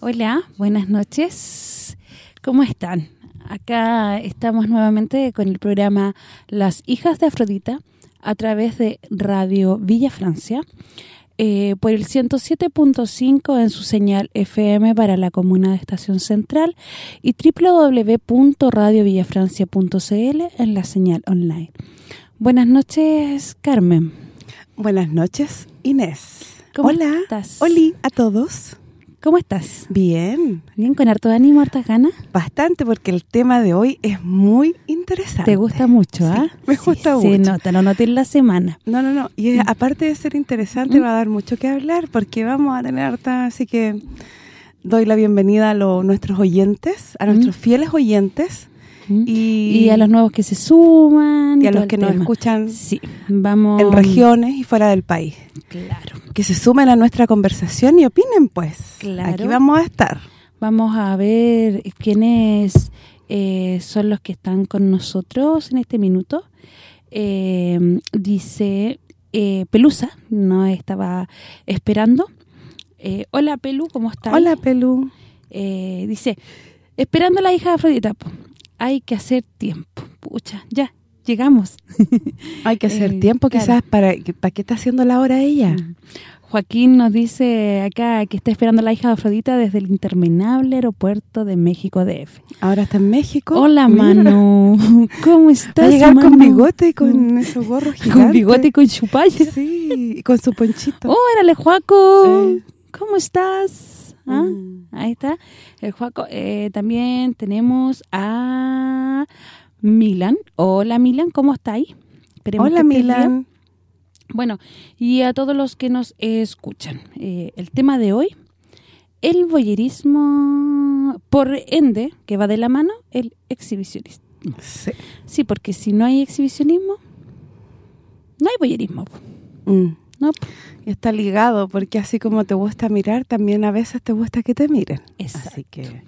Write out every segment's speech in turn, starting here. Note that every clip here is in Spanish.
Hola, buenas noches. ¿Cómo están? Acá estamos nuevamente con el programa Las Hijas de Afrodita a través de Radio Villa Francia eh, por el 107.5 en su señal FM para la comuna de Estación Central y www.radiovillafrancia.cl en la señal online. Buenas noches, Carmen. Buenas noches, Inés. ¿Cómo Hola. estás? Oli a todos. ¿Cómo estás? Bien, ¿Bien? ¿Con harto ánimo, hartas ganas? bastante porque el tema de hoy es muy interesante. Te gusta mucho, ¿ah? Sí, me gusta Se mucho. nota, lo noté en la semana. No, no, no. Y Mm. aparte de ser interesante, va a dar mucho que hablar porque vamos a tener harta... Así que doy la bienvenida a los nuestros oyentes, a nuestros fieles oyentes ¿Mm? Y, Y a los nuevos que se suman. y a los que nos tema. escuchan Sí, vamos... en regiones y fuera del país. Claro. Que se sumen a nuestra conversación y opinen, pues. Claro. Aquí vamos a estar. Vamos a ver quiénes eh, son los que están con nosotros en este minuto. Eh, dice eh, Pelusa, no estaba esperando. Eh, hola, Pelu, ¿cómo estás? Hola, Pelú. Eh, dice, esperando a la hija de Afrodita, hay que hacer tiempo. Pucha, ya, llegamos. Hay que hacer Eh, tiempo claro. quizás para... ¿Para qué está haciendo la hora ella? Joaquín nos dice acá que está esperando a la hija de Afrodita desde el interminable aeropuerto de México DF. Ahora está en México. Hola, Manu. ¿Cómo Va estás, a llegar con bigote y con esos gorros gigantes. Con bigote y con chupalla. Sí, y con su ponchito. ¡Oh, órale, Juaco! Eh. ¿Cómo estás? ¿Ah? Mm. Ahí está, el Juaco. Eh, también tenemos a Milan. Hola, Milan, ¿cómo está ahí? Esperemos Hola. Milan. Bueno, y a todos los que nos escuchan, eh, el tema de hoy, el voyerismo, por ende, que va de la mano, el exhibicionismo. Sí. Sí, porque si no hay exhibicionismo, no hay voyerismo. po. Mm. No. Y está ligado, porque así como te gusta mirar, también a veces te gusta que te miren. Exacto. Así que...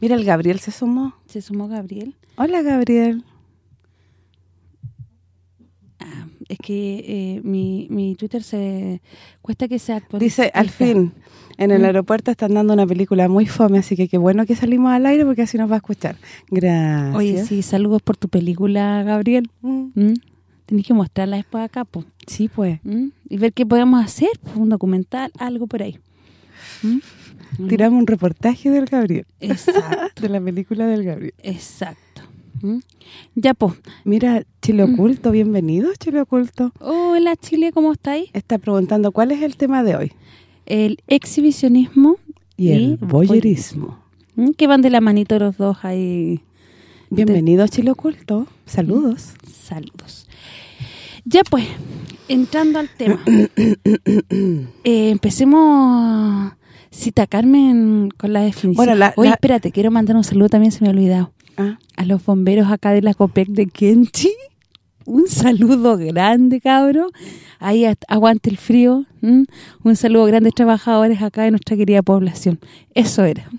Mira, el Gabriel se sumó. se sumó Gabriel. Hola, Gabriel. Ah, es que eh, mi, mi Twitter se cuesta que se actualice. Dice, al fin, en el Mm. aeropuerto están dando una película muy fome, así que qué bueno que salimos al aire porque así nos va a escuchar. Gracias. Oye, sí, saludos por tu película, Gabriel. Mm. ¿Mm? Tenés que mostrarla después acá, po. Sí, pues. ¿Mm? Y ver qué podemos hacer, un documental, algo por ahí. ¿Mm? Tiramos un reportaje del Gabriel, Exacto, de la película del Gabriel. exacto. ¿Mm? Ya, po. Mira, Chile. Oculto, bienvenido Chile Oculto. Hola, Chile, ¿cómo estáis? Está preguntando cuál es el tema de hoy. El exhibicionismo Y el voyerismo. Que van de la manito los dos ahí. Bienvenido Chile Oculto. Saludos. Saludos. Ya pues, entrando al tema. Eh, empecemos, cita Carmen, con la definición. Bueno, la- Oye, la- espérate, quiero mandar un saludo, también se me ha olvidado. Ah, A los bomberos acá de la COPEC de Kenchi. Un saludo grande, cabro. Ahí aguante el frío. Un saludo grande, trabajadores acá de nuestra querida población. Eso era.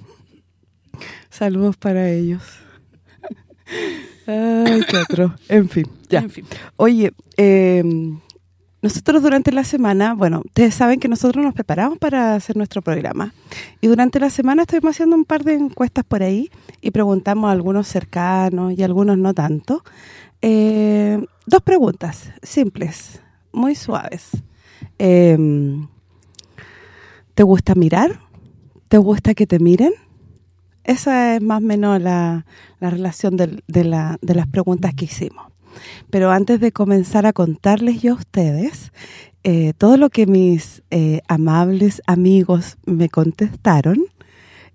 saludos para ellos. Ay, qué atroz. En fin, ya. En fin. Oye, eh, nosotros durante la semana, bueno, ustedes saben que nosotros nos preparamos para hacer nuestro programa. Y durante la semana estuvimos haciendo un par de encuestas por ahí y preguntamos a algunos cercanos y a algunos no tanto. Eh, dos preguntas simples, muy suaves. Eh, ¿Te gusta mirar? ¿Te gusta que te miren? Esa es más o menos la, la relación de, la- de las preguntas que hicimos. Pero antes de comenzar a contarles yo a ustedes eh, todo lo que mis eh, amables amigos me contestaron,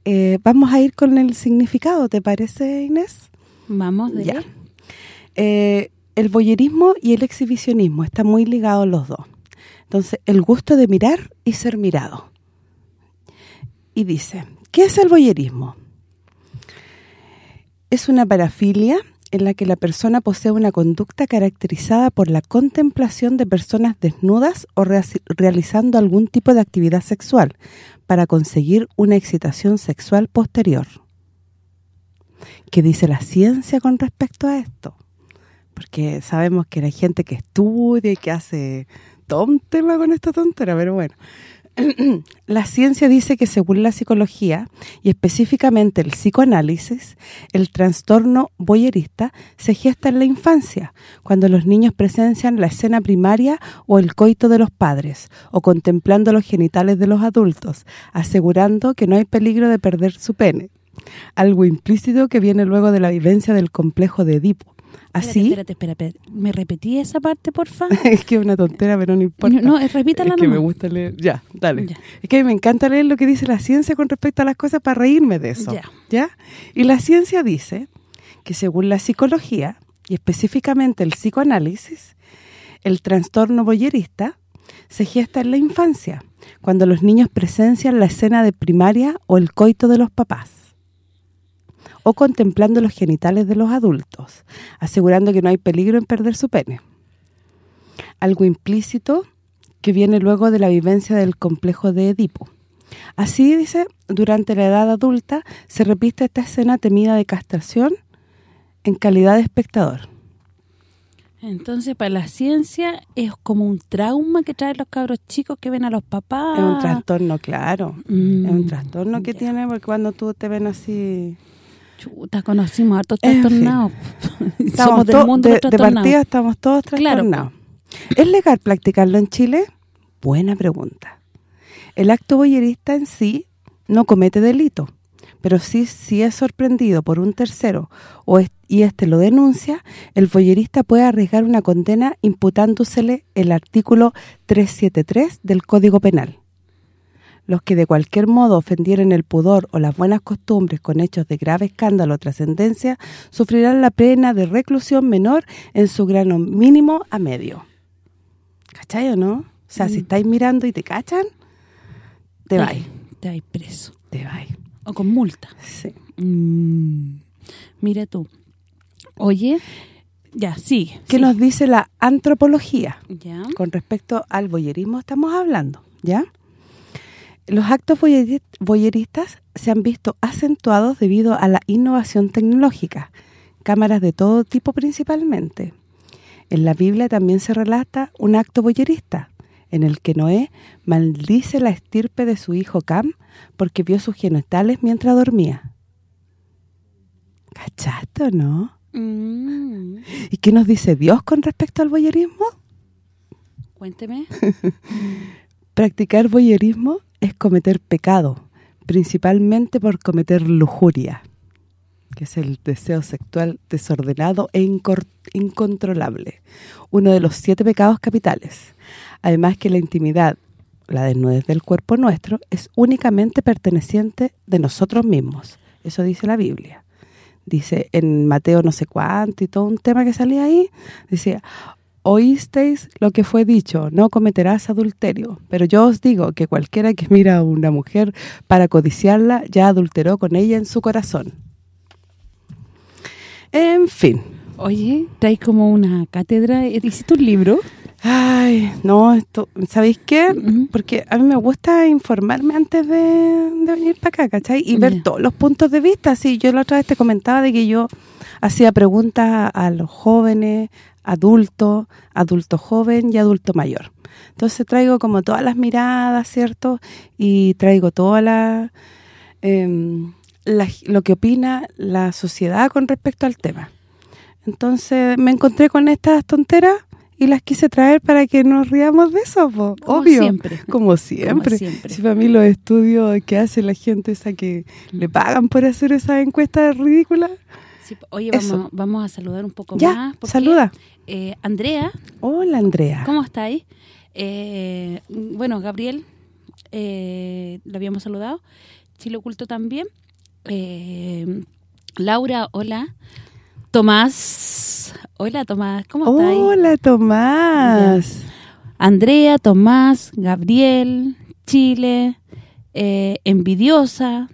eh, vamos a ir con el significado, ¿te parece, Inés? Vamos de Ya. Eh, el voyerismo y el exhibicionismo están muy ligados los dos. Entonces, el gusto de mirar y ser mirado. Y dice, ¿qué es el voyerismo? Es una parafilia en la que la persona posee una conducta caracterizada por la contemplación de personas desnudas o rea- realizando algún tipo de actividad sexual para conseguir una excitación sexual posterior. ¿Qué dice la ciencia con respecto a esto? Porque sabemos que hay gente que estudia y que hace todo tema con esta tontera, pero bueno. la ciencia dice que según la psicología y específicamente el psicoanálisis, el trastorno voyerista se gesta en la infancia, cuando los niños presencian la escena primaria o el coito de los padres, o contemplando los genitales de los adultos, asegurando que no hay peligro de perder su pene. Algo implícito que viene luego de la vivencia del complejo de Edipo. Así, Espérate, espérate, espérate. ¿Me repetí esa parte, porfa? es que es una tontera, pero no importa. No, no, repítala Es que me gusta leer. Ya, dale. Ya. Es que me encanta leer lo que dice la ciencia con respecto a las cosas para reírme de eso. Ya. ¿Ya? Y la ciencia dice que según la psicología, y específicamente el psicoanálisis, el trastorno boyerista se gesta en la infancia, cuando los niños presencian la escena de primaria o el coito de los papás o contemplando los genitales de los adultos, asegurando que no hay peligro en perder su pene. Algo implícito que viene luego de la vivencia del complejo de Edipo. Así, dice, durante la edad adulta se repite esta escena temida de castración en calidad de espectador. Entonces, para la ciencia es como un trauma que traen los cabros chicos que ven a los papás. Es un trastorno, claro. Mm, es un trastorno que tiene porque cuando tú te ven así... Chuta, conocimos hartos En fin. trastornados. Estamos Somos del mundo de, de trastornados. partida estamos todos Claro, trastornados. ¿Es legal practicarlo en Chile? Buena pregunta. El acto boyerista en sí no comete delito, pero sí si es sorprendido por un tercero o es- y este lo denuncia, el boyerista puede arriesgar una condena imputándosele el artículo 373 del Código Penal. Los que de cualquier modo ofendieren el pudor o las buenas costumbres con hechos de grave escándalo o trascendencia sufrirán la pena de reclusión menor en su grano mínimo a medio. ¿Cachai o no? O sea, si estáis mirando y te cachan, te vais, Te vais preso. te vais. O con multa. Sí. Mm, Mira tú. Oye, ya, sigue. ¿Qué nos dice la antropología? Ya. Con respecto al voyerismo estamos hablando, ¿ya? Los actos voyeri- voyeristas se han visto acentuados debido a la innovación tecnológica, cámaras de todo tipo principalmente. En la Biblia también se relata un acto voyerista, en el que Noé maldice la estirpe de su hijo Cam porque vio sus genitales mientras dormía. ¿Cachaste o no? Mm, ¿Y qué nos dice Dios con respecto al voyerismo? Cuénteme. Practicar voyerismo es cometer pecado, principalmente por cometer lujuria, que es el deseo sexual desordenado e incontrolable, uno de los siete pecados capitales. Además que la intimidad, la desnudez del cuerpo nuestro, es únicamente perteneciente de nosotros mismos. Eso dice la Biblia. Dice en Mateo no sé cuánto y todo un tema que salía ahí, decía, oísteis lo que fue dicho, no cometerás adulterio. Pero yo os digo que cualquiera que mira a una mujer para codiciarla, ya adulteró con ella en su corazón. En fin, Oye, traes como una cátedra. ¿Hiciste un libro? Ay, no, esto, ¿sabéis qué? Ujú. Porque a mí me gusta informarme antes de, de venir para acá, ¿cachai? Y ver Ya. todos los puntos de vista. Sí, yo la otra vez te comentaba de que yo hacía preguntas a los jóvenes, adultos, adulto joven y adulto mayor. Entonces traigo como todas las miradas, ¿cierto? Y traigo toda la, em, la- lo que opina la sociedad con respecto al tema. Entonces me encontré con estas tonteras y las quise traer para que nos riamos de eso, po. Como obvio. siempre. Como siempre. siempre. Si para mí los estudios que hace la gente esa que le pagan por hacer esas encuestas ridículas. Sí, oye, vamos, vamos a saludar un poco Ya, más. porque, saluda. Eh, Andrea, Hola, Andrea. ¿cómo estáis? Eh, bueno, Gabriel, eh, lo habíamos saludado. Chile Oculto también. Eh, Laura, hola. Tomás, hola Tomás, ¿cómo estáis? Hola, Tomás. Andrea, Tomás, Gabriel, Chile, Envidiosa.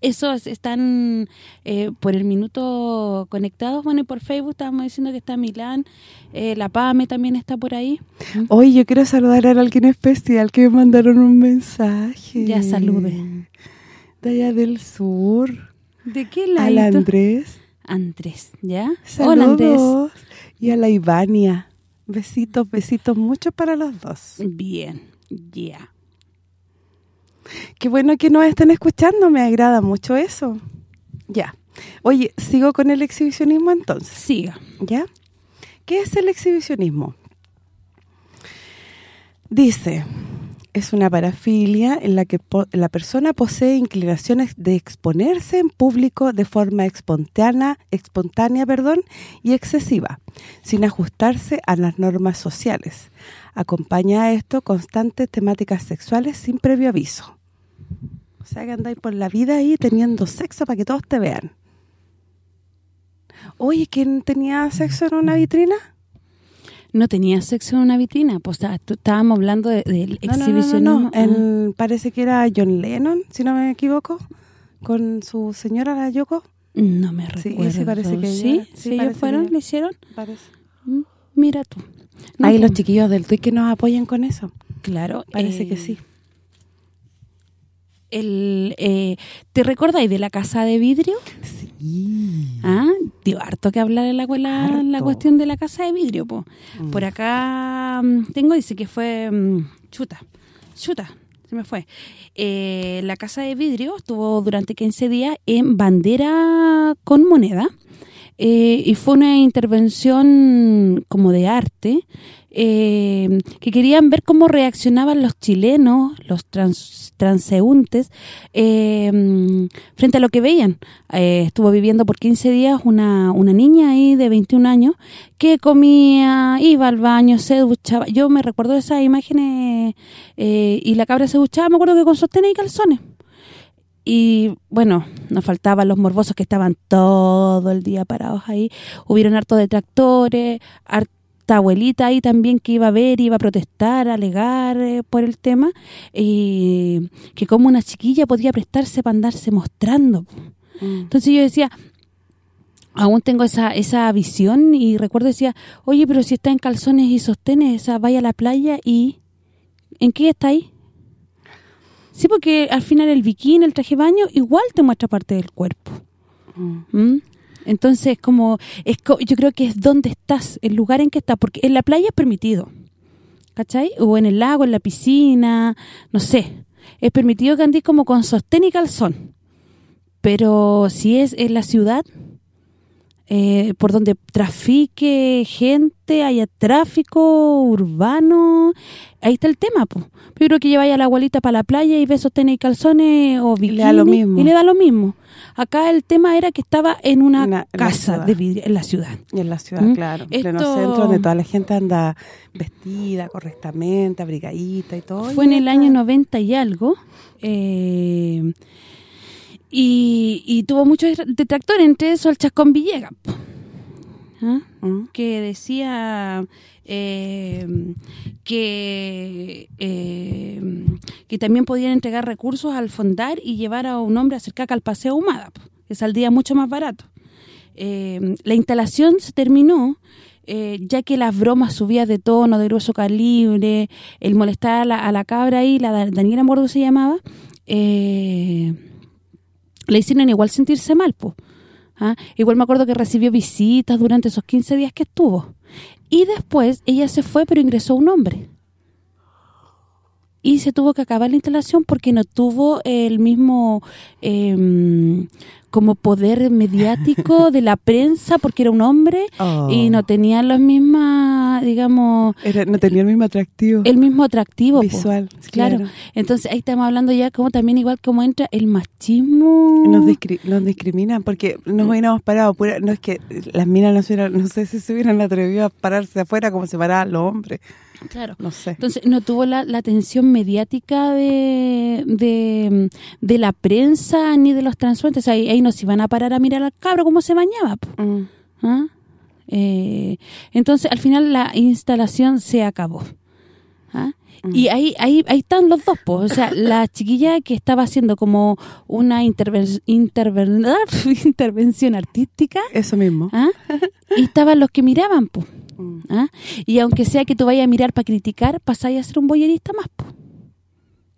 Esos están eh, por el minuto conectados. Bueno, y por Facebook estábamos diciendo que está Milán. eh, la Pame también está por ahí. Hoy yo quiero saludar a alguien especial que me mandaron un mensaje. Ya, salude. De allá del sur. ¿De qué Al lado? Andrés. Andrés, ¿ya? Saludos. Hola, Andrés. Y a la Ivania. Besitos, besitos, muchos para los dos. Bien, ya. Qué bueno que nos estén escuchando, me agrada mucho eso. Ya. Oye, sigo con el exhibicionismo entonces, Siga. ¿ya? ¿Qué es el exhibicionismo? Dice, es una parafilia en la que la persona posee inclinaciones de exponerse en público de forma espontánea, espontánea perdón, y excesiva, sin ajustarse a las normas sociales. Acompaña a esto constantes temáticas sexuales sin previo aviso. O sea que andáis por la vida ahí teniendo sexo para que todos te vean. Oye, ¿quién tenía sexo en una vitrina? No tenía sexo en una vitrina, pues estábamos hablando de- del No, no, no, no, exhibicionismo. no. Ah. Parece que era John Lennon, si no me equivoco, con su señora la Yoko. No me recuerdo. sí, parece que ¿Sí? sí, ¿Sí ellos fueron? ¿Le hicieron? Parece. Mm, Mira tú. No, Ahí los pues, chiquillos del TUI que nos apoyan con eso. Claro. Parece eh, que sí. El, eh, ¿Te recordáis de la casa de vidrio? Sí. Ah, dio harto que hablar en la, la, la cuestión de la casa de vidrio, po. Mm. Por acá mm, tengo, dice que fue... mm, chuta, chuta, se me fue. Eh, la casa de vidrio estuvo durante 15 días en bandera con moneda eh, y fue una intervención como de arte eh, que querían ver cómo reaccionaban los chilenos, los trans- transeúntes, eh, frente a lo que veían. Eh, estuvo viviendo por 15 días una, una niña ahí de 21 años que comía, iba al baño, se duchaba. Yo me recuerdo esas imágenes eh, y la cabra se duchaba, me acuerdo que con sostén y calzones. Y bueno, nos faltaban los morbosos que estaban todo el día parados ahí. Hubieron hartos detractores, harta abuelita ahí también que iba a ver, iba a protestar, a alegar eh, por el tema. Y que como una chiquilla podía prestarse para andarse mostrando. Mm. Entonces yo decía, aún tengo esa esa visión y recuerdo decía, oye, pero si está en calzones y sostenes, esa vaya a la playa y... ¿En qué está ahí? Sí, porque al final el bikini, el traje de baño, igual te muestra parte del cuerpo. Mm. ¿Mm? Entonces, como es co- yo creo que es donde estás, el lugar en que estás, porque en la playa es permitido, ¿cachai? O en el lago, en la piscina, no sé. Es permitido que andes como con sostén y calzón. Pero si es en la ciudad, eh, por donde trafique gente, haya tráfico urbano, ahí está el tema, pues. Yo creo que lleváis a la abuelita para la playa y ve sostén y calzones o bikini le da lo mismo. y le da lo mismo. Acá el tema era que estaba en una casa de vidrio, en la ciudad. Y en la ciudad, Mm. claro, en pleno centro, donde toda la gente anda vestida correctamente, abrigadita y todo. Fue en y el año 90 y algo. eh, y, y tuvo muchos detractores, entre eso el Chascón Villegas. ¿Ah? Mm. que decía eh, que eh, que también podían entregar recursos al fondar y llevar a un hombre a hacer caca al Paseo Humada, que saldría mucho más barato. Eh, la instalación se terminó eh, ya que las bromas subidas de tono, de grueso calibre, el molestar a la, a la cabra ahí, la Da- Daniela Mordo se llamaba, eh, le hicieron igual sentirse mal, pues. Igual me acuerdo que recibió visitas durante esos 15 días que estuvo. Y después ella se fue, pero ingresó un hombre. Y se tuvo que acabar la instalación porque no tuvo el mismo eh, como poder mediático de la prensa porque era un hombre Oh. y no tenía las mismas, digamos, Era- no tenía el mismo atractivo el mismo atractivo. po. visual. Claro. claro. Entonces ahí estamos hablando ya como también igual como entra el machismo. Nos, discri- nos discriminan porque nos hubiéramos parado. pura- no es que las minas no, se hubieran- no sé si se hubieran atrevido a pararse afuera como se paraban los hombres. Claro. No sé. Entonces no tuvo la, la atención mediática de, de, de la prensa ni de los transuentes. Ahí, ahí nos iban a parar a mirar al cabro cómo se bañaba. Mm. ¿Ah? Eh, entonces al final la instalación se acabó. ¿Ah? Y ahí, ahí ahí están los dos, pues. O sea, la chiquilla que estaba haciendo como una interven interven intervención artística Eso mismo. ¿ah? y estaban los que miraban, pues. Mm. ¿ah? Y aunque sea que tú vayas a mirar para criticar, pasáis a ser un boyerista más.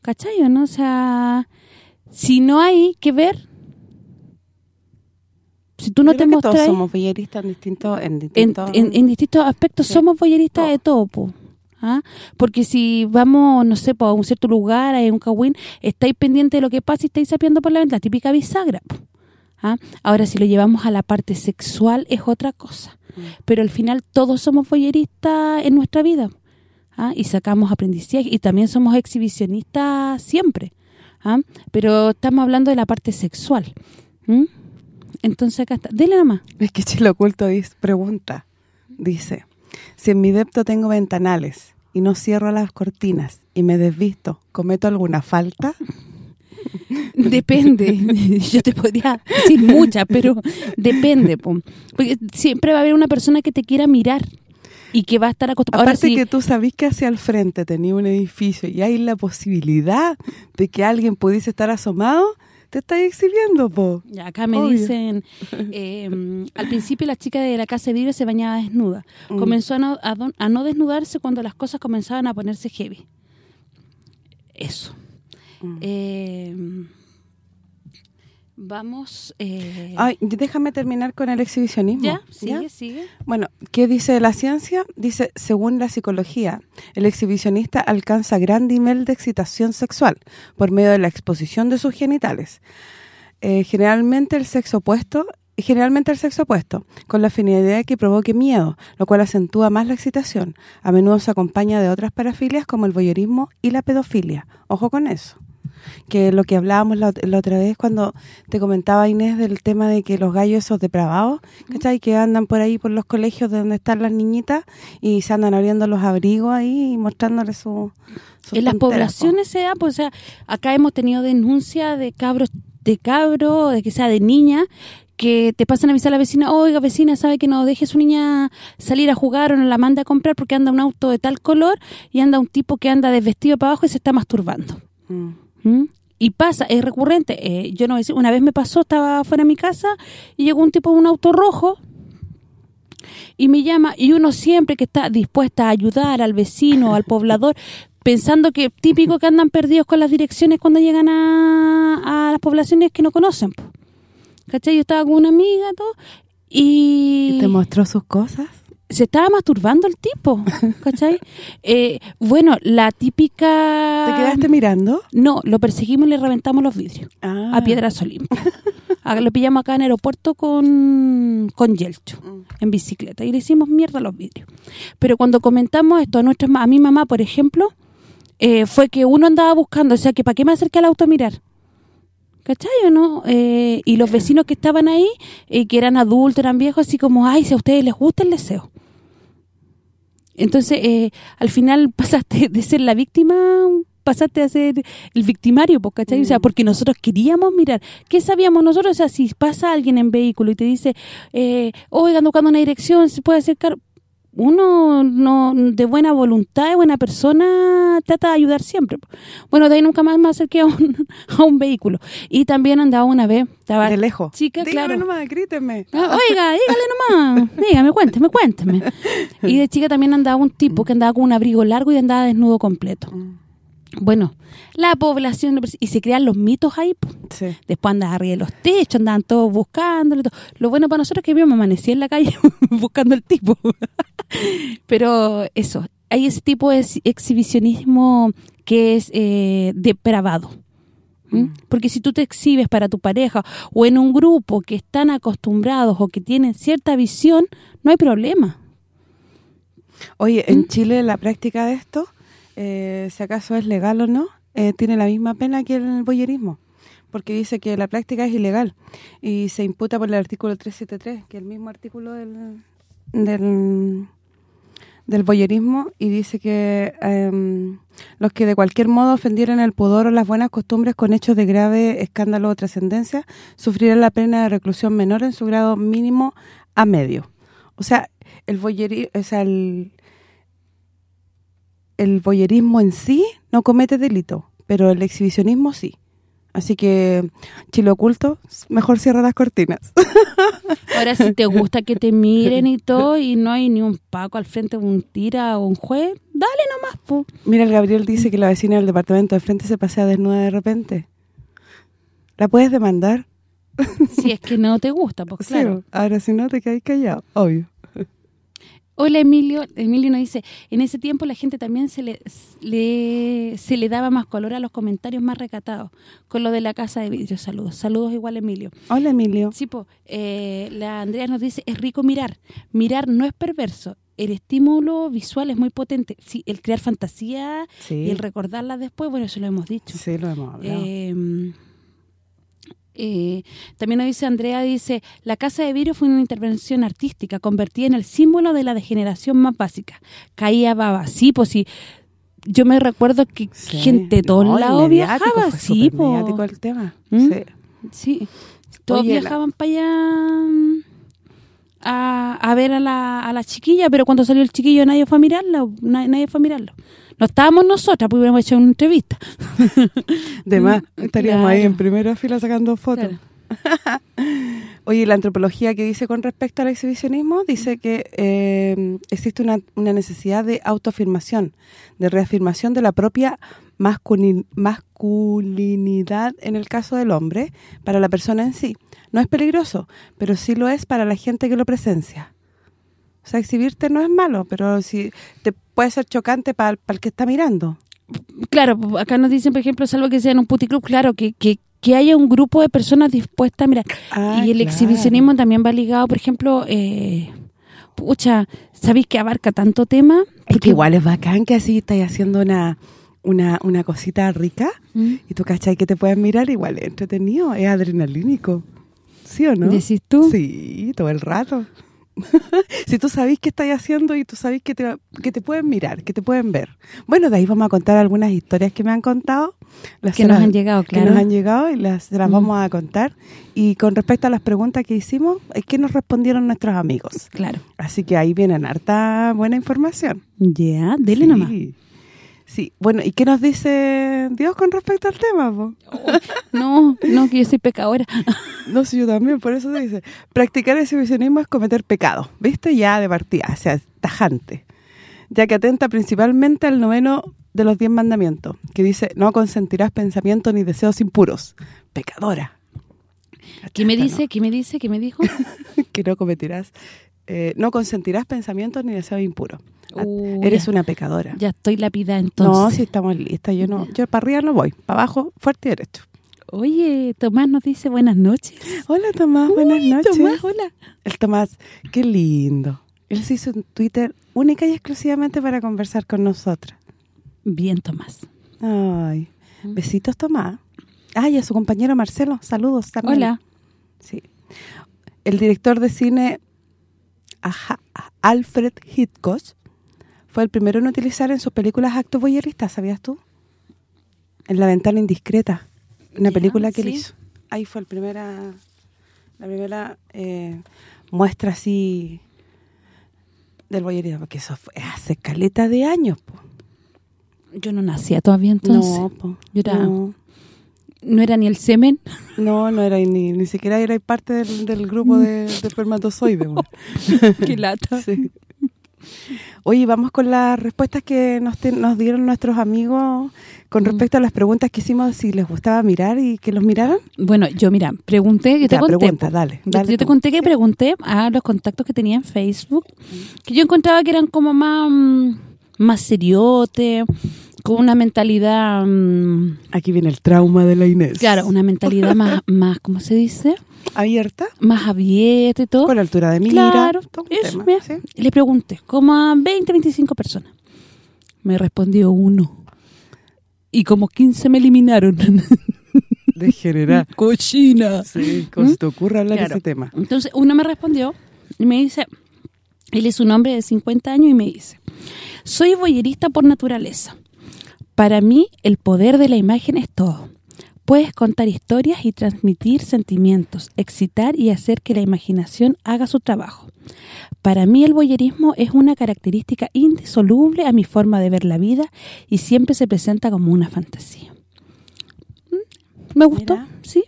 ¿cachai o no? O sea, si no hay que ver, si tú no Yo te todos mostras somos voyeristas en distintos... En, distintos en, en distintos aspectos Sí. somos boyeristas de todo, po. ¿Ah? Porque si vamos, no sé, a un cierto lugar, a un cagüín, estáis pendientes de lo que pasa y estáis sapeando por la ventana, típica bisagra. ¿ah? Ahora, si lo llevamos a la parte sexual, es otra cosa. Mm. Pero al final todos somos boyeristas en nuestra vida. ¿ah? Y sacamos aprendizaje y también somos exhibicionistas siempre. ¿ah? Pero estamos hablando de la parte sexual. Entonces acá está. Dele nomás. Es que Chilo Oculto dice, pregunta, dice, si en mi depto tengo ventanales y no cierro las cortinas y me desvisto, ¿cometo alguna falta? Depende. Yo te podría decir muchas, pero depende. po. Porque siempre va a haber una persona que te quiera mirar y que va a estar acostumbrada. Aparte que tú sabís que hacia el frente tenía un edificio y hay la posibilidad de que alguien pudiese estar asomado, te estás exhibiendo, po. Ya, acá me Obvio. dicen, eh, al principio la chica de la casa de vidrio se bañaba desnuda. Mm. Comenzó a no, a don- a no desnudarse cuando las cosas comenzaban a ponerse heavy. Eso. Mm. Eh, vamos... eh, Ay, déjame terminar con el exhibicionismo. ¿Ya? Sigue, sigue. Bueno, ¿qué dice la ciencia? Dice, según la psicología, el exhibicionista alcanza gran nivel de excitación sexual por medio de la exposición de sus genitales. Eh, generalmente el sexo opuesto generalmente el sexo opuesto, con la finalidad de que provoque miedo, lo cual acentúa más la excitación. A menudo se acompaña de otras parafilias como el voyeurismo y la pedofilia. Ojo con eso. Que lo que hablábamos la, la otra vez cuando te comentaba Inés del tema de que los gallos esos depravados, ¿cachai? Que andan por ahí por los colegios de donde están las niñitas y se andan abriendo los abrigos ahí y mostrándoles su, sus en las poblaciones se da, pues, o sea, acá hemos tenido denuncia de cabros, de cabro, de que sea de niña, que te pasan a avisar a la vecina, oiga vecina, sabe que no deje a su niña salir a jugar o no la mande a comprar porque anda un auto de tal color y anda un tipo que anda desvestido para abajo y se está masturbando. Mm. ¿Mm? Y pasa, es recurrente. Eh, yo no voy a decir, una vez me pasó, estaba fuera de mi casa y llegó un tipo en un auto rojo y me llama y uno siempre que está dispuesta a ayudar al vecino, al poblador, pensando que típico que andan perdidos con las direcciones cuando llegan a, a las poblaciones que no conocen. ¿Cachai? Yo estaba con una amiga todo ¿Y te mostró sus cosas? Se estaba masturbando el tipo, ¿cachai? Eh, bueno, la típica... ¿Te quedaste mirando? No, lo perseguimos y le reventamos los vidrios Ah. a Piedrazo Limpio. Ah, lo pillamos acá en el aeropuerto con, con Yelcho, en bicicleta, y le hicimos mierda a los vidrios. Pero cuando comentamos esto a nuestras a mi mamá, por ejemplo, eh, fue que uno andaba buscando, o sea, que ¿para qué me acerqué al auto a mirar? ¿Cachai o no? Eh, y los vecinos que estaban ahí, eh, que eran adultos, eran viejos, así como, ay, si a ustedes les gusta el deseo. Entonces, eh, al final pasaste de ser la víctima, pasaste a ser el victimario, pues, ¿cachai? O sea, porque nosotros queríamos mirar. ¿Qué sabíamos nosotros? O sea, si pasa alguien en vehículo y te dice, eh, oiga, ando buscando una dirección, ¿se puede acercar? Uno no de buena voluntad, de buena persona, trata de ayudar siempre. Bueno, de ahí nunca más me acerqué a un, a un vehículo. Y también andaba una vez, estaba De lejos. chica, Dígame claro. nomás, gríteme. Ah, Oiga, dígale nomás, dígame, cuénteme, cuénteme. Y de chica también andaba un tipo que andaba con un abrigo largo y andaba desnudo completo. Bueno, la población, y se crean los mitos ahí. Sí. Después andaban arriba de los techos, andaban todos buscándolo. y todo. Lo bueno para nosotros es que yo me amanecí en la calle buscando el tipo. Pero eso, hay ese tipo de ex- exhibicionismo que es eh, depravado. ¿m? Porque si tú te exhibes para tu pareja o en un grupo que están acostumbrados o que tienen cierta visión, no hay problema. Oye, en Chile la práctica de esto, eh, si acaso es legal o no, eh, tiene la misma pena que el boyerismo, porque dice que la práctica es ilegal y se imputa por el artículo 373, que es el mismo artículo del, del, del boyerismo, y dice que em, los que de cualquier modo ofendieran el pudor o las buenas costumbres con hechos de grave escándalo o trascendencia sufrirán la pena de reclusión menor en su grado mínimo a medio. O sea, el voyeri, o sea, el voyerismo en sí no comete delito, pero el exhibicionismo sí. Así que, Chile Oculto, mejor cierra las cortinas. Ahora, si te gusta que te miren y todo y no hay ni un paco al frente, un tira o un juez, dale nomás, po. Mira, el Gabriel dice que la vecina del departamento de frente se pasea desnuda de repente. ¿La puedes demandar? Si es que no te gusta, pues claro. Sí, ahora si no te caes callado, obvio. Hola Emilio, Emilio nos dice, en ese tiempo la gente también se le, le- se le daba más color a los comentarios más recatados, con lo de la casa de vidrio. Saludos, saludos igual Emilio. Hola, Emilio. Sí, po, eh, la Andrea nos dice, es rico mirar. Mirar no es perverso. El estímulo visual es muy potente. Sí, el crear fantasía Sí. y el recordarla después, bueno, eso lo hemos dicho. Sí, lo hemos hablado. Eh, eh, también nos dice Andrea, dice, la casa de vidrio fue una intervención artística convertida en el símbolo de la degeneración más básica. Caía baba. Sí, pues sí. Yo me recuerdo que Sí. gente de todos No, lados viajaba, sí, el tema. ¿Mm? Sí. Sí, todos Oye, la- viajaban para allá a, a ver a la, a la chiquilla, pero cuando salió el chiquillo nadie fue a mirarlo, na- nadie fue a mirarlo. No estábamos nosotras, pues hubiéramos hecho una entrevista. De más, Mm, estaríamos ahí en primera fila sacando fotos. Claro. Oye, la antropología que dice con respecto al exhibicionismo dice que eh, existe una, una necesidad de autoafirmación, de reafirmación de la propia masculin- masculinidad en el caso del hombre para la persona en sí. No es peligroso, pero sí lo es para la gente que lo presencia. O sea, exhibirte no es malo, pero si te puede ser chocante para el que está mirando. Claro, pues, acá nos dicen, por ejemplo, salvo que sea en un puticlub, claro, que, que, que haya un grupo de personas dispuestas a mirar. Ah, y el claro. exhibicionismo también va ligado, por ejemplo, eh, pucha, ¿sabéis que abarca tanto tema? Es que igual es bacán que así estás haciendo una, una, una cosita rica ¿Mm? y tú cachai que te pueden mirar igual es entretenido, es adrenalínico. ¿Sí o no? ¿Decís tú? Sí, todo el rato. si tú sabés qué estás haciendo y tú sabés que te, que te pueden mirar, que te pueden ver. Bueno, de ahí vamos a contar algunas historias que me han contado. Las Que nos las- han llegado, Que claro. nos han llegado y las, las vamos a contar. Y con respecto a las preguntas que hicimos, ¿qué nos respondieron nuestros amigos? Claro. Así que ahí vienen harta buena información. Ya, dele sí. nomás. Sí, bueno, ¿y qué nos dice Dios con respecto al tema? po? No, no, que yo soy pecadora. No, sí, yo también, por eso te dice. Practicar exhibicionismo es cometer pecado, ¿viste? Ya de partida, o sea, tajante. Ya que atenta principalmente al noveno de los diez mandamientos, que dice, no consentirás pensamientos ni deseos impuros. Pecadora. ¿Qué me dice? ¿Qué me dice? ¿Qué me dijo? que no cometerás, eh, no consentirás pensamientos ni deseos impuros. Ah, Uh, Eres ya, una pecadora. ya estoy lapida No, entonces. si estamos listas, yo no, yo para arriba no voy, para abajo, fuerte y derecho. Oye, Tomás nos dice buenas noches. Hola Tomás, buenas Uy, noches. Tomás, hola. El Tomás, qué lindo. Él se hizo un Twitter única y exclusivamente para conversar con nosotras. Bien, Tomás. Ay, besitos Tomás. Ay, a su compañero Marcelo, saludos también. Hola. Sí. El director de cine Alfred Hitchcock fue el primero en utilizar en sus películas actos voyeristas, ¿sabías tú? En La ventana indiscreta, una película que él sí. hizo. Ahí fue el primera la primera eh, muestra así Del voyerismo, porque eso fue hace caleta de años, po. Yo no nacía todavía entonces. No, po. Yo era- no, No era ni el semen. no, no era ni, ni siquiera era parte del, del grupo de, de espermatozoides. Qué lata. Sí. Oye, vamos con las respuestas que nos, te- nos dieron nuestros amigos con respecto a las preguntas que hicimos, si les gustaba mirar y que los miraran. Bueno, yo mira, pregunté, yo te Ya, conté. pregunta, dale, Yo- te conté que pregunté a los contactos que tenía en Facebook, que yo encontraba que eran como más mm, más seriote, con una mentalidad, mm, Aquí viene el trauma de la Inés. claro, una mentalidad más, más ¿cómo se dice? ¿Abierta? Más abierta y todo. Con altura de mira. Claro, todo eso, tema, mira. ¿sí? Y le pregunté, como a 20, 25 personas. Me respondió uno. Y como 15 me eliminaron. Degenerada. Cochina. Sí, como ¿Mm? se te ocurra hablar de ese tema. Entonces, uno me respondió y me dice, él es un hombre de 50 años y me dice, soy boyerista por naturaleza. Para mí, el poder de la imagen es todo. Puedes contar historias y transmitir sentimientos, excitar y hacer que la imaginación haga su trabajo. Para mí el boyerismo es una característica indisoluble a mi forma de ver la vida y siempre se presenta como una fantasía. ¿Mm? ¿Me gustó? Mira. ¿Sí?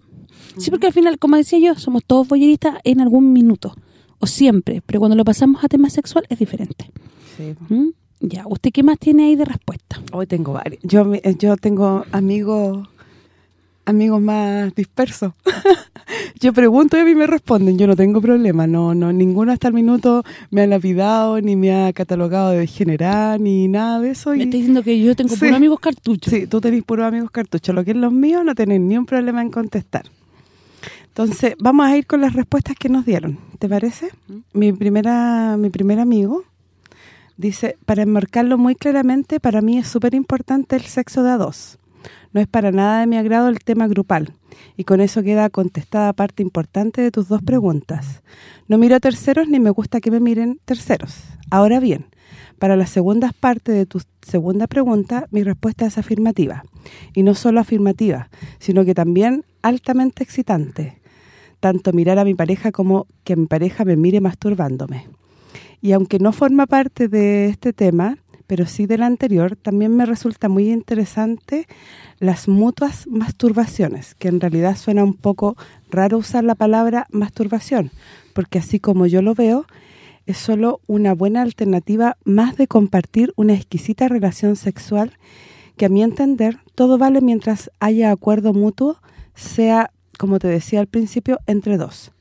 Sí, porque al final, como decía yo, somos todos boyeristas en algún minuto, o siempre, pero cuando lo pasamos a tema sexual es diferente. Sí. ¿Mm? Ya, ¿usted qué más tiene ahí de respuesta? Hoy tengo varios. Yo me- yo tengo amigos amigos más dispersos. yo pregunto y a mí me responden. Yo no tengo problema. No no ninguno hasta el minuto me ha lapidado, ni me ha catalogado de degenerada, ni nada de eso. Me está diciendo que yo tengo Sí. puros amigos cartuchos. sí, tú tenés puros amigos cartuchos. Lo que es los míos no tenés ni un problema en contestar. Entonces, vamos a ir con las respuestas que nos dieron. ¿Te parece? Mi primera mi primer amigo dice, para enmarcarlo muy claramente, para mí es súper importante el sexo de a dos. No es para nada de mi agrado el tema grupal. Y con eso queda contestada parte importante de tus dos preguntas. No miro a terceros ni me gusta que me miren terceros. Ahora bien, para la segunda parte de tu segunda pregunta, mi respuesta es afirmativa. Y no solo afirmativa, sino que también altamente excitante. Tanto mirar a mi pareja como que mi pareja me mire masturbándome. Y aunque no forma parte de este tema, pero sí del anterior, también me resulta muy interesante las mutuas masturbaciones, que en realidad suena un poco raro usar la palabra masturbación, porque así como yo lo veo, es solo una buena alternativa más de compartir una exquisita relación sexual que a mi entender todo vale mientras haya acuerdo mutuo, sea, como te decía al principio, entre dos.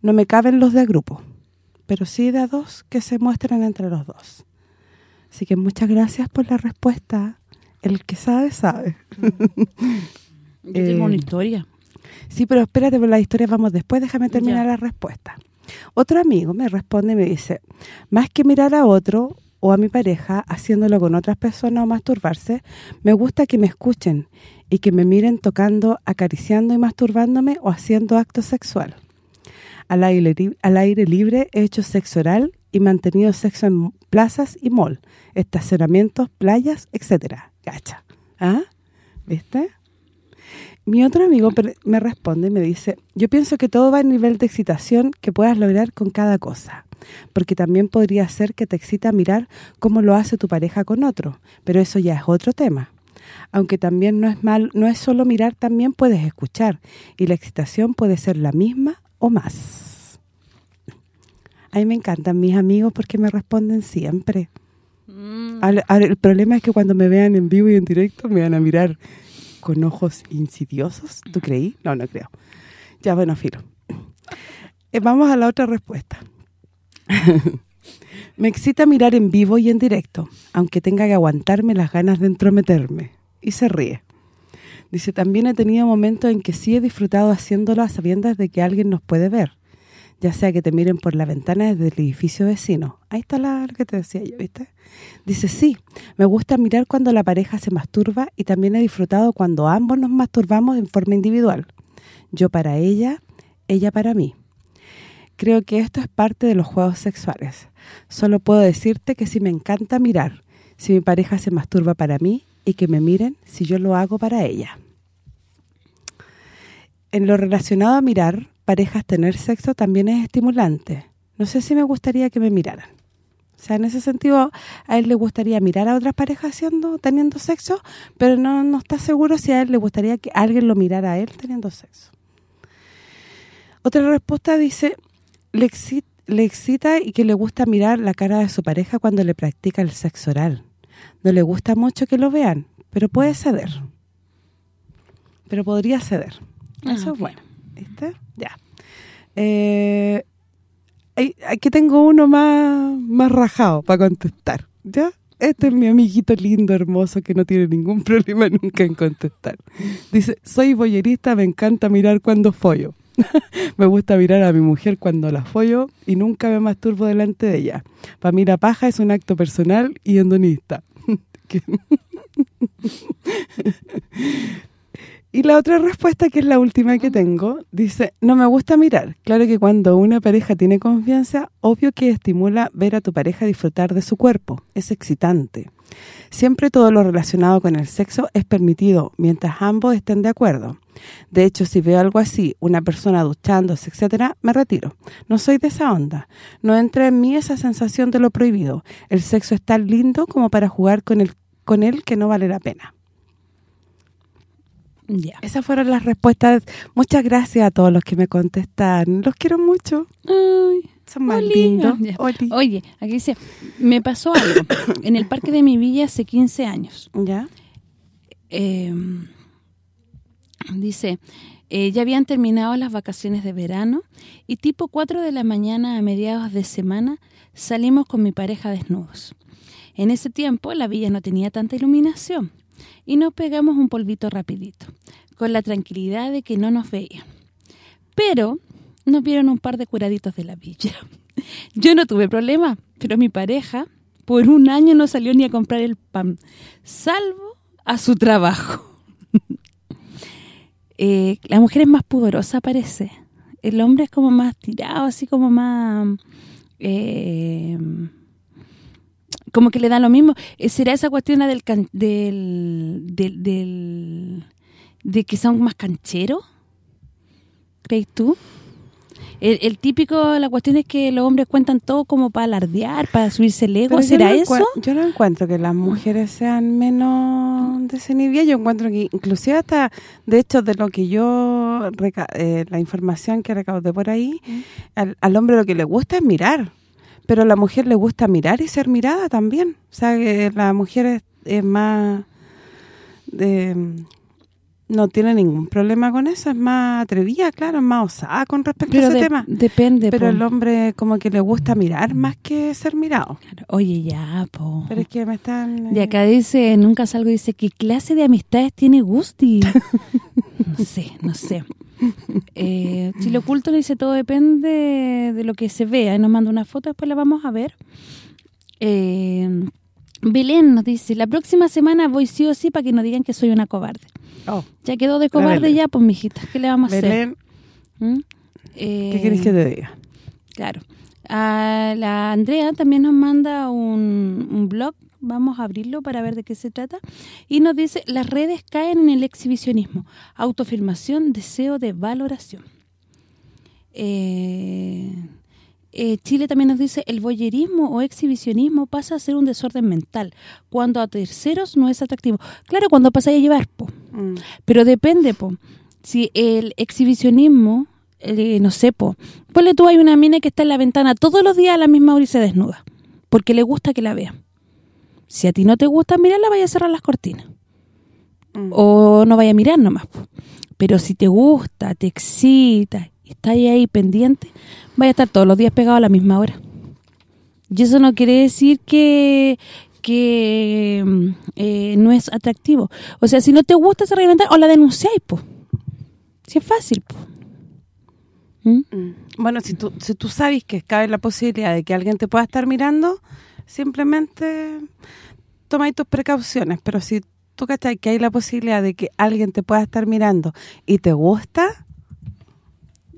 No me caben los de grupo, pero sí de a dos que se muestran entre los dos. Así que muchas gracias por la respuesta. El que sabe, sabe. Yo tengo Eh, una historia. Sí, pero espérate, por las historias vamos después, déjame terminar Ya. la respuesta. Otro amigo me responde y me dice, más que mirar a otro o a mi pareja haciéndolo con otras personas o masturbarse, me gusta que me escuchen y que me miren tocando, acariciando y masturbándome o haciendo acto sexual. Al aire, al aire libre he hecho sexo oral y mantenido sexo en plazas y mall, estacionamientos, playas, etcétera. Gacha. ¿Ah? ¿Viste? Mi otro amigo me responde y me dice, yo pienso que todo va a nivel de excitación que puedas lograr con cada cosa, porque también podría ser que te excita mirar cómo lo hace tu pareja con otro, pero eso ya es otro tema. Aunque también no es mal, no es solo mirar, también puedes escuchar, y la excitación puede ser la misma o más. A mí me encantan mis amigos porque me responden siempre. Ahora, el problema es que cuando me vean en vivo y en directo me van a mirar con ojos insidiosos. ¿Tú creí? No, no creo. Ya, bueno, filo. Eh, vamos a la otra respuesta. me excita mirar en vivo y en directo, aunque tenga que aguantarme las ganas de entrometerme. Y se ríe. Dice, también he tenido momentos en que sí he disfrutado haciéndolo a sabiendas de que alguien nos puede ver. Ya sea que te miren por la ventana desde el edificio vecino. Ahí está la, lo que te decía yo, ¿viste? Dice, sí, me gusta mirar cuando la pareja se masturba y también he disfrutado cuando ambos nos masturbamos en forma individual. Yo para ella, ella para mí. Creo que esto es parte de los juegos sexuales. Solo puedo decirte que sí me encanta mirar si mi pareja se masturba para mí y que me miren si yo lo hago para ella. En lo relacionado a mirar, parejas tener sexo también es estimulante. No sé si me gustaría que me miraran. O sea, en ese sentido, a él le gustaría mirar a otras parejas haciendo, teniendo sexo, pero no, no está seguro si a él le gustaría que alguien lo mirara a él teniendo sexo. Otra respuesta dice, le excita, le excita y que le gusta mirar la cara de su pareja cuando le practica el sexo oral. No le gusta mucho que lo vean, pero puede ceder. Pero podría ceder. Ah, Eso es bueno. ¿Viste? Ya. Eh, aquí tengo uno más, más rajado para contestar. ¿Ya? Este es mi amiguito lindo, hermoso, que no tiene ningún problema nunca en contestar. Dice, soy boyerista, me encanta mirar cuando follo. me gusta mirar a mi mujer cuando la follo y nunca me masturbo delante de ella. Para mí la paja es un acto personal y endonista. Y la otra respuesta, que es la última que tengo, dice, no me gusta mirar. Claro que cuando una pareja tiene confianza, obvio que estimula ver a tu pareja disfrutar de su cuerpo. Es excitante. Siempre todo lo relacionado con el sexo es permitido, mientras ambos estén de acuerdo. De hecho, si veo algo así, una persona duchándose, etcétera, me retiro. No soy de esa onda. No entra en mí esa sensación de lo prohibido. El sexo es tan lindo como para jugar con el con él que no vale la pena. Ya. Esas fueron las respuestas. Muchas gracias a todos los que me contestan. Los quiero mucho. Ay, Son más Oli. lindos. Oli. Oye, aquí dice, me pasó algo en el parque de mi villa hace 15 años. ¿Ya? Eh, dice, eh, ya habían terminado las vacaciones de verano y tipo 4 de la mañana a mediados de semana salimos con mi pareja desnudos. En ese tiempo la villa no tenía tanta iluminación y nos pegamos un polvito rapidito, con la tranquilidad de que no nos veían. Pero nos vieron un par de curaditos de la villa. Yo no tuve problema, pero mi pareja por un año no salió ni a comprar el pan, salvo a su trabajo. Eh, la mujer es más pudorosa, parece. El hombre es como más tirado, así como más... eh, como que le da lo mismo. Eh, ¿Será esa cuestión del, can- del, del, del- de que son más cancheros? ¿Crees tú? El, el típico, la cuestión es que los hombres cuentan todo como para alardear, para subirse el ego. Pero yo ¿Será no eso? Yo no encuentro que las mujeres sean menos desinhibidas. Yo encuentro que inclusive hasta, de hecho, de lo que yo, eh, la información que recaudé por ahí, al, al hombre lo que le gusta es mirar. Pero a la mujer le gusta mirar y ser mirada también. O sea, que la mujer es, es más... de- no tiene ningún problema con eso, es más atrevida, claro, es más osada con respecto Pero a ese de- tema. depende. Pero po. el hombre como que le gusta mirar más que ser mirado. Oye, ya, po. Pero es que me están... De eh, acá dice, nunca salgo, dice, ¿qué clase de amistades tiene Gusti? no sé, no sé. Eh, Chile Oculto nos dice, todo depende de lo que se vea. Y nos manda una foto, después la vamos a ver. Eh, Belén nos dice, la próxima semana voy sí o sí para que no digan que soy una cobarde. oh, Ya quedó de cobarde ya, pues, mijita. ¿Qué le vamos a hacer? Belén, ¿Mm? ¿qué Eh, quieres que te diga? Claro. A la Andrea también nos manda un, un blog, vamos a abrirlo para ver de qué se trata, y nos dice, las redes caen en el exhibicionismo, autoafirmación, deseo de valoración. Eh, eh, Chile también nos dice, el voyerismo o exhibicionismo pasa a ser un desorden mental, cuando a terceros no es atractivo. Claro, cuando pasa a llevar, po. Mm, Pero depende, po. Si el exhibicionismo, eh, no sé, po. Ponle tú, hay una mina que está en la ventana todos los días a la misma hora y se desnuda. Porque le gusta que la vean. Si a ti no te gusta mirarla, vaya a cerrar las cortinas. mm. O no vaya a mirar nomás. Pero si te gusta, te excita, y estás ahí pendiente, vaya a estar todos los días pegado a la misma hora. Y eso no quiere decir que que mm, eh, no es atractivo. O sea, si no te gusta esa ventana, o la denunciáis, pues. Si es fácil, pues. Mm. Bueno, si tú, si tú sabes que cabe la posibilidad de que alguien te pueda estar mirando, simplemente toma tus precauciones. Pero si tú cachai que hay la posibilidad de que alguien te pueda estar mirando y te gusta,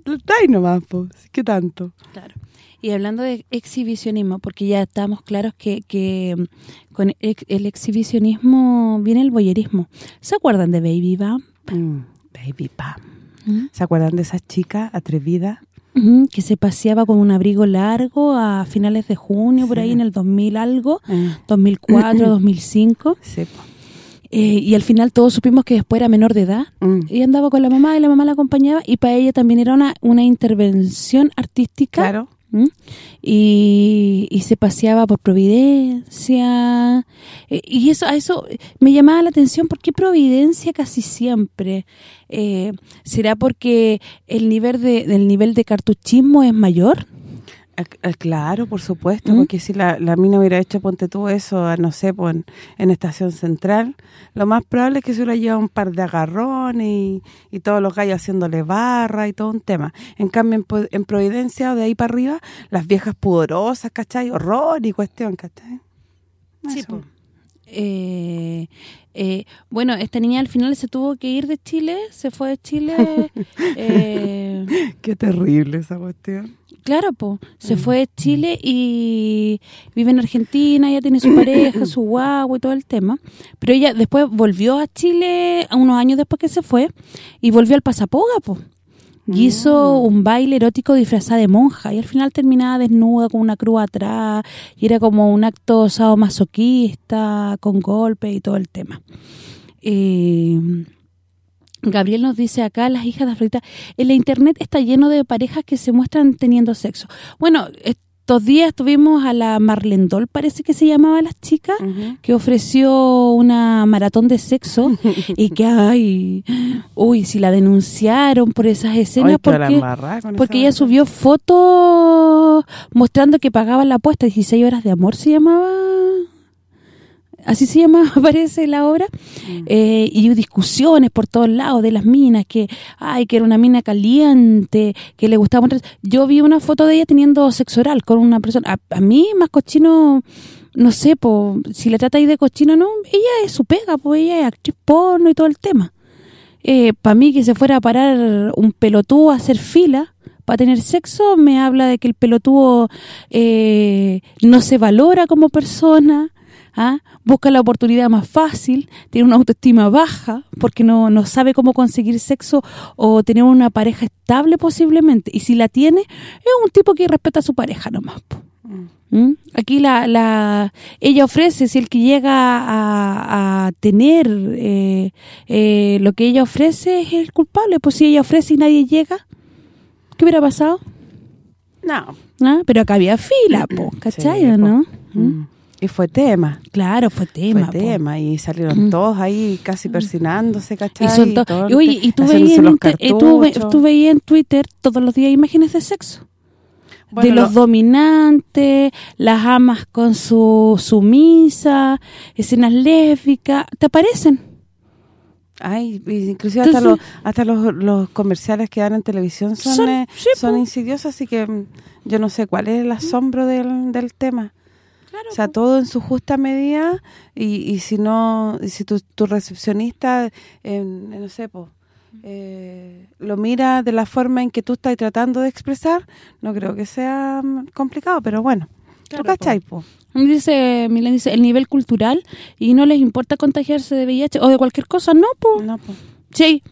dai nomás, pues. ¿Qué tanto? Claro. Y hablando de exhibicionismo, porque ya estamos claros que, que mm, con el exhibicionismo viene el boyerismo. ¿Se acuerdan de Baby Bam? Mm, baby Pam. ¿Mm? ¿Se acuerdan de esa chica atrevida? Ujú, que se paseaba con un abrigo largo a finales de junio, por ahí en el 2000 algo, Eh, 2004, 2005. sí. Eh, y al final todos supimos que después era menor de edad. Mm. Ella andaba con la mamá y la mamá la acompañaba y para ella también era una, una intervención artística. Claro. ¿Mm? Y, y se paseaba por Providencia. Eh, y eso a eso me llamaba la atención, ¿por qué Providencia casi siempre? Eh, ¿Será porque el nivel de el nivel de cartuchismo es mayor? Eh, Claro, por supuesto, ¿Mm? porque si la, la mina hubiera hecho, ponte tú eso, a, no sé, pues, en, Estación Central, lo más probable es que se hubiera llevado un par de agarrones y, y todos los gallos haciéndole barra y todo un tema. En cambio, en, Providencia o de ahí para arriba, las viejas pudorosas, ¿cachai? Horror y cuestión, ¿cachai? Eso. Eh, eh, bueno, esta niña al final se tuvo que ir de Chile, se fue de Chile. eh, Qué terrible esa cuestión. Claro, po, se fue de Chile y vive en Argentina, ya tiene su pareja, su guagua y todo el tema. Pero ella después volvió a Chile, unos años después que se fue, y volvió al Pasapoga, po. Y hizo un baile erótico disfrazada de monja y al final terminaba desnuda con una cruz atrás y era como un acto masoquista con golpes y todo el tema. Eh, Gabriel nos dice acá, las hijas de Afrodita, en la internet está lleno de parejas que se muestran teniendo sexo. Bueno, estos días tuvimos a la Marlendol, parece que se llamaba las chicas, que ofreció una maratón de sexo y que, ay, uy, si la denunciaron por esas escenas, porque, esa ella subió fotos mostrando que pagaba la apuesta, 16 horas de amor se llamaba, así se llama, parece la obra, eh, y discusiones por todos lados de las minas, que ay que era una mina caliente, que le gustaba. Yo vi una foto de ella teniendo sexo oral con una persona. A, a mí, más cochino, no sé, po, si le trata ahí de cochino, no, ella es su pega, pues ella es actriz porno y todo el tema. Eh, para mí que se fuera a parar un pelotudo a hacer fila para tener sexo, me habla de que el pelotudo eh, no se valora como persona, ¿ah? busca la oportunidad más fácil, tiene una autoestima baja porque no, no sabe cómo conseguir sexo o tener una pareja estable posiblemente. Y si la tiene, es un tipo que respeta a su pareja nomás. po. ¿Mm? Aquí la, la ella ofrece, si el que llega a, a tener eh, eh, lo que ella ofrece es el culpable, pues si ella ofrece y nadie llega, ¿qué hubiera pasado? No. ¿Ah? Pero acá había fila, po, ¿cachai Sí, o po. no? ¿Mm? Mm. Y fue tema. Claro, fue tema. fue po. tema y salieron Mm. todos ahí casi persinándose, ¿cachai? Y son to- todo y oye, y tú veías, en eh, tú, ve- veías en Twitter todos los días imágenes de sexo. Bueno, de los lo- dominantes, las amas con su sumisa, escenas lésbicas, ¿te aparecen? Ay, y inclusive hasta los hasta los, los comerciales que dan en televisión son Son- eh, sí, son insidiosos, así que mm, yo no sé cuál es el asombro del, del tema. O sea, todo en su justa medida y, y si no y si tu, tu recepcionista, en- en, no sé, eh, lo mira de la forma en que tú estás tratando de expresar, no creo que sea mm, complicado, pero bueno, Claro, ¿tú cachai, po? Dice, Milen dice, el nivel cultural y no les importa contagiarse de VIH o de cualquier cosa, no, po. No, po. Sí,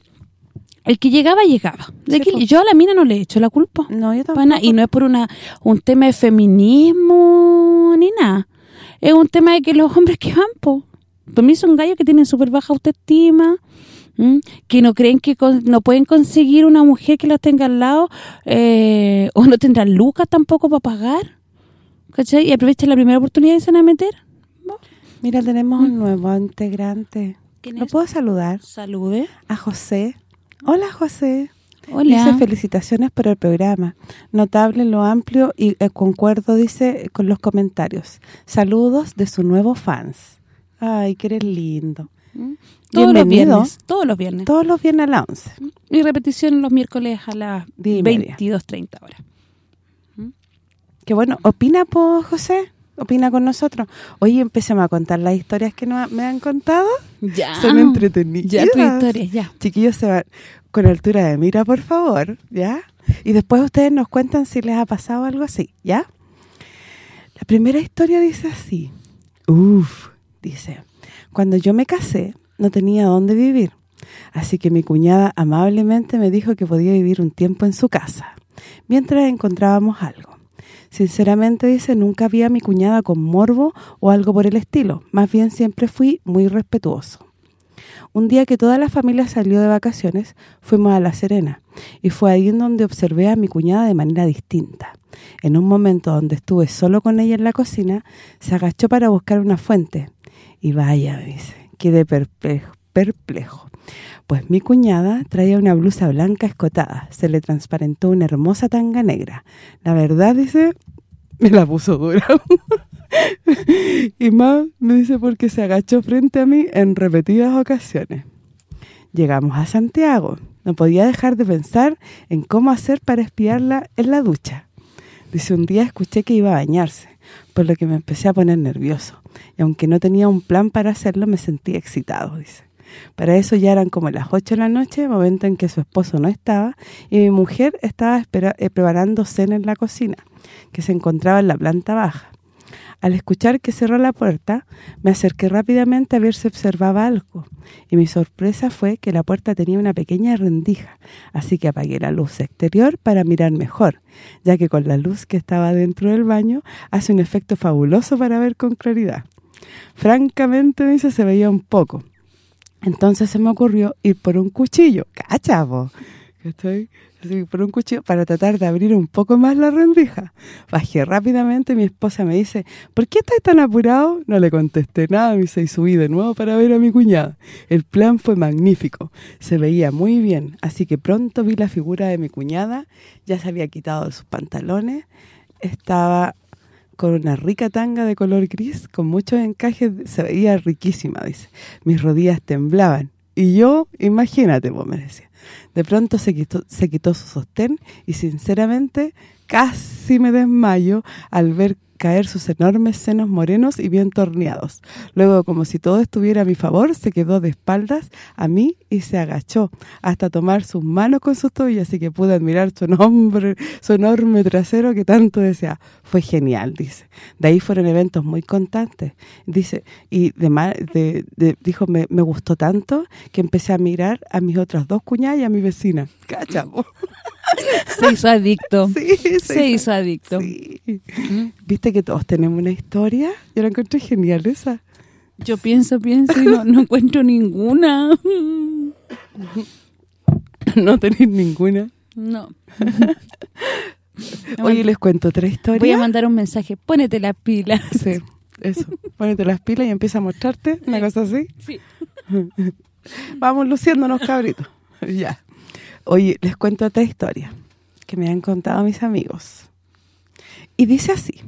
el que llegaba, llegaba. De Sí, que yo a la mina no le he hecho la culpa. No, yo tampoco. y no es por una un tema de feminismo ni nada. Es un tema de que los hombres que van, po. Para mí son gallos que tienen súper baja autoestima, ¿m? que no creen que con- no pueden conseguir una mujer que los tenga al lado, eh, o no tendrán lucas tampoco para pagar, ¿cachai? Y aprovechan la primera oportunidad y se van a meter. Mira, tenemos un nuevo integrante. ¿Quién ¿Lo puedo saludar? Salude. A José. Hola, José. Hola. Dice felicitaciones por el programa. Notable lo amplio y eh, concuerdo, dice, con los comentarios. Saludos de su nuevo fans. Ay, que eres lindo. Todos los viernes, todos los viernes. Todos los viernes a las 11. Y repetición los miércoles a las Diez y media. 22.30 horas. Qué bueno. ¿Opina, po, José? ¿Opina con nosotros? Oye, empecemos a contar las historias que nos, me han contado. Ya. Son entretenidas. Ya, tu historia, ya. Chiquillos, se van con altura de mira, por favor, ¿ya? Y después ustedes nos cuentan si les ha pasado algo así, ¿ya? La primera historia dice así. Uf, dice, cuando yo me casé, no tenía dónde vivir. Así que mi cuñada amablemente me dijo que podía vivir un tiempo en su casa. mientras encontrábamos algo. Sinceramente, dice, nunca vi a mi cuñada con morbo o algo por el estilo. Más bien siempre fui muy respetuoso. Un día que toda la familia salió de vacaciones, fuimos a La Serena y fue ahí en donde observé a mi cuñada de manera distinta. En un momento donde estuve solo con ella en la cocina, se agachó para buscar una fuente. Y vaya, dice, quedé perplejo, perplejo. Pues mi cuñada traía una blusa blanca escotada, se le transparentó una hermosa tanga negra. La verdad, dice, me la puso dura. y más me dice porque se agachó frente a mí en repetidas ocasiones. Llegamos a Santiago. No podía dejar de pensar en cómo hacer para espiarla en la ducha. Dice, un día escuché que iba a bañarse, por lo que me empecé a poner nervioso. Y aunque no tenía un plan para hacerlo, me sentí excitado, dice. Para eso ya eran como las 8 de la noche, momento en que su esposo no estaba, y mi mujer estaba eh, preparando cena en la cocina, que se encontraba en la planta baja. Al escuchar que cerró la puerta, me acerqué rápidamente a ver si observaba algo, y mi sorpresa fue que la puerta tenía una pequeña rendija, así que apagué la luz exterior para mirar mejor, ya que con la luz que estaba dentro del baño hace un efecto fabuloso para ver con claridad. Francamente, dice, se veía un poco. Entonces se me ocurrió ir por un cuchillo, cachavo, estoy por un cuchillo para tratar de abrir un poco más la rendija. Bajé rápidamente, mi esposa me dice, ¿por qué estás tan apurado? No le contesté nada, me hice y subí de nuevo para ver a mi cuñada. El plan fue magnífico, se veía muy bien, así que pronto vi la figura de mi cuñada, ya se había quitado sus pantalones, estaba con una rica tanga de color gris, con muchos encajes, se veía riquísima, dice. Mis rodillas temblaban. Y yo, imagínate, vos me decía, de pronto se quitó, se quitó su sostén y sinceramente casi me desmayo al ver caer sus enormes senos morenos y bien torneados. Luego, como si todo estuviera a mi favor, se quedó de espaldas a mí y se agachó hasta tomar sus manos con sus tobillas, así que pude admirar su enorme, su enorme trasero que tanto desea. Fue genial, dice. De ahí fueron eventos muy constantes. Dice, y de, de, dijo, me, me, gustó tanto que empecé a mirar a mis otras dos cuñadas y a mi vecina. ¡Cachamo! Se hizo adicto. Sí, se, hizo, adicto. ¿Viste que todos tenemos una historia? Yo la encontré genial esa. Yo pienso, pienso y no, encuentro ninguna. ¿No tenéis ninguna? No. Oye, les cuento otra historia. Voy a mandar un mensaje. Pónete las pilas. Sí, eso. Pónete las pilas y empieza a mostrarte, una cosa así. Sí. Vamos luciéndonos, cabritos. ya. Oye, les cuento otra historia que me han contado mis amigos. Y dice así.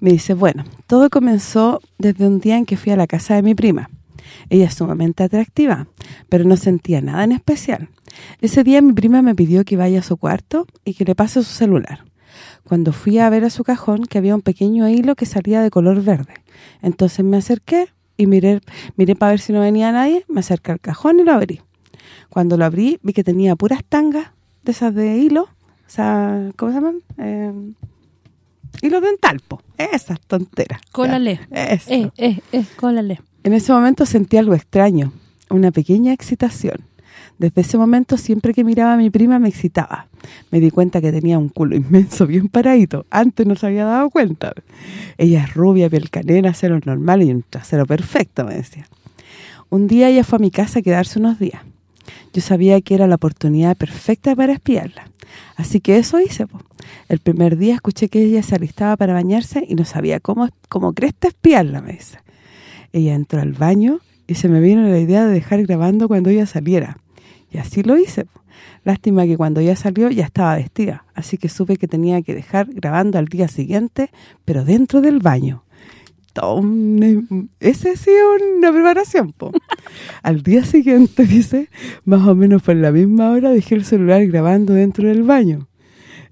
Me dice, bueno, todo comenzó desde un día en que fui a la casa de mi prima. Ella es sumamente atractiva, pero no sentía nada en especial. Ese día mi prima me pidió que vaya a su cuarto y que le pase su celular. Cuando fui a ver a su cajón, que había un pequeño hilo que salía de color verde. Entonces me acerqué y miré, miré para ver si no venía nadie, me acerqué al cajón y lo abrí. Cuando lo abrí, vi que tenía puras tangas de esas de hilo, o sea, ¿cómo se llaman? Eh, hilo dental, po. Esas tonteras. Cólale. Eso. Eh, eh, eh, cólale. En ese momento sentí algo extraño, una pequeña excitación. Desde ese momento, siempre que miraba a mi prima, me excitaba. Me di cuenta que tenía un culo inmenso, bien paradito. Antes no se había dado cuenta. Ella es rubia, piel canela, cero normal y un trasero perfecto, me decía. Un día ella fue a mi casa a quedarse unos días. Yo sabía que era la oportunidad perfecta para espiarla. Así que eso hice. El primer día escuché que ella se alistaba para bañarse y no sabía cómo, cómo cresta espiarla, me dice. Ella entró al baño y se me vino la idea de dejar grabando cuando ella saliera. Y así lo hice. Lástima que cuando ella salió ya estaba vestida, así que supe que tenía que dejar grabando al día siguiente, pero dentro del baño ese sí es una preparación, po. Al día siguiente, dice, más o menos por la misma hora, dejé el celular grabando dentro del baño.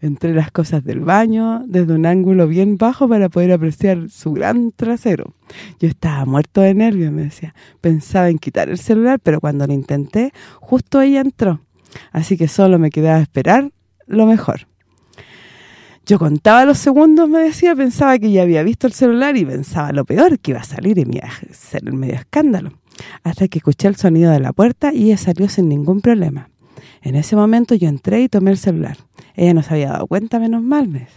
Entre las cosas del baño, desde un ángulo bien bajo para poder apreciar su gran trasero. Yo estaba muerto de nervios, me decía. Pensaba en quitar el celular, pero cuando lo intenté, justo ella entró. Así que solo me quedaba esperar lo mejor. Yo contaba los segundos, me decía, pensaba que ya había visto el celular y pensaba lo peor, que iba a salir y me iba a ser el medio escándalo. Hasta que escuché el sonido de la puerta y ella salió sin ningún problema. En ese momento yo entré y tomé el celular. Ella no se había dado cuenta, menos mal, mes.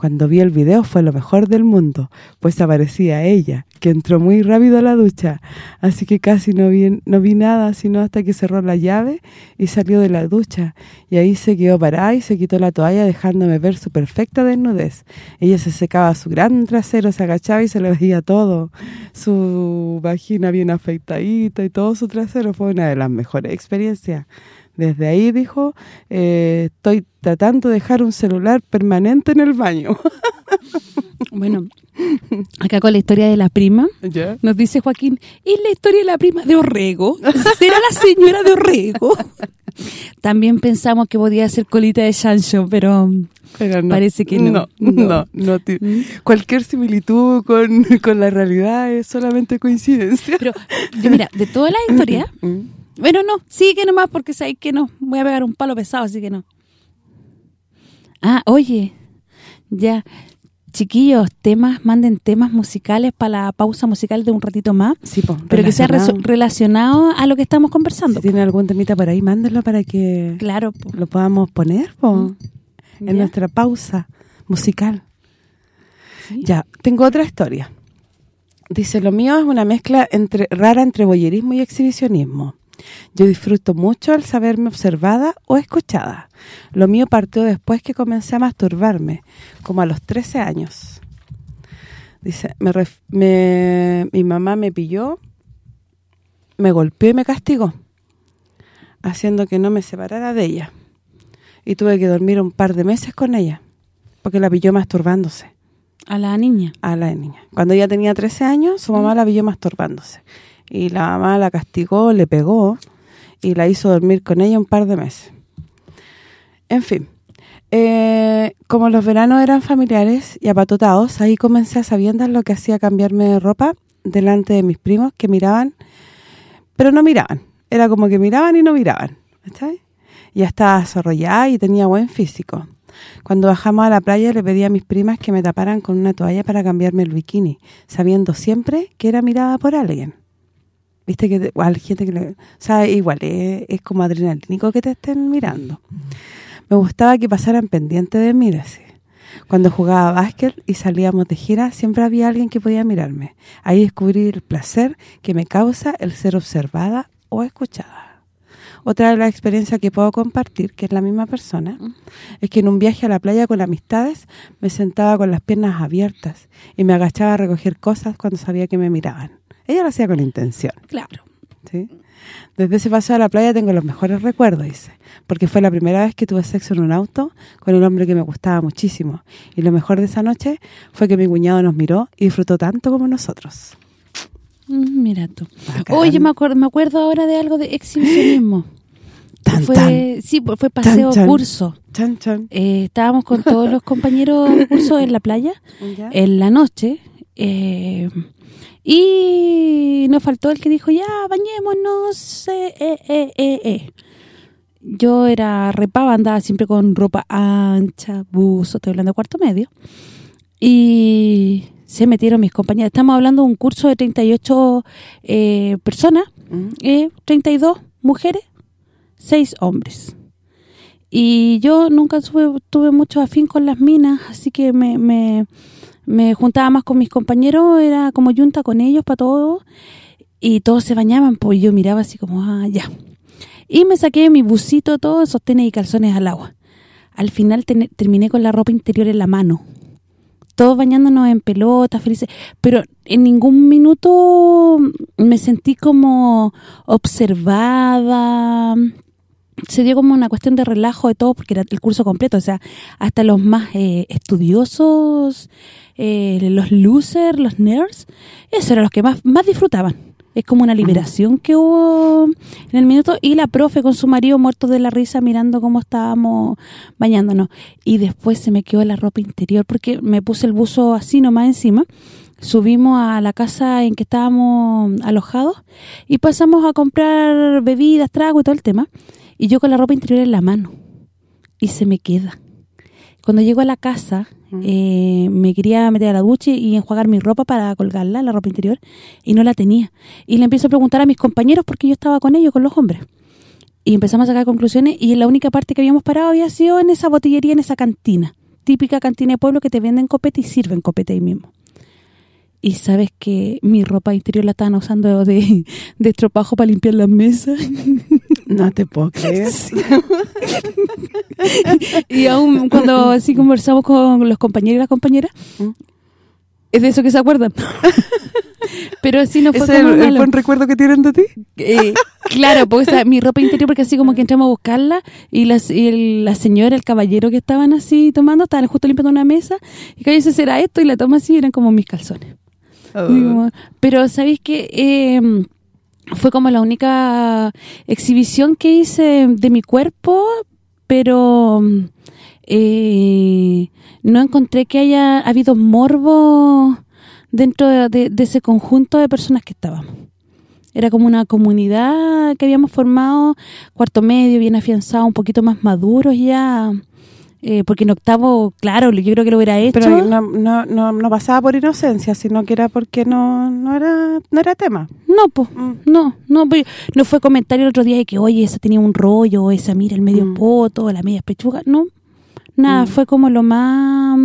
Cuando vi el video fue lo mejor del mundo, pues aparecía ella, que entró muy rápido a la ducha, así que casi no vi, no vi nada, sino hasta que cerró la llave y salió de la ducha. Y ahí se quedó parada y se quitó la toalla dejándome ver su perfecta desnudez. Ella se secaba su gran trasero, se agachaba y se le veía todo. Su vagina bien afeitadita y todo su trasero fue una de las mejores experiencias. Desde ahí, dijo, eh, estoy tratando de dejar un celular permanente en el baño. Bueno, acá con la historia de la prima, ¿Ya? nos dice Joaquín, ¿es la historia de la prima de Orrego? ¿Será la señora de Orrego? También pensamos que podía ser colita de Sancho, pero Pero no. Parece que no. No, No. no, no Mm. Cualquier similitud con, con la realidad es solamente coincidencia. pero mira, de toda la historia, Mm. Bueno, no, sigue nomás porque sabes que no, voy a pegar un palo pesado, así que no. Ah, oye, ya, chiquillos, temas, manden temas musicales para la pausa musical de un ratito más, Sí, po, pero que sea relacionado. a lo que estamos conversando. Si tiene algún temita por ahí, mándenlo para que Claro, po. lo podamos poner po, en ¿Ya? nuestra pausa musical. Sí. Ya, tengo otra historia. Dice, lo mío es una mezcla entre rara entre voyerismo y exhibicionismo. Yo disfruto mucho al saberme observada o escuchada. Lo mío partió después que comencé a masturbarme, como a los 13 años. Dice, me mi mamá me pilló, me golpeó y me castigó, haciendo que no me separara de ella. Y tuve que dormir un par de meses con ella, porque la pilló masturbándose A la niña. a la niña. Cuando ella tenía 13 años, su mamá la vio masturbándose. Y la mamá la castigó, le pegó y la hizo dormir con ella un par de meses. En fin, eh, como los veranos eran familiares y apatotados, ahí comencé a sabiendas lo que hacía cambiarme de ropa delante de mis primos que miraban, pero no miraban. Era como que miraban y no miraban. Ya estaba desarrollada y tenía buen físico. Cuando bajamos a la playa le pedí a mis primas que me taparan con una toalla para cambiarme el bikini, sabiendo siempre que era mirada por alguien. Viste que hay gente que le... O sea, igual, es, es como adrenalínico que te estén mirando. Me gustaba que pasaran pendiente de mí, decía. Cuando jugaba básquet y salíamos de gira, siempre había alguien que podía mirarme. Ahí descubrí el placer que me causa el ser observada o escuchada. Otra de las experiencias que puedo compartir, que es la misma persona, es que en un viaje a la playa con amistades me sentaba con las piernas abiertas y me agachaba a recoger cosas cuando sabía que me miraban. Ella lo hacía con intención, Claro. ¿sí? Desde ese paseo a la playa tengo los mejores recuerdos, dice, porque fue la primera vez que tuve sexo en un auto con un hombre que me gustaba muchísimo. Y lo mejor de esa noche fue que mi cuñado nos miró y disfrutó tanto como nosotros. Mm, Mira tú. Bacán. Oye, me acuerdo, me acuerdo ahora de algo de exhibicionismo. Tan, fue, tan. Sí, pues fue paseo tan. curso. Chan, chan. Eh, estábamos con todos los compañeros de curso en la playa, ¿Ya? en la noche, eh, y nos faltó el que dijo, ya, bañémonos, eh, eh, eh. Yo era repava, andaba siempre con ropa ancha, buzo, estoy hablando de cuarto medio, y se metieron mis compañeras. Estamos hablando de un curso de 38 eh, personas, Mm. eh, 32 mujeres, 6 hombres. Y yo nunca tuve, tuve mucho afín con las minas, así que me, me, me juntaba más con mis compañeros, era como yunta con ellos para todo, y todos se bañaban, pues yo miraba así como, ah, ya. Y me saqué mi busito, todo, sostenes y calzones al agua. Al final ten- terminé con la ropa interior en la mano. Todos bañándonos en pelotas, felices. Pero en ningún minuto me sentí como observada. Se dio como una cuestión de relajo de todo, porque era el curso completo. O sea, hasta los más eh, estudiosos, eh, los losers, los nerds, esos eran los que más, más disfrutaban. Es como una liberación que hubo en el minuto y la profe con su marido muerto de la risa mirando cómo estábamos bañándonos. Y después se me quedó la ropa interior porque me puse el buzo así nomás encima. Subimos a la casa en que estábamos alojados y pasamos a comprar bebidas, trago y todo el tema. Y yo con la ropa interior en la mano. Y se me queda. Cuando llego a la casa, eh, me quería meter a la ducha y enjuagar mi ropa para colgarla, la ropa interior, y no la tenía. Y le empiezo a preguntar a mis compañeros porque yo estaba con ellos, con los hombres. y empezamos a sacar conclusiones y la única parte que habíamos parado había sido en esa botillería, en esa cantina. Típica cantina de pueblo que te venden copete y sirven copete ahí mismo. Y sabes que mi ropa interior la estaban usando de, de estropajo para limpiar las mesas. No te puedo creer. y aún cuando así conversamos con los compañeros y las compañeras, ¿Mm? es de eso que se acuerdan. Pero así no fue ¿Ese es como el, buen recuerdo que tienen de ti? Eh, claro, porque o sea, mi ropa interior, porque así como que entramos a buscarla y, las, y el- la señora, el caballero que estaban así tomando, estaban justo limpiando una mesa y que dice, será esto? Y la toma así, eran como mis calzones. Oh. Pero, ¿sabéis que Fue como la única exhibición que hice de mi cuerpo, pero eh, no encontré que haya habido morbo dentro de, de- ese conjunto de personas que estábamos. Era como una comunidad que habíamos formado, cuarto medio, bien afianzado, un poquito más maduros ya, eh, porque en octavo, claro, yo creo que lo hubiera hecho. Pero no, no, no, no pasaba por inocencia, sino que era porque no, no era no era tema. No, pues, Mm. no, no, no fue comentario el otro día de que, oye, esa tenía un rollo, esa mira el medio Mm. poto, la media pechuga, no. Nada, Mm. fue como lo más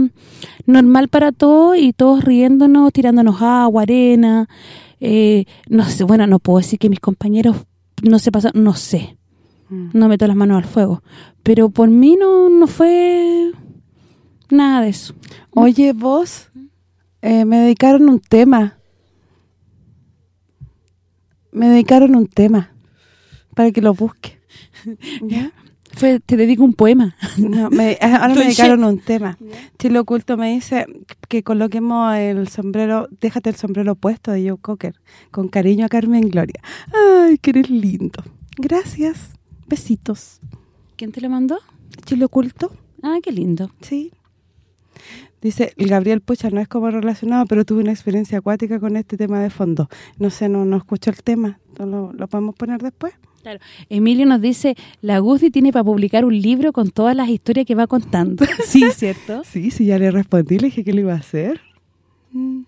normal para todos y todos riéndonos, tirándonos agua, arena. Eh, no sé, bueno, no puedo decir que mis compañeros no se pasaron, no sé. Mm. No meto las manos al fuego. Pero por mí no, no fue nada de eso. Oye, vos, eh, me dedicaron un tema. Me dedicaron un tema para que lo busque. ¿Ya? Fue, te dedico un poema. No, me- ahora me dedicaron un tema. Chile Oculto me dice que coloquemos el sombrero, déjate el sombrero puesto de Joe Cocker, con cariño a Carmen Gloria. Ay, que eres lindo. Gracias. Besitos. ¿Quién te lo mandó? Chile Oculto, Ah, qué lindo. sí. Dice, el Gabriel Pucha no es como relacionado, pero tuve una experiencia acuática con este tema de fondo. No sé, no, no escucho el tema. ¿No ¿Lo, lo podemos poner después? Claro. Emilio nos dice, la Guzzi tiene para publicar un libro con todas las historias que va contando. Sí, ¿cierto? Sí, sí, ya le respondí, le dije que lo iba a hacer. Mm.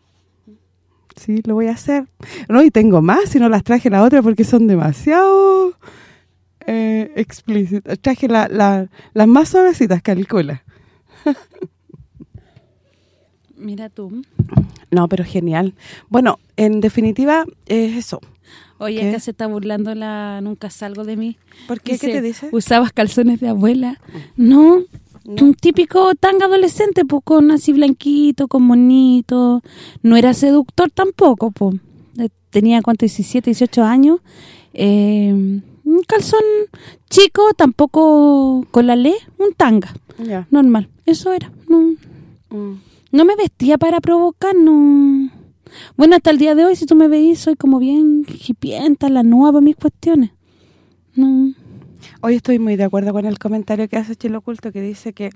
Sí, lo voy a hacer. No, y tengo más, si no las traje la otra porque son demasiado eh, explícitas. Traje la, la, las más suavecitas, calcula. Mira tú. No, pero genial. Bueno, en definitiva, es eso. Oye, ¿Qué? acá se está burlando la nunca salgo de mí. ¿Por qué? ¿Qué te dice? Usabas calzones de abuela. No, un típico tanga adolescente, pues con así blanquito, con monito. No era seductor tampoco, pues. Tenía, ¿cuánto? 17, 18 años. Eh, un calzón chico, tampoco con la ley, un tanga, normal. Eso era, no... Mm. No me vestía para provocar, no. Bueno, hasta el día de hoy, si tú me veís, soy como bien hipienta, la nueva para mis cuestiones. No. Hoy estoy muy de acuerdo con el comentario que hace Chilo Oculto que dice que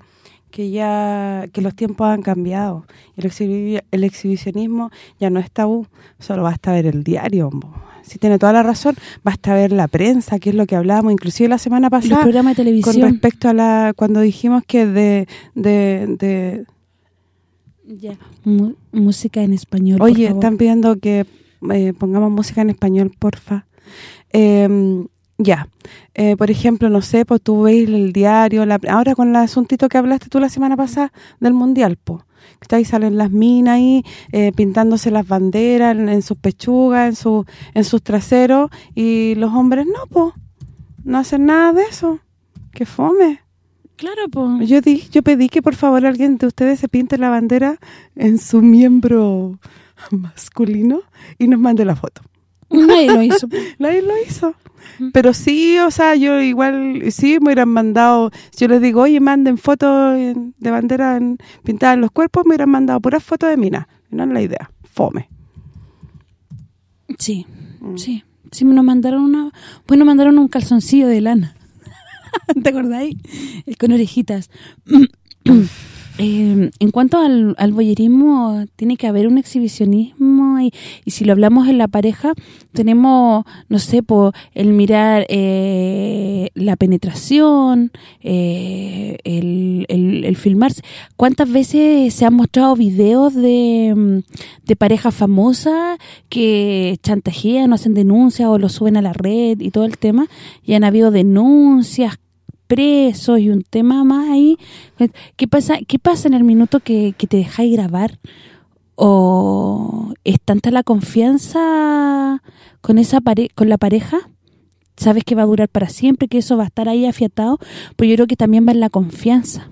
que ya que los tiempos han cambiado. El, exhibi- el exhibicionismo ya no es tabú, solo basta ver el diario. Si tiene toda la razón, basta ver la prensa, que es lo que hablábamos, inclusive la semana Los pasada, programas de con respecto a la cuando dijimos que de, de, de Ya. Música en español, por Oye, favor. están pidiendo que eh, pongamos música en español, porfa. Eh, ya, Eh, por ejemplo, no sé, pues tú veis el diario, la, ahora con el asuntito que hablaste tú la semana pasada del Mundial, pues. Ahí salen las minas ahí, eh, pintándose las banderas en, en sus pechugas, en, su, en sus traseros, y los hombres no, pues. No hacen nada de eso. ¡Qué fome! Claro, pues. Yo di, yo pedí que por favor alguien de ustedes se pinte la bandera en su miembro masculino y nos mande la foto. Nadie lo hizo. Nadie lo hizo. Pero sí, o sea, yo igual, sí me hubieran mandado, si yo les digo, oye, manden fotos de bandera en- pintadas en los cuerpos, me hubieran mandado puras fotos de mina. No es la idea. Fome. Sí, sí. Sí, me nos mandaron una... Pues nos mandaron un calzoncillo de lana. ¿Te acordáis? El con orejitas. Eh, en cuanto al, al voyerismo, tiene que haber un exhibicionismo y, y si lo hablamos en la pareja, tenemos, no sé, por el mirar eh, la penetración, eh, el, el, el filmarse. ¿Cuántas veces se han mostrado videos de, mm, de parejas famosas que chantajean o hacen denuncias o lo suben a la red y todo el tema? Y han habido denuncias, presos y un tema más ahí. ¿Qué pasa qué pasa en el minuto que, que te dejáis grabar? ¿O es tanta la confianza con esa pare con la pareja? ¿Sabes que va a durar para siempre? ¿Que eso va a estar ahí afiatado? Pues yo creo que también va en la confianza.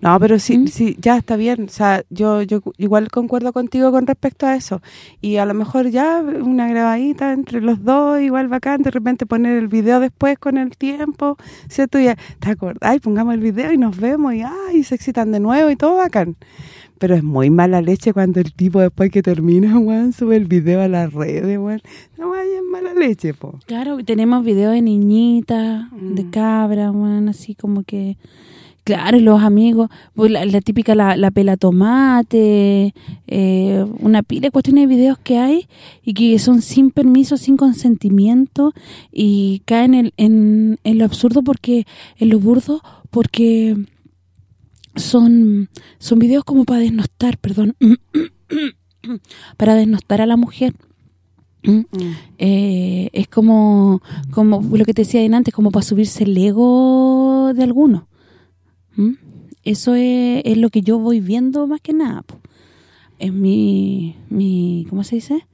No, pero sí, ¿Mm? sí, ya está bien. O sea, yo yo igual concuerdo contigo con respecto a eso. Y a lo mejor ya una grabadita entre los dos, igual bacán, de repente poner el video después con el tiempo, ¿cierto? Ya, ¿te acordás? Ay, pongamos el video y nos vemos y ay, se excitan de nuevo y todo bacán. Pero es muy mala leche cuando el tipo después que termina, weón, sube el video a las redes, weón. No vaya en mala leche, po. Claro, tenemos videos de niñitas, de Mm. cabra, bueno, así como que... Claro, los amigos, pues la, la típica la, la pela tomate, eh, una pila de cuestiones de videos que hay y que son sin permiso, sin consentimiento y caen en, en, en lo absurdo porque en lo burdo porque son son videos como para desnostar, perdón, para desnostar a la mujer. ¿Mm? Eh, es como como lo que te decía antes, como para subirse el ego de alguno. ¿Mm? Eso es, es lo que yo voy viendo más que nada. po. Es mi, mi ¿cómo se dice?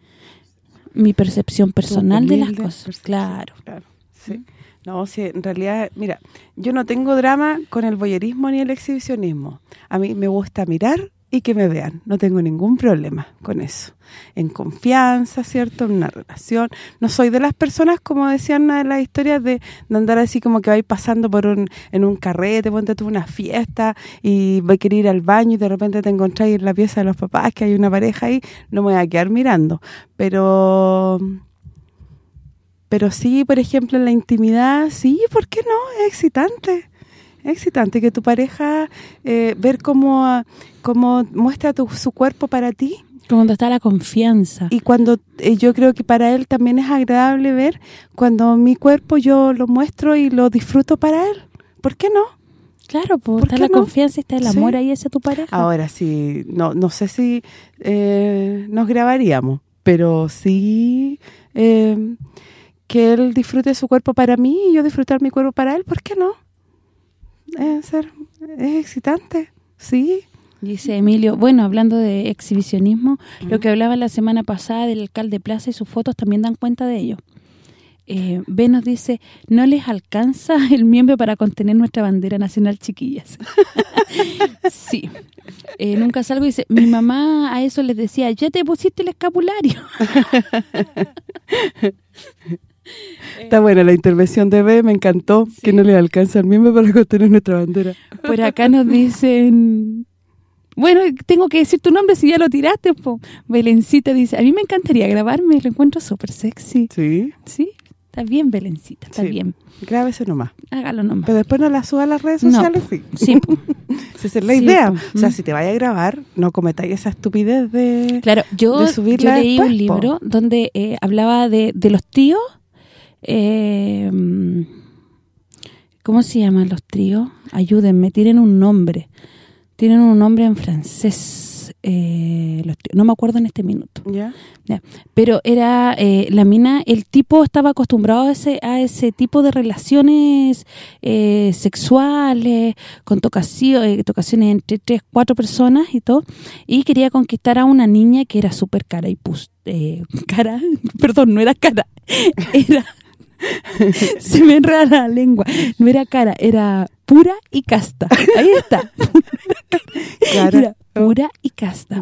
Mi percepción personal de las cosas. Claro. Claro, sí. No, sí, en realidad, mira, yo no tengo drama con el voyerismo ni el exhibicionismo. A mí me gusta mirar y que me vean. No tengo ningún problema con eso. En confianza, ¿cierto? En una relación. No soy de las personas, como decían una de las historias, de, andar así como que vais pasando por un en un carrete, ponte tú una fiesta y vais a querer ir al baño y de repente te encontráis en la pieza de los papás que hay una pareja ahí, no me voy a quedar mirando. Pero pero sí, por ejemplo, en la intimidad, sí, ¿por qué no? Es excitante. Excitante que tu pareja, eh, ver cómo, cómo muestra tu, su cuerpo para ti. Cuando está la confianza. Y cuando eh, yo creo que para él también es agradable ver cuando mi cuerpo yo lo muestro y lo disfruto para él. ¿Por qué no? Claro, pues ¿Por está la no? confianza y está el Sí. amor ahí hacia tu pareja. Ahora sí, no no sé si eh, nos grabaríamos, pero sí eh, que él disfrute su cuerpo para mí y yo disfrutar mi cuerpo para él, ¿por qué no? Es, ser, es excitante, sí. Dice Emilio, bueno, hablando de exhibicionismo, lo que hablaba la semana pasada del alcalde Plaza y sus fotos también dan cuenta de ello. Eh, B nos dice, no les alcanza el miembro para contener nuestra bandera nacional, chiquillas. sí. Eh, nunca salgo y dice, mi mamá a eso les decía, ya te pusiste el escapulario. Está buena la intervención de B, me encantó, que no le alcanza el miembro para contener nuestra bandera. Por acá nos dicen... Bueno, tengo que decir tu nombre si ya lo tiraste, po. Belencita dice, a mí me encantaría grabarme, lo encuentro súper sexy. Sí, Sí, está bien, Belencita, está Sí. bien. grábese nomás. Hágalo nomás. Pero después no la suba a las redes No, sociales, sí. Sí, po. Esa es la Sí, idea. po. O sea, si te vaya a grabar, no cometáis esa estupidez de... claro, yo, de yo subirla leí después, un po. libro donde eh, hablaba de, de los tíos. Eh, ¿Cómo se llaman los tríos? Ayúdenme, tienen un nombre. Tienen un nombre en francés. eh, los. No me acuerdo en este minuto. ¿Ya? Pero era eh, la mina, el tipo estaba acostumbrado a ese a ese tipo de relaciones eh, sexuales, con tocación, eh, tocaciones entre tres, cuatro personas y todo, y quería conquistar a una niña que era súper cara y pus, eh, cara, perdón, no era cara, era se me enreda la lengua, no era cara, era pura y casta. Ahí está. Era pura y casta.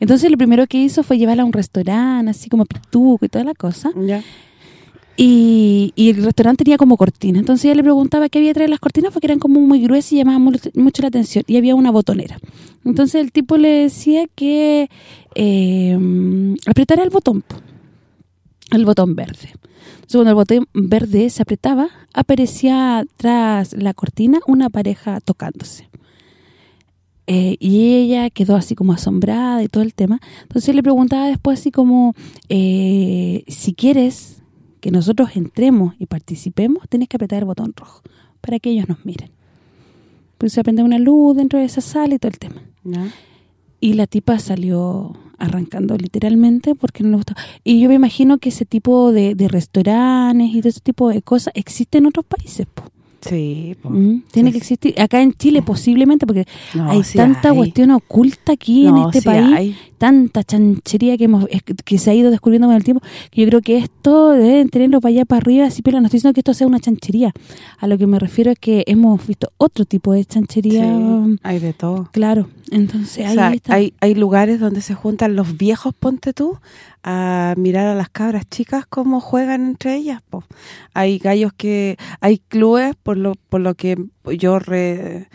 Entonces lo primero que hizo fue llevarla a un restaurante, así como pituco y toda la cosa. Y, y el restaurante tenía como cortina. Entonces ella le preguntaba qué había de las cortinas porque eran como muy gruesas y llamaban mu- mucho la atención. Y había una botonera. Entonces el tipo le decía que eh, apretara el botón. El botón verde. Cuando el botón verde se apretaba, aparecía tras la cortina una pareja tocándose. Eh, y ella quedó así como asombrada y todo el tema. Entonces le preguntaba después así como, eh, si quieres que nosotros entremos y participemos, tienes que apretar el botón rojo para que ellos nos miren. Pues se prende una luz dentro de esa sala y todo el tema. Y la tipa salió arrancando literalmente porque no le gustó. Y yo me imagino que ese tipo de, de restaurantes y de ese tipo de cosas existen en otros países, po. Sí, po. Mm, Tiene Sí, que existir. Acá en Chile posiblemente, porque No, hay sí tanta hay. cuestión oculta aquí en este sí país, hay. Tanta chanchería que hemos que- se ha ido descubriendo con el tiempo, que yo creo que esto deben tenerlo para allá, para arriba, así, pero no estoy diciendo que esto sea una chanchería. A lo que me refiero es que hemos visto otro tipo de chanchería, Sí, hay de todo. claro. Entonces, O ahí está. hay, hay lugares donde se juntan los viejos, ponte tú, a mirar a las cabras chicas cómo juegan entre ellas. po. Hay gallos que... Hay clubes, por lo por lo que yo re-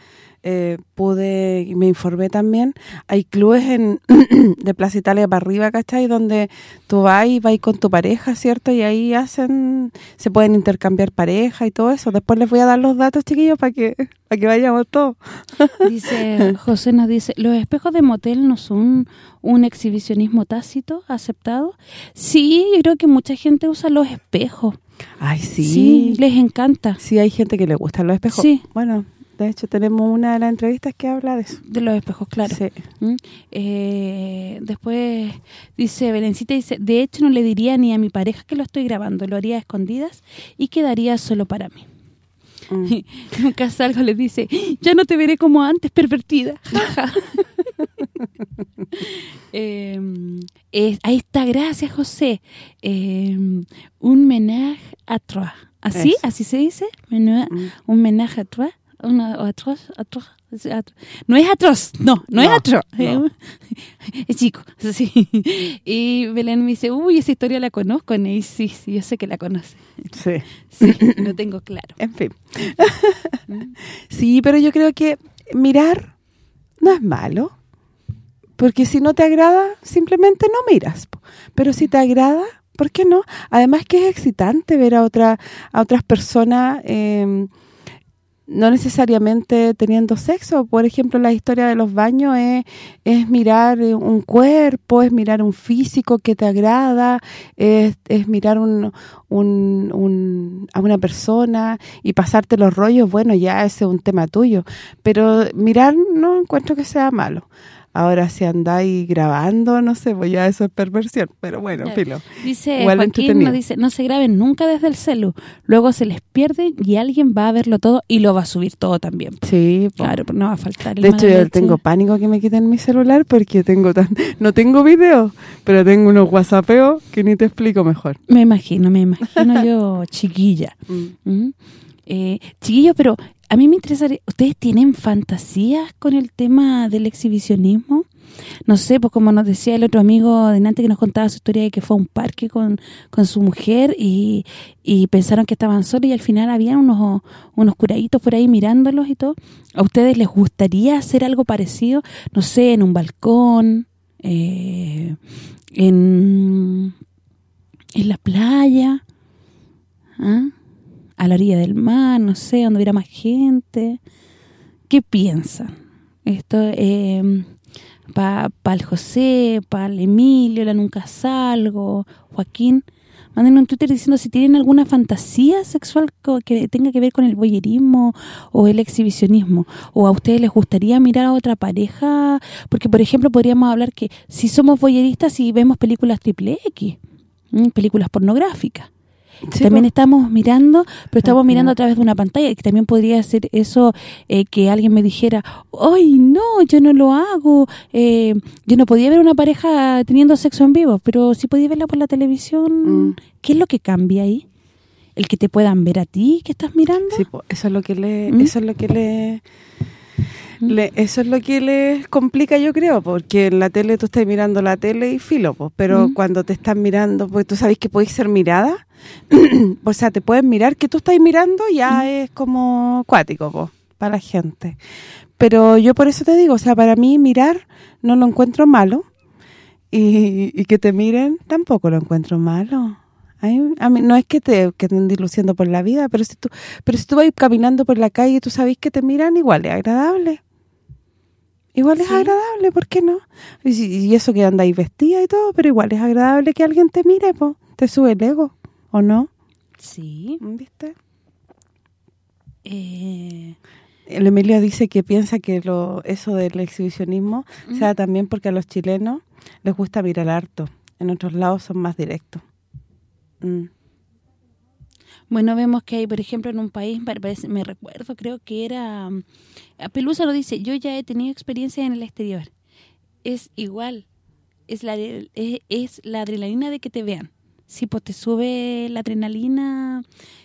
eh, pude y me informé también, hay clubes en de Plaza Italia para arriba, ¿cachai? Donde tú vas y vas con tu pareja, ¿cierto? Y ahí hacen... Se pueden intercambiar pareja y todo eso. Después les voy a dar los datos, chiquillos, para que para que vayamos todos. Dice, José nos dice, ¿los espejos de motel no son un exhibicionismo tácito aceptado? Sí, yo creo que mucha gente usa los espejos. Ay, Sí, les encanta Sí, hay gente que le gustan los espejos. Sí. Bueno, de hecho tenemos una de las entrevistas que habla de eso. de los espejos, claro. Sí. ¿Mm? Eh, después dice, Belencita dice, de hecho no le diría ni a mi pareja que lo estoy grabando, lo haría a escondidas y quedaría solo para mí. Mm. Nunca salgo, le dice, ya no te veré como antes, pervertida. Eh, es- ahí está, gracias José. Eh, un menage à trois. ¿Así? Eso. ¿Así se dice? Menue- Mm. Un menage à trois. Una, o atroz, atroz, es atro- No es atroz, no, no, es atroz. no. Es chico, sí. Y Belén me dice, uy, esa historia la conozco. Y sí, sí, yo sé que la conoce. Sí. Sí, lo tengo claro. En fin. sí, pero yo creo que mirar no es malo. Porque si no te agrada, simplemente no miras. Pero si te agrada, ¿por qué no? Además que es excitante ver a otra a otras personas eh, no necesariamente teniendo sexo. Por ejemplo, la historia de los baños es, es mirar eh, un cuerpo, es mirar un físico que te agrada, es, es mirar un, un- un- a una persona y pasarte los rollos, bueno, ya ese es un tema tuyo. Pero mirar no encuentro que sea malo. Ahora, si andáis grabando, no sé, pues ya eso es perversión. Pero bueno, Claro. filo. Dice Igual Joaquín, nos dice, no se graben nunca desde el celu. Luego se les pierde y alguien va a verlo todo y lo va a subir todo también. Sí, po. Claro, pero no va a faltar De hecho, yo tengo pánico que me quiten mi celular porque tengo tan no tengo video, pero tengo unos whatsappeos que ni te explico mejor. Me imagino, me imagino yo chiquilla. ¿Mm? Eh, chiquillos, pero a mí me interesa, ¿ustedes tienen fantasías con el tema del exhibicionismo? No sé, pues como nos decía el otro amigo delante que nos contaba su historia de que fue a un parque con, con su mujer y, y pensaron que estaban solos y al final había unos unos curaditos por ahí mirándolos y todo. ¿A ustedes les gustaría hacer algo parecido? No sé, en un balcón, eh, en, en la playa, ¿ah? A la orilla del mar, no sé, donde hubiera más gente. ¿Qué piensan? Esto eh, para el José, para el Emilio, la Nunca Salgo, Joaquín, manden un Twitter diciendo si tienen alguna fantasía sexual que tenga que ver con el voyerismo o el exhibicionismo. O a ustedes les gustaría mirar a otra pareja, porque por ejemplo podríamos hablar que si somos voyeristas y vemos películas triple X, películas pornográficas. Sí, también estamos mirando, pero estamos Ajá. mirando a través de una pantalla, que también podría ser eso eh, que alguien me dijera, ¡ay, no, yo no lo hago! Eh, yo no podía ver una pareja teniendo sexo en vivo, pero sí podía verla por la televisión. Mm. ¿Qué es lo que cambia ahí? ¿El que te puedan ver a ti que estás mirando? Sí, po, eso es lo que le ¿Mm? eso es lo que le. Le- eso es lo que les complica, yo creo, porque en la tele tú estás mirando la tele y filo, po, pero cuando te están mirando, porque tú sabes que podéis ser mirada, o sea, te pueden mirar que tú estás mirando, ya es como cuático, po, para la gente. Pero yo por eso te digo, o sea, para mí mirar no lo encuentro malo y, y que te miren tampoco lo encuentro malo. Ay, a mí no es que te que estén diluciendo por la vida, pero si tú pero si tú vas caminando por la calle y tú sabes que te miran, igual es agradable. Igual es Sí. agradable, ¿por qué no? Y, eso que andáis vestida y todo, pero igual es agradable que alguien te mire, po. Te sube el ego, ¿o no? Sí. ¿Viste? Eh, El Emilio dice que piensa que lo eso del exhibicionismo sea también porque a los chilenos les gusta mirar harto. En otros lados son más directos. Mm. Bueno, vemos que hay, por ejemplo, en un país, me recuerdo, creo que era... Pelusa lo dice, yo ya he tenido experiencia en el exterior. Es igual, es la es, es la adrenalina de que te vean. Sí, pues te sube la adrenalina,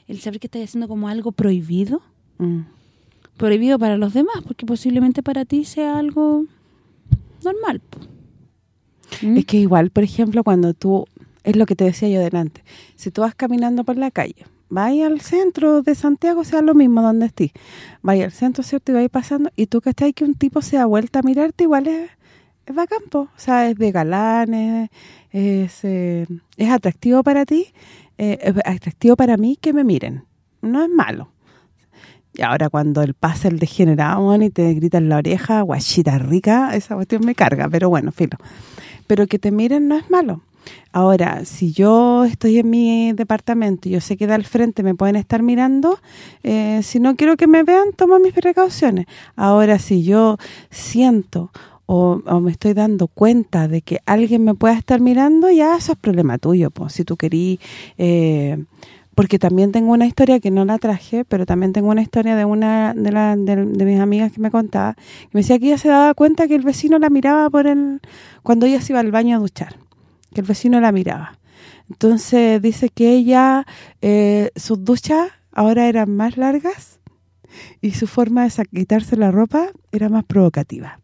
el saber que estás haciendo como algo prohibido. Mm. Prohibido para los demás, porque posiblemente para ti sea algo normal. ¿Mm? Es que igual, por ejemplo, cuando tú, es lo que te decía yo delante, si tú vas caminando por la calle, vas al centro de Santiago, sea lo mismo donde estés, vas al centro, ¿cierto? Y vas pasando, y tú cachai que un tipo se da vuelta a mirarte, igual es, es bacán, po. o sea, es de galán, es, eh, es atractivo para ti, eh, es atractivo para mí que me miren, no es malo. Y ahora cuando el pasa el degenerado y te grita en la oreja, guachita rica, esa cuestión me carga, pero bueno, filo. Pero que te miren no es malo. Ahora, si yo estoy en mi departamento y yo sé que de al frente me pueden estar mirando, eh, si no quiero que me vean, tomo mis precauciones. Ahora, si yo siento o, me estoy dando cuenta de que alguien me pueda estar mirando, ya eso es problema tuyo, pues si tú querís... Eh, porque también tengo una historia que no la traje, pero también tengo una historia de una de, la, de, de mis amigas que me contaba, que me decía que ella se daba cuenta que el vecino la miraba por el cuando ella se iba al baño a duchar, que el vecino la miraba. Entonces dice que ella, eh, sus duchas ahora eran más largas y su forma de quitarse la ropa era más provocativa.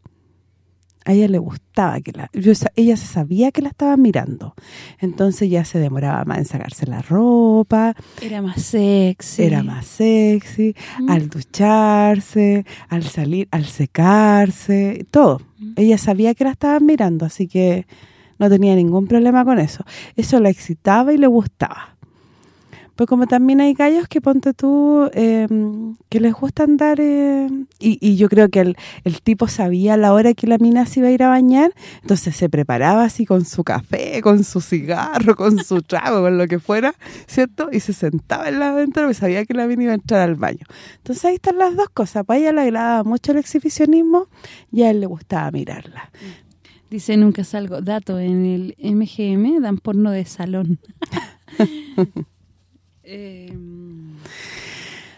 A ella le gustaba que la yo ella se sabía que la estaban mirando. Entonces ya se demoraba más en sacarse la ropa, Era más sexy. era más sexy, Mm. al ducharse, al salir, al secarse, todo. Mm. Ella sabía que la estaban mirando, así que no tenía ningún problema con eso. Eso la excitaba y le gustaba. Pues como también hay gallos que ponte tú, eh, que les gusta andar, eh, y, y yo creo que el, el tipo sabía la hora que la mina se iba a ir a bañar, entonces se preparaba así con su café, con su cigarro, con su trago, con lo que fuera, ¿cierto? Y se sentaba en la ventana y sabía que la mina iba a entrar al baño. Entonces ahí están las dos cosas, para ella le agradaba mucho el exhibicionismo y a él le gustaba mirarla. Dice, nunca salgo. Dato, en el MGM dan porno de salón. Eh,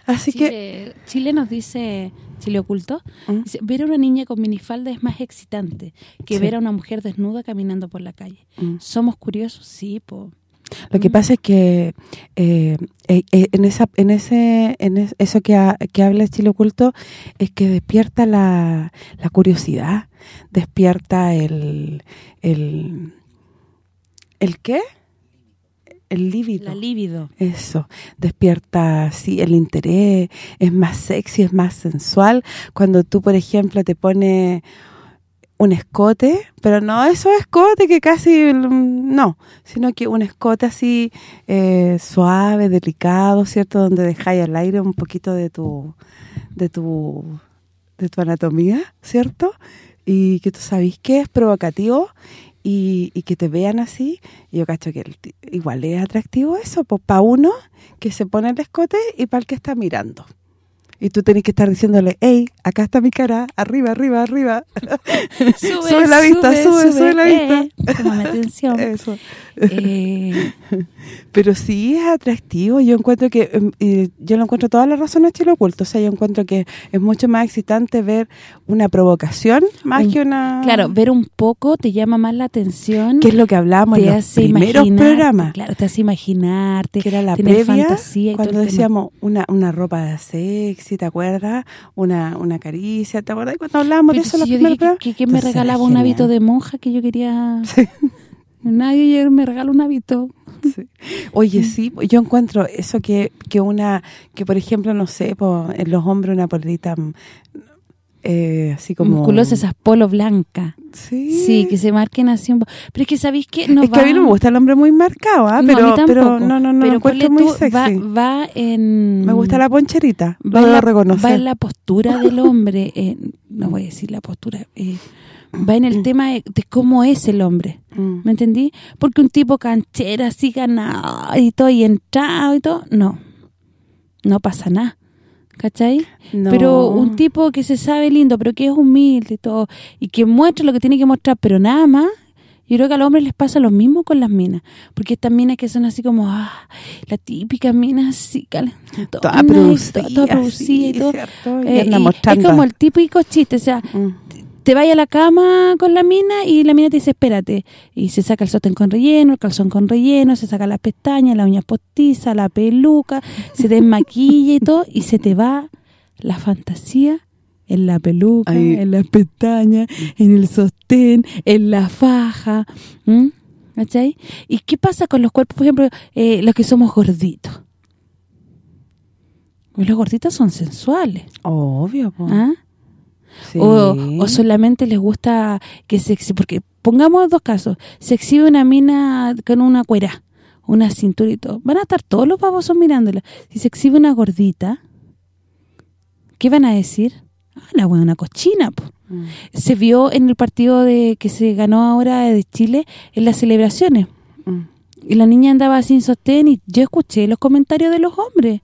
Así que, Chile, Chile nos dice, Chile Oculto, ¿Mm? dice, ver a una niña con minifalda es más excitante que Sí. ver a una mujer desnuda caminando por la calle. Mm. ¿Somos curiosos? Sí, po. Lo que Mm. pasa es que eh, eh, eh, en esa en ese en es- eso que, ha- que habla Chile Oculto es que despierta la, la curiosidad, despierta el el ¿el qué? El líbido. La libido. Eso, despierta sí el interés, es más sexy, es más sensual. Cuando tú, por ejemplo, te pones un escote, pero no esos escote que casi, no, sino que un escote así eh, suave, delicado, ¿cierto? Donde dejáis al aire un poquito de tu de tu de tu anatomía, ¿cierto? Y que tú sabís que es provocativo y, y que te vean así, yo cacho que el igual es atractivo eso, pues para uno que se pone el escote y para el que está mirando. Y tú tenés que estar diciéndole, hey, acá está mi cara, arriba, arriba, arriba. Sube la vista, sube, sube la eh, tómame atención. Eso. Eh, Pero sí es atractivo, yo encuentro que, em, yo lo encuentro todas las razones Chile Oculto, o sea, yo encuentro que es mucho más excitante ver una provocación más Un- que una... claro, ver un poco te llama más la atención. que es lo que hablamos en te los hace primeros programas. Claro, te hace imaginarte, que era la previa, fantasía y todo cuando decíamos una una ropa de sexy, ¿te acuerdas? Una una caricia, ¿te acuerdas? Cuando hablábamos de eso si los yo primeros dije que, que, que me regalaba un hábito de monja que yo quería... Nadie ayer me regaló un hábito. Sí. Oye, sí, yo encuentro eso que, que una, que por ejemplo, no sé, po, en los hombres una polerita mm, eh, así como... Musculosa, esas polo blancas. Sí. Sí, que se marquen así un poco. Pero es que, ¿sabéis qué? No es que a mí no me gusta el hombre muy marcado, ¿ah? No, a pero, mí pero no, no, no, Pero encuentro muy sexy. Va, va en... me gusta la poncherita, va lo la, reconocer. va en la postura del hombre. eh, no voy a decir la postura, eh, va en el tema de, de cómo es el hombre. Mm. ¿Me entendí? Porque un tipo canchera, así ganado y todo, y entrado y todo, no. No pasa nada. ¿Cachai? No. Pero un tipo que se sabe lindo, pero que es humilde y todo, y que muestra lo que tiene que mostrar, pero nada más, yo creo que a los hombres les pasa lo mismo con las minas. Porque estas minas que son así como, ah, la típica mina así, calentona, Toda y producida, to- toda producida y todo. Y Eh, y es como el típico chiste, o sea, Mm. Te vaya a la cama con la mina y la mina te dice, espérate. Y se saca el sostén con relleno, el calzón con relleno, se saca las pestañas, la uña postiza, la peluca, se desmaquilla y todo, y se te va la fantasía en la peluca, Ay. en las pestañas, en el sostén, en la faja. ¿Cachai? ¿Y qué pasa con los cuerpos, por ejemplo, eh, los que somos gorditos? Pues los gorditos son sensuales. Obvio, po. ¿ah? Sí. O, o solamente les gusta que se porque pongamos dos casos, se exhibe una mina con una cuera, una cintura y todo, van a estar todos los babosos mirándola. Si se exhibe una gordita, ¿qué van a decir? Ah, la buena cochina, po. Mm. Se vio en el partido de que se ganó ahora de Chile en las celebraciones. Mm. Y la niña andaba sin sostén y yo escuché los comentarios de los hombres.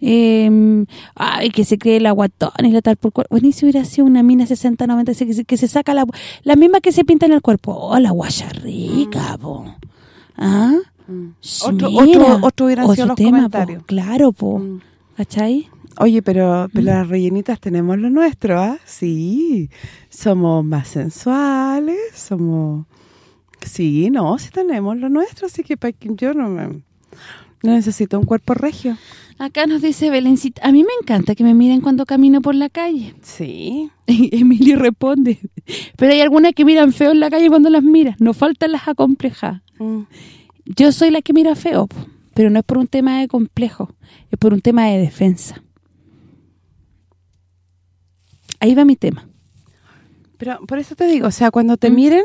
Eh, ay, que se cree la guatona y la tal por cuerpo. Bueno, y si hubiera sido una mina 60, 90, que se, que se saca la... La misma que se pinta en el cuerpo. Oh, la guaya rica, po. ¿Ah? Otro- Mira, otro- otro hubieran sido otro los tema, po. comentarios. Claro, po. Mm. ¿Cachai? Oye, pero, ¿Mm? las rellenitas tenemos lo nuestro, ¿ah? Sí, somos más sensuales, somos... Sí, no, sí tenemos lo nuestro, así que yo no me... No necesito un cuerpo regio. Acá nos dice Belencita, a mí me encanta que me miren cuando camino por la calle. Sí. Y Emilio responde, pero hay algunas que miran feo en la calle cuando las miras, no faltan las acomplejadas. Mm. Yo soy la que mira feo, pero no es por un tema de complejo, es por un tema de defensa. Ahí va mi tema. Pero por eso te digo, o sea, cuando ¿Mm? te miren,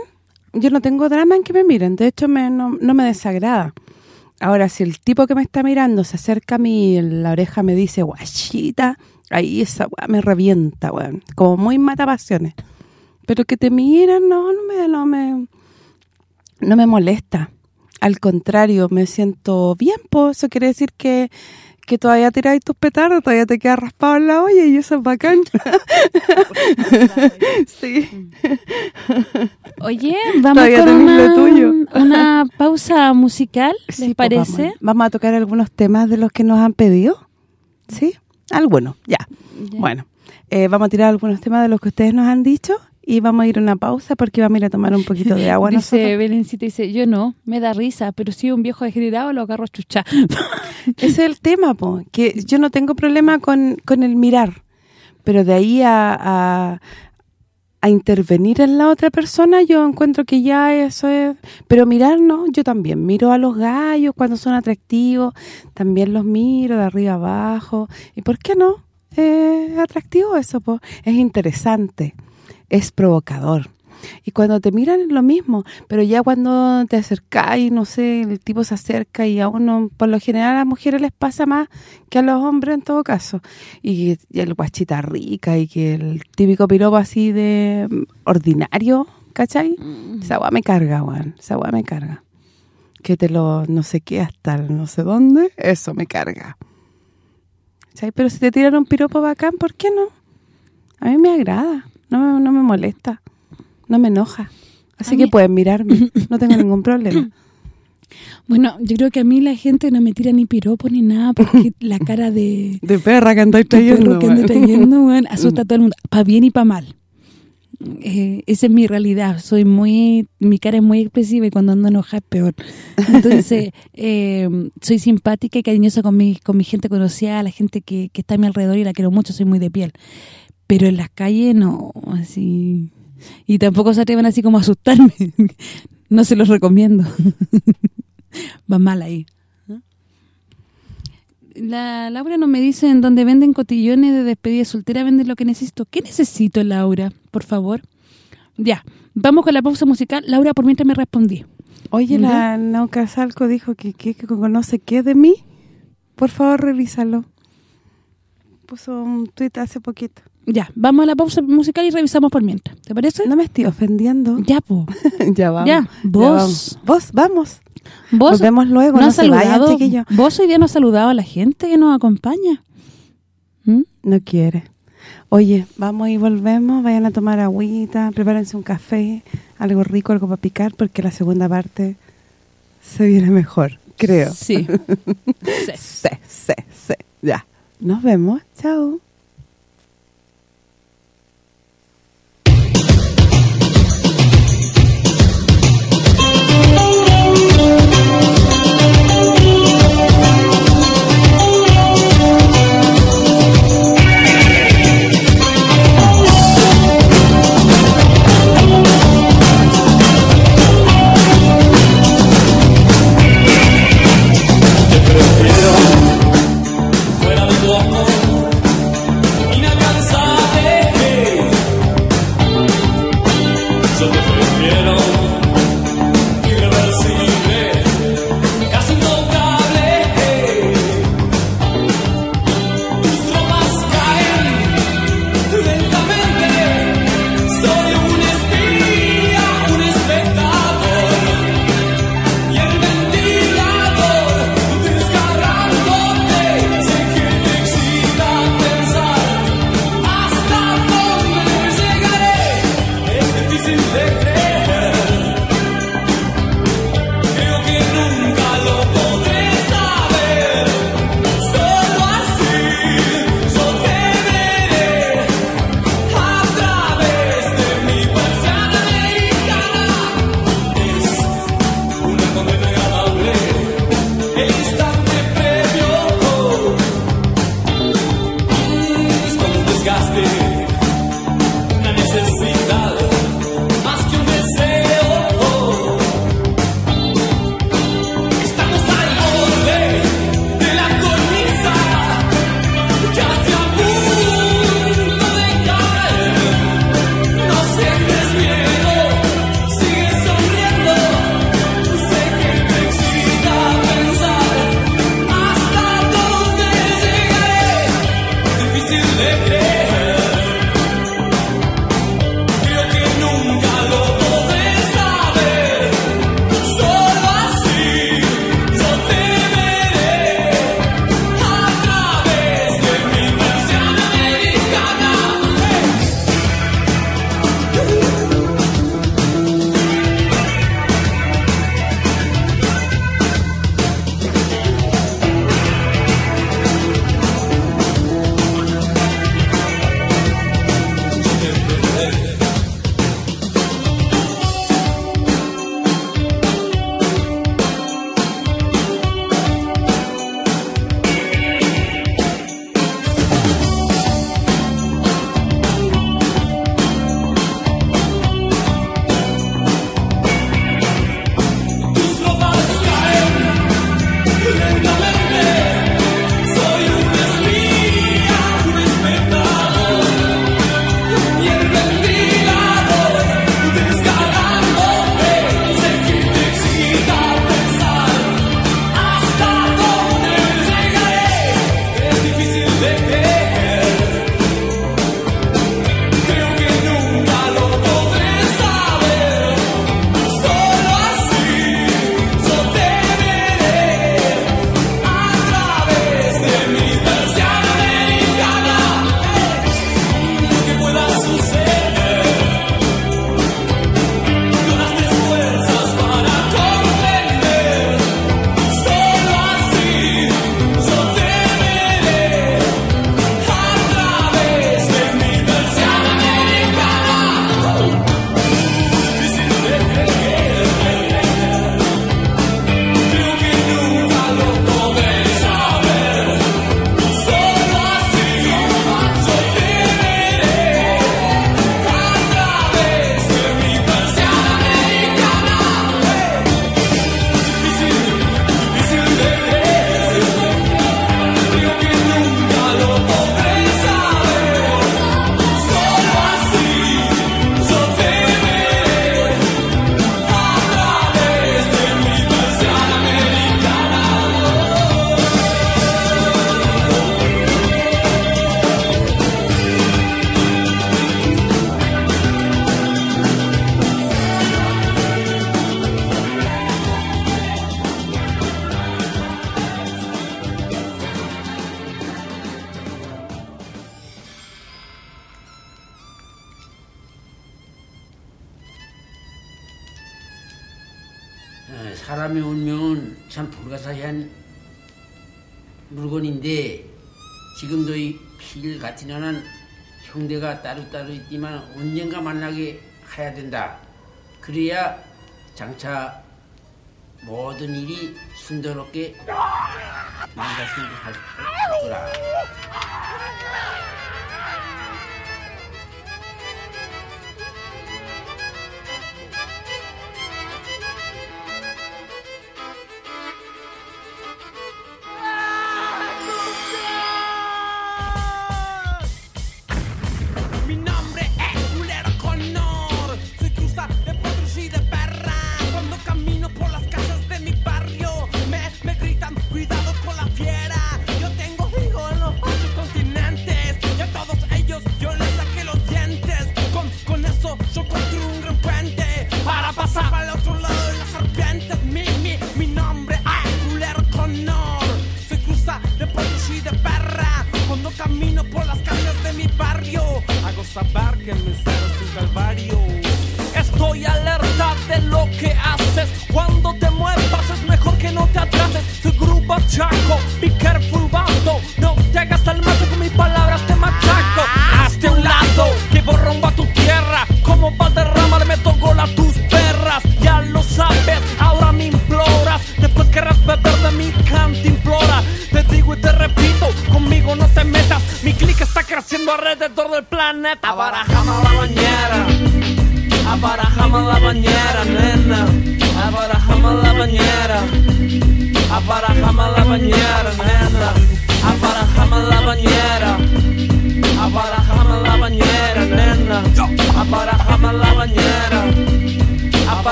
yo no tengo drama en que me miren. De hecho, me, no, no me desagrada. Ahora, si el tipo que me está mirando se acerca a mí y en la oreja me dice, guachita, ahí esa weá me revienta, weón. Como muy mata pasiones. Pero que te miren, no, no me, no me, no me molesta. Al contrario, me siento bien, pues eso quiere decir que que todavía tiráis tus petardos, todavía te queda raspado en la olla y eso es bacán. sí. Oye, vamos lo una, tuyo. una pausa musical, ¿les Sí, pues, parece? Vamos, vamos a tocar algunos temas de los que nos han pedido. ¿Sí? Algunos, ya. Ya. Bueno, eh, vamos a tirar algunos temas de los que ustedes nos han dicho y vamos a ir a una pausa porque vamos a ir a tomar un poquito de agua dice nosotros. Belencita, dice, yo no, me da risa, pero si un viejo degenerado lo agarro a chucha. Ese es el tema, po, que yo no tengo problema con, con el mirar, pero de ahí a, a, a intervenir en la otra persona yo encuentro que ya eso es... Pero mirar no, yo también miro a los gallos cuando son atractivos, también los miro de arriba abajo. ¿Y por qué no? Es atractivo eso, po. es interesante, es provocador. Y cuando te miran es lo mismo, pero ya cuando te acercas y no sé, el tipo se acerca y a uno, por lo general a las mujeres les pasa más que a los hombres en todo caso. Y, y el guachita rica y que el típico piropo así de mm, ordinario, ¿cachai? Esa weá me carga, weón, esa weá me carga. Que te lo no sé qué hasta el no sé dónde, eso me carga. ¿Cachai? Pero si te tiran un piropo bacán, ¿por qué no? A mí me agrada, no me, no me molesta, no me enoja. Así A que mí- pueden mirarme, no tengo ningún problema. Bueno, yo creo que a mí la gente no me tira ni piropo ni nada porque la cara de, De perra que andáis trayendo, que ando trayendo, asusta a todo el mundo, para bien y para mal. Eh, esa es mi realidad, soy muy mi cara es muy expresiva y cuando ando enojada es peor. Entonces, eh, soy simpática y cariñosa con mi con mi gente conocida, la gente que, que está a mi alrededor y la quiero mucho, soy muy de piel. Pero en las calles no, así... Y tampoco se atreven así como a asustarme. no se los recomiendo. Va mal ahí. La Laura no me dice en donde venden cotillones de despedida soltera, venden lo que necesito. ¿Qué necesito, Laura? Por favor. Ya, vamos con la pausa musical. Laura, por mientras me respondí. Oye, la Nauca Salco dijo que, que, que conoce qué de mí. Por favor, revísalo. Puso un tuit hace poquito. Ya, vamos a la pausa musical y revisamos por mientras. ¿Te parece? No me estoy ofendiendo. Ya, po. ya vamos. Ya, vos. vamos. Vos, vamos. Vos Nos vemos luego, no no has se vayan, saludado, chiquillos. Vos hoy día no has saludado a la gente que nos acompaña. ¿Mm? No quiere. Oye, vamos y volvemos, vayan a tomar agüita, prepárense un café, algo rico, algo para picar, porque la segunda parte se viene mejor, creo. Sí. Sí. Sí, sí, sí. Ya. Nos vemos. Chao. Thank you. 따로따로 있지만 언젠가 만나게 해야 된다. 그래야 장차 모든 일이 순조롭게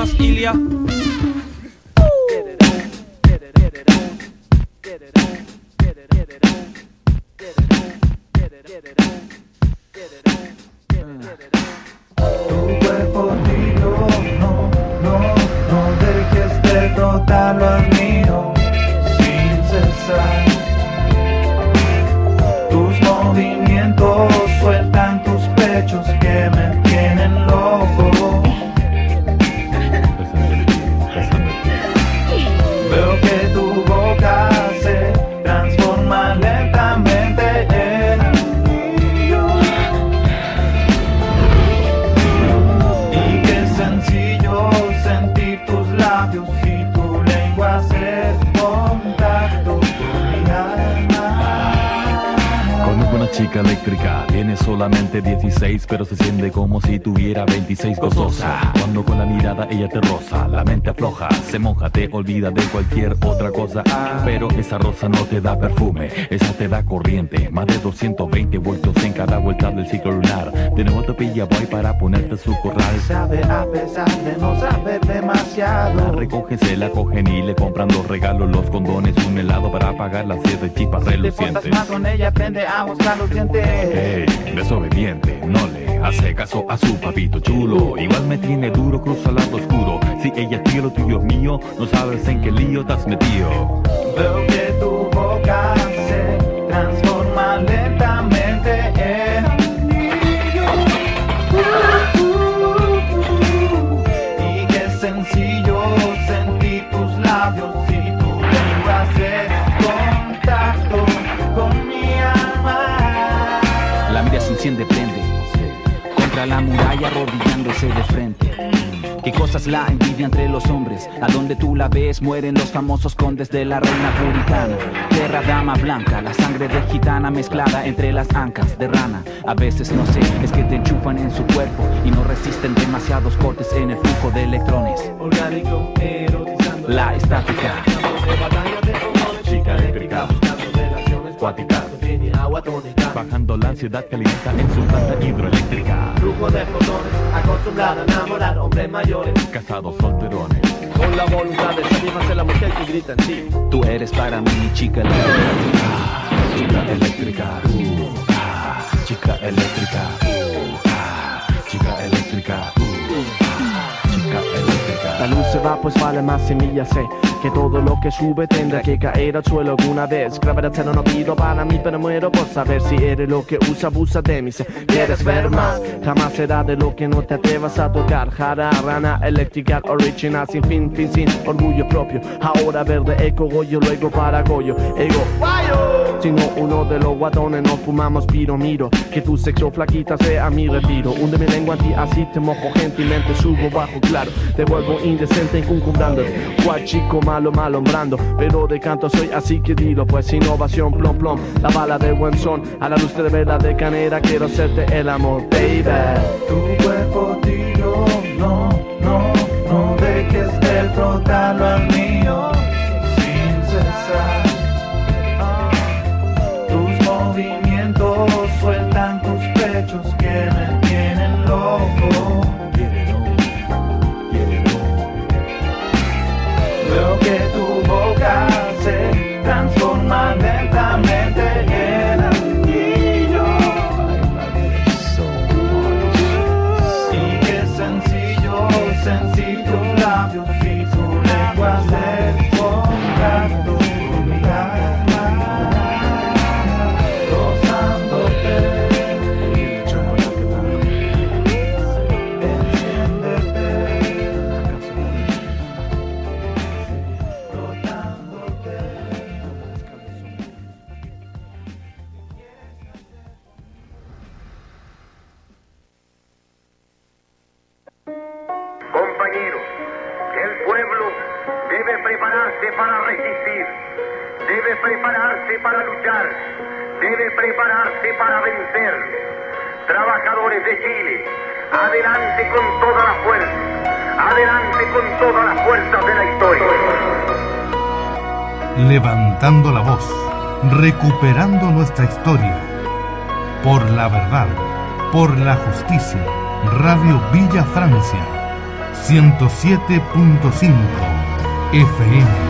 llamas Ilia? Olvida de cualquier otra cosa. Pero esa rosa no te da perfume, esa te da corriente. Más de 220 vueltos en cada vuelta del ciclo lunar. De nuevo te pilla boy para ponerte su corral. Sabe a pesar de no saber demasiado. La recogen, se la cogen y le compran los regalos, los condones, un helado para pagar las siete chipas Te portas relucientes. más con ella, aprende a buscar los dientes. Ey, desobediente, no le hace caso a su papito chulo. Igual me tiene duro, cruza lado oscuro. Si ella es tuyo, lo tuyo es mío, no sabes en qué lío te has metido. Veo que tu boca se transforma lentamente Contra la muralla arrodillándose de frente. ¿Qué cosas la envidia entre los hombres? A donde tú la ves mueren los famosos condes de la reina puritana. Tierra dama blanca, la sangre de gitana mezclada entre las ancas de rana. A veces no sé, es que te enchufan en su cuerpo Y no resisten demasiados cortes en el flujo de electrones. Orgánico, erotizando. La estática. Chica eléctrica, cuática, Tiene agua tónica. bajando la ansiedad calienta en su planta hidroeléctrica. Flujo de fotones, acostumbrada a enamorar hombres mayores. Casados solterones, Con la voluntad de satisfacer la mujer que grita en ti. Tú eres para mí chica eléctrica chica eléctrica, uh, ah, chica eléctrica, uh, ah, chica eléctrica, La luz se va, pues vale más semilla sé que todo lo que sube tendrá que caer al suelo alguna vez. Gravedad cero no pido para mí, pero muero por saber si eres lo que usa, abusa de mí. Quieres ver más, jamás será de lo que no te atrevas a tocar. Jara, rana, eléctrica, original, sin fin, fin, sin orgullo propio. Ahora verde, eco, goyo, luego para goyo, ego. Sino uno de los guatones, no fumamos piro, miro. Que tu sexo flaquita sea mi retiro. Hunde mi lengua en ti, así te mojo gentilmente, subo bajo, claro. Te vuelvo indecente, incuncumbrando. Cual chico malo, malombrando. Pero de canto soy así que dilo, pues innovación, plom, plom. La bala de buen son, a la luz de vela de canera, quiero hacerte el amor, baby. Tu cuerpo tiro, no, no, no dejes de frotarlo al mío, recuperando nuestra historia. Por la verdad, por la justicia. Radio Villa Francia, 107.5 FM.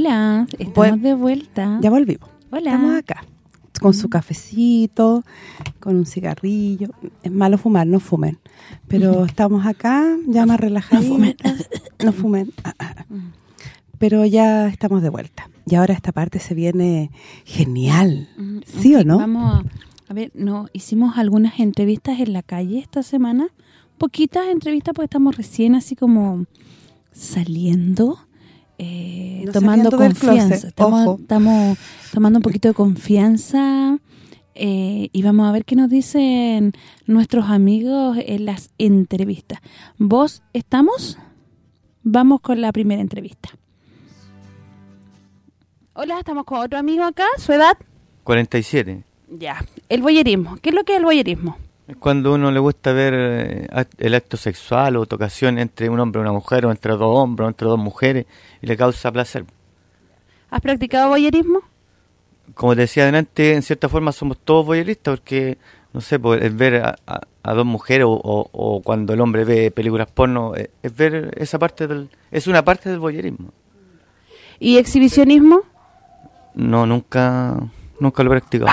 Hola, estamos Bueno, de vuelta. Ya volvimos. Hola. Estamos acá. Con su cafecito, con un cigarrillo. Es malo fumar, no fumen. Pero estamos acá, ya más relajaditos. No fumen. No fumen. Ah, ah, ah. Pero ya estamos de vuelta. Y ahora esta parte se viene genial. ¿Sí o no? Vamos a, a ver, no hicimos algunas entrevistas en la calle esta semana. Poquitas entrevistas porque estamos recién así como saliendo, eh, No tomando confianza. estamos tomando un poquito de confianza eh, y vamos a ver qué nos dicen nuestros amigos en las entrevistas. ¿Vos estamos? Vamos con la primera entrevista. Hola, estamos con otro amigo acá. ¿Su edad? 47. Ya. El boyerismo. ¿Qué es lo que es el boyerismo? Es cuando uno le gusta ver eh, el acto sexual o tocación entre un hombre y una mujer, o entre dos hombres, o entre dos mujeres, y le causa placer. ¿Has practicado boyerismo? Como te decía adelante, en cierta forma somos todos voyeuristas, porque, no sé, pues, es ver a, a- a dos mujeres, o, o- o cuando el hombre ve películas porno, eh, es ver esa parte del... Es una parte del voyeurismo. ¿Y exhibicionismo? No, nunca, nunca lo he practicado.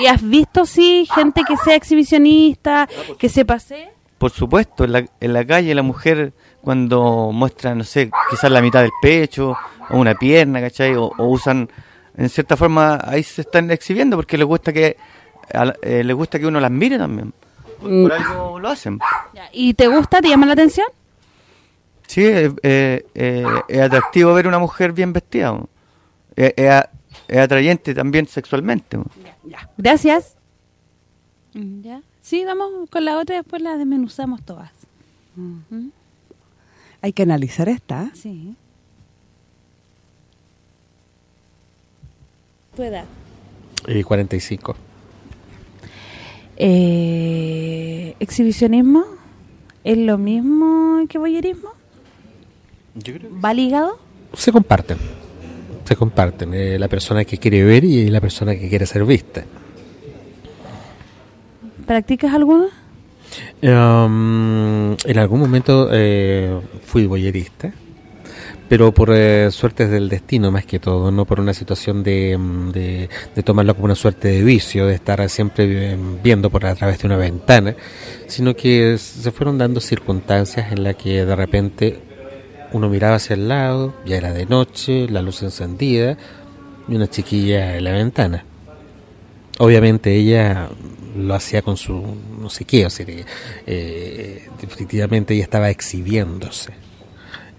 ¿Y has visto, sí, gente que sea exhibicionista, que se pase? Por supuesto, en la, en la calle la mujer cuando muestra, no sé, quizás la mitad del pecho o una pierna, ¿cachai? O, o usan, en cierta forma, ahí se están exhibiendo porque les gusta que a eh, les gusta que uno las mire también. Por, por algo lo hacen. ¿Y te gusta, te llama la atención? Sí, eh, eh, eh, es atractivo ver una mujer bien vestida. Es, es atrayente también sexualmente. ¿no? Gracias. ¿Ya? Sí, vamos con la otra y después la desmenuzamos todas. ¿Mm? Hay que analizar esta. Sí. Tu edad. Y 45. Eh, ¿Exhibicionismo? ¿Es lo mismo que boyerismo? ¿Va ligado? Se comparten. Se comparten. eh, la persona que quiere ver y la persona que quiere ser vista. ¿Practicas alguno? Um, en algún momento eh, fui boyerista, pero por eh, suertes del destino más que todo, no por una situación de, mm, de, de tomarlo como una suerte de vicio, de estar siempre eh, viendo por a través de una ventana, sino que se fueron dando circunstancias en las que de repente uno miraba hacia el lado, ya era de noche, la luz encendida y una chiquilla en la ventana. Obviamente ella lo hacía con su no sé qué, o sea, eh, definitivamente ella estaba exhibiéndose.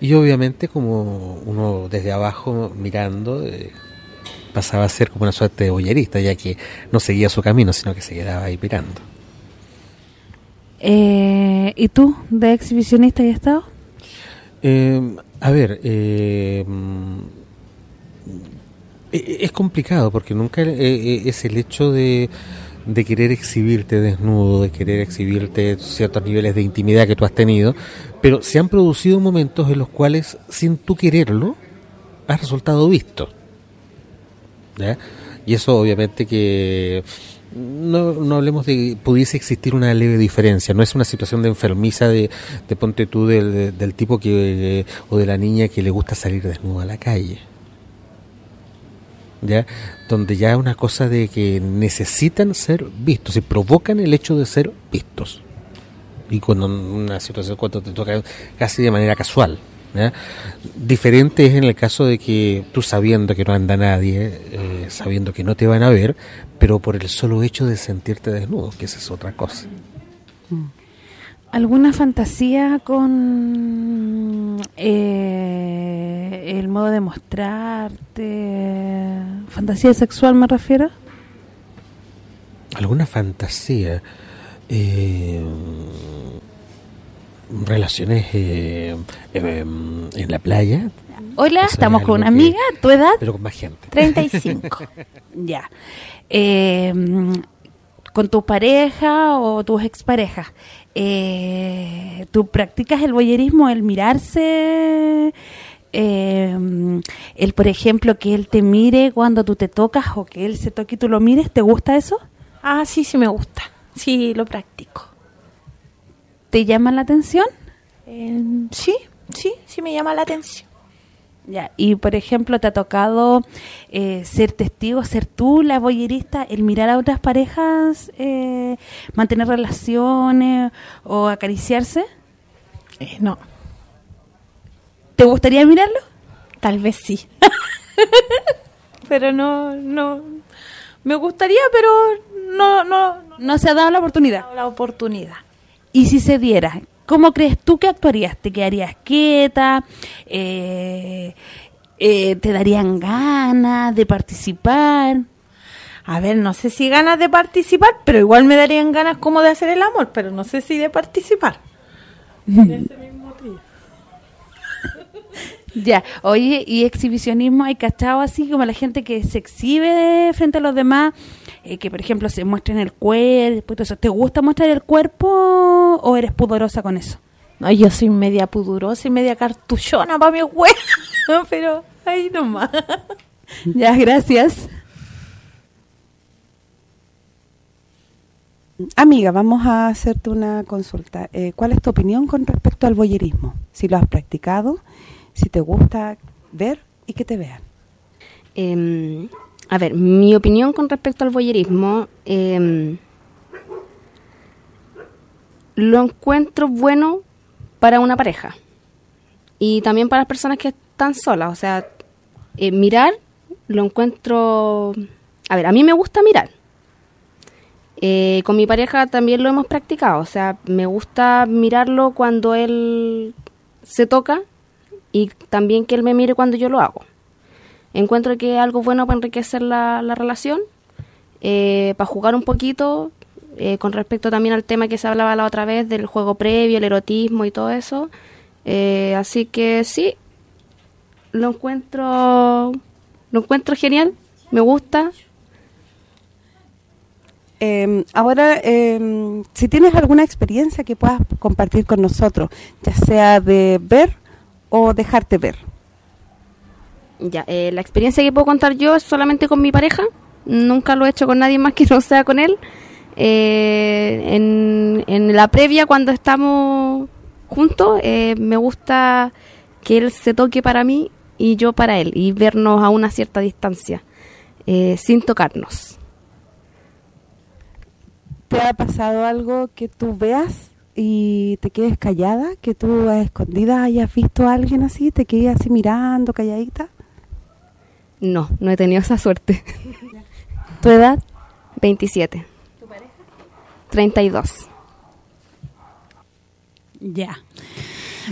Y obviamente como uno desde abajo mirando eh, pasaba a ser como una suerte de boyerista, ya que no seguía su camino, sino que se quedaba ahí mirando. Eh, ¿Y tú, de exhibicionista, has estado? Eh, a ver, eh, e- es complicado porque nunca eh, es el hecho de, de querer exhibirte desnudo, de querer exhibirte ciertos niveles de intimidad que tú has tenido, pero se han producido momentos en los cuales, sin tú quererlo, has resultado visto. ¿ya? Y eso obviamente que no, no hablemos de pudiese existir una leve diferencia, no es una situación de enfermiza de, de ponte tú del, de- del tipo que o de la niña que le gusta salir desnuda a la calle. ¿Ya? Donde ya es una cosa de que necesitan ser vistos y provocan el hecho de ser vistos. Y cuando una situación cuando te toca casi de manera casual. ¿Ya? Diferente es en el caso de que tú sabiendo que no anda nadie, eh, sabiendo que no te van a ver, pero por el solo hecho de sentirte desnudo, que esa es otra cosa. ¿Alguna fantasía con eh, el modo de mostrarte? ¿Fantasía sexual me refiero? ¿Alguna fantasía? Eh, relaciones eh, eh, en la playa. Hola, Eso estamos es con una que- amiga, ¿tu edad? Pero con más gente. 35. ya. Eh, con tu pareja o tus exparejas, eh, ¿tú practicas el boyerismo, el mirarse? Eh, el, por ejemplo, que él te mire cuando tú te tocas o que él se toque y tú lo mires, ¿te gusta eso? Ah, sí, sí me gusta. Sí, lo practico. ¿Te llama la atención? Eh, sí, sí, sí me llama la atención. Ya, y por ejemplo, ¿te ha tocado eh, ser testigo, ser tú la boyerista, el mirar a otras parejas, eh, mantener relaciones o acariciarse? Eh, no. ¿Te gustaría mirarlo? Tal vez sí. pero no, no. Me gustaría, pero no, no. No se ha dado la oportunidad. La oportunidad. Y si se diera, ¿cómo crees tú que actuarías? ¿Te quedarías quieta? Eh, eh, ¿Te darían ganas de participar? A ver, no sé si ganas de participar, pero igual me darían ganas como de hacer el amor, pero no sé si de participar. En ese mismo trío. Ya, oye, y exhibicionismo, ¿hay cachado así como la gente que se exhibe frente a los demás? eh, que por ejemplo se muestren el cuerpo y todo eso. ¿Te gusta mostrar el cuerpo o eres pudorosa con eso? No, yo soy media pudurosa y media cartuchona para mi huevo, pero ahí nomás. Ya, gracias. Amiga, vamos a hacerte una consulta. Eh, ¿Cuál es tu opinión con respecto al boyerismo? Si lo has practicado, si te gusta ver y que te vean. Eh, a ver, mi opinión con respecto al voyerismo, eh, lo encuentro bueno para una pareja y también para las personas que están solas. O sea, eh, mirar lo encuentro... A ver, a mí me gusta mirar. Eh, con mi pareja también lo hemos practicado. O sea, me gusta mirarlo cuando él se toca y también que él me mire cuando yo lo hago. Encuentro que es algo bueno para enriquecer la, la relación, eh, para jugar un poquito, eh, con respecto también al tema que se hablaba la otra vez del juego previo, el erotismo y todo eso. Eh, así que sí, lo encuentro, lo encuentro genial, me gusta. Eh, ahora, eh, si tienes alguna experiencia que puedas compartir con nosotros, ya sea de ver o dejarte ver. Ya, eh, la experiencia que puedo contar yo es solamente con mi pareja. Nunca lo he hecho con nadie más que no sea con él. Eh, en, en la previa, cuando estamos juntos, eh, me gusta que él se toque para mí y yo para él. Y vernos a una cierta distancia, eh, sin tocarnos. ¿Te ha pasado algo que tú veas y te quedes callada? Que tú a escondidas hayas visto a alguien así, te quedes así mirando, calladita. No, no he tenido esa suerte. ¿Tu edad? 27. ¿Tu pareja? 32. Ya.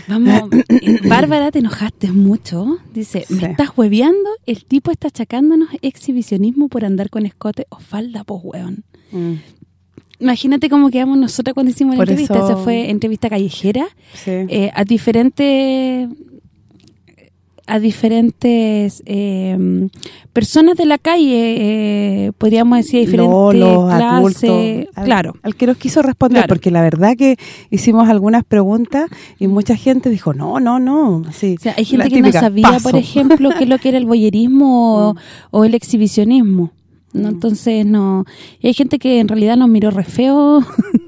Vamos, eh, Bárbara, te enojaste mucho. Dice, me estás hueveando, el tipo está achacándonos exhibicionismo por andar con escote o falda, pues hueón. Imagínate cómo quedamos nosotras cuando hicimos la entrevista. eso- Esa fue entrevista callejera Sí. eh, a diferentes a diferentes eh, personas de la calle, eh, podríamos decir, diferentes clases. claro. Al que nos quiso responder, Claro. porque la verdad que hicimos algunas preguntas y mucha gente dijo, no, no, no. Sí, O sea, hay gente que no sabía, paso. por ejemplo, qué es lo que era el boyerismo o, o el exhibicionismo. ¿No? Entonces, no... Y hay gente que en realidad nos miró re feo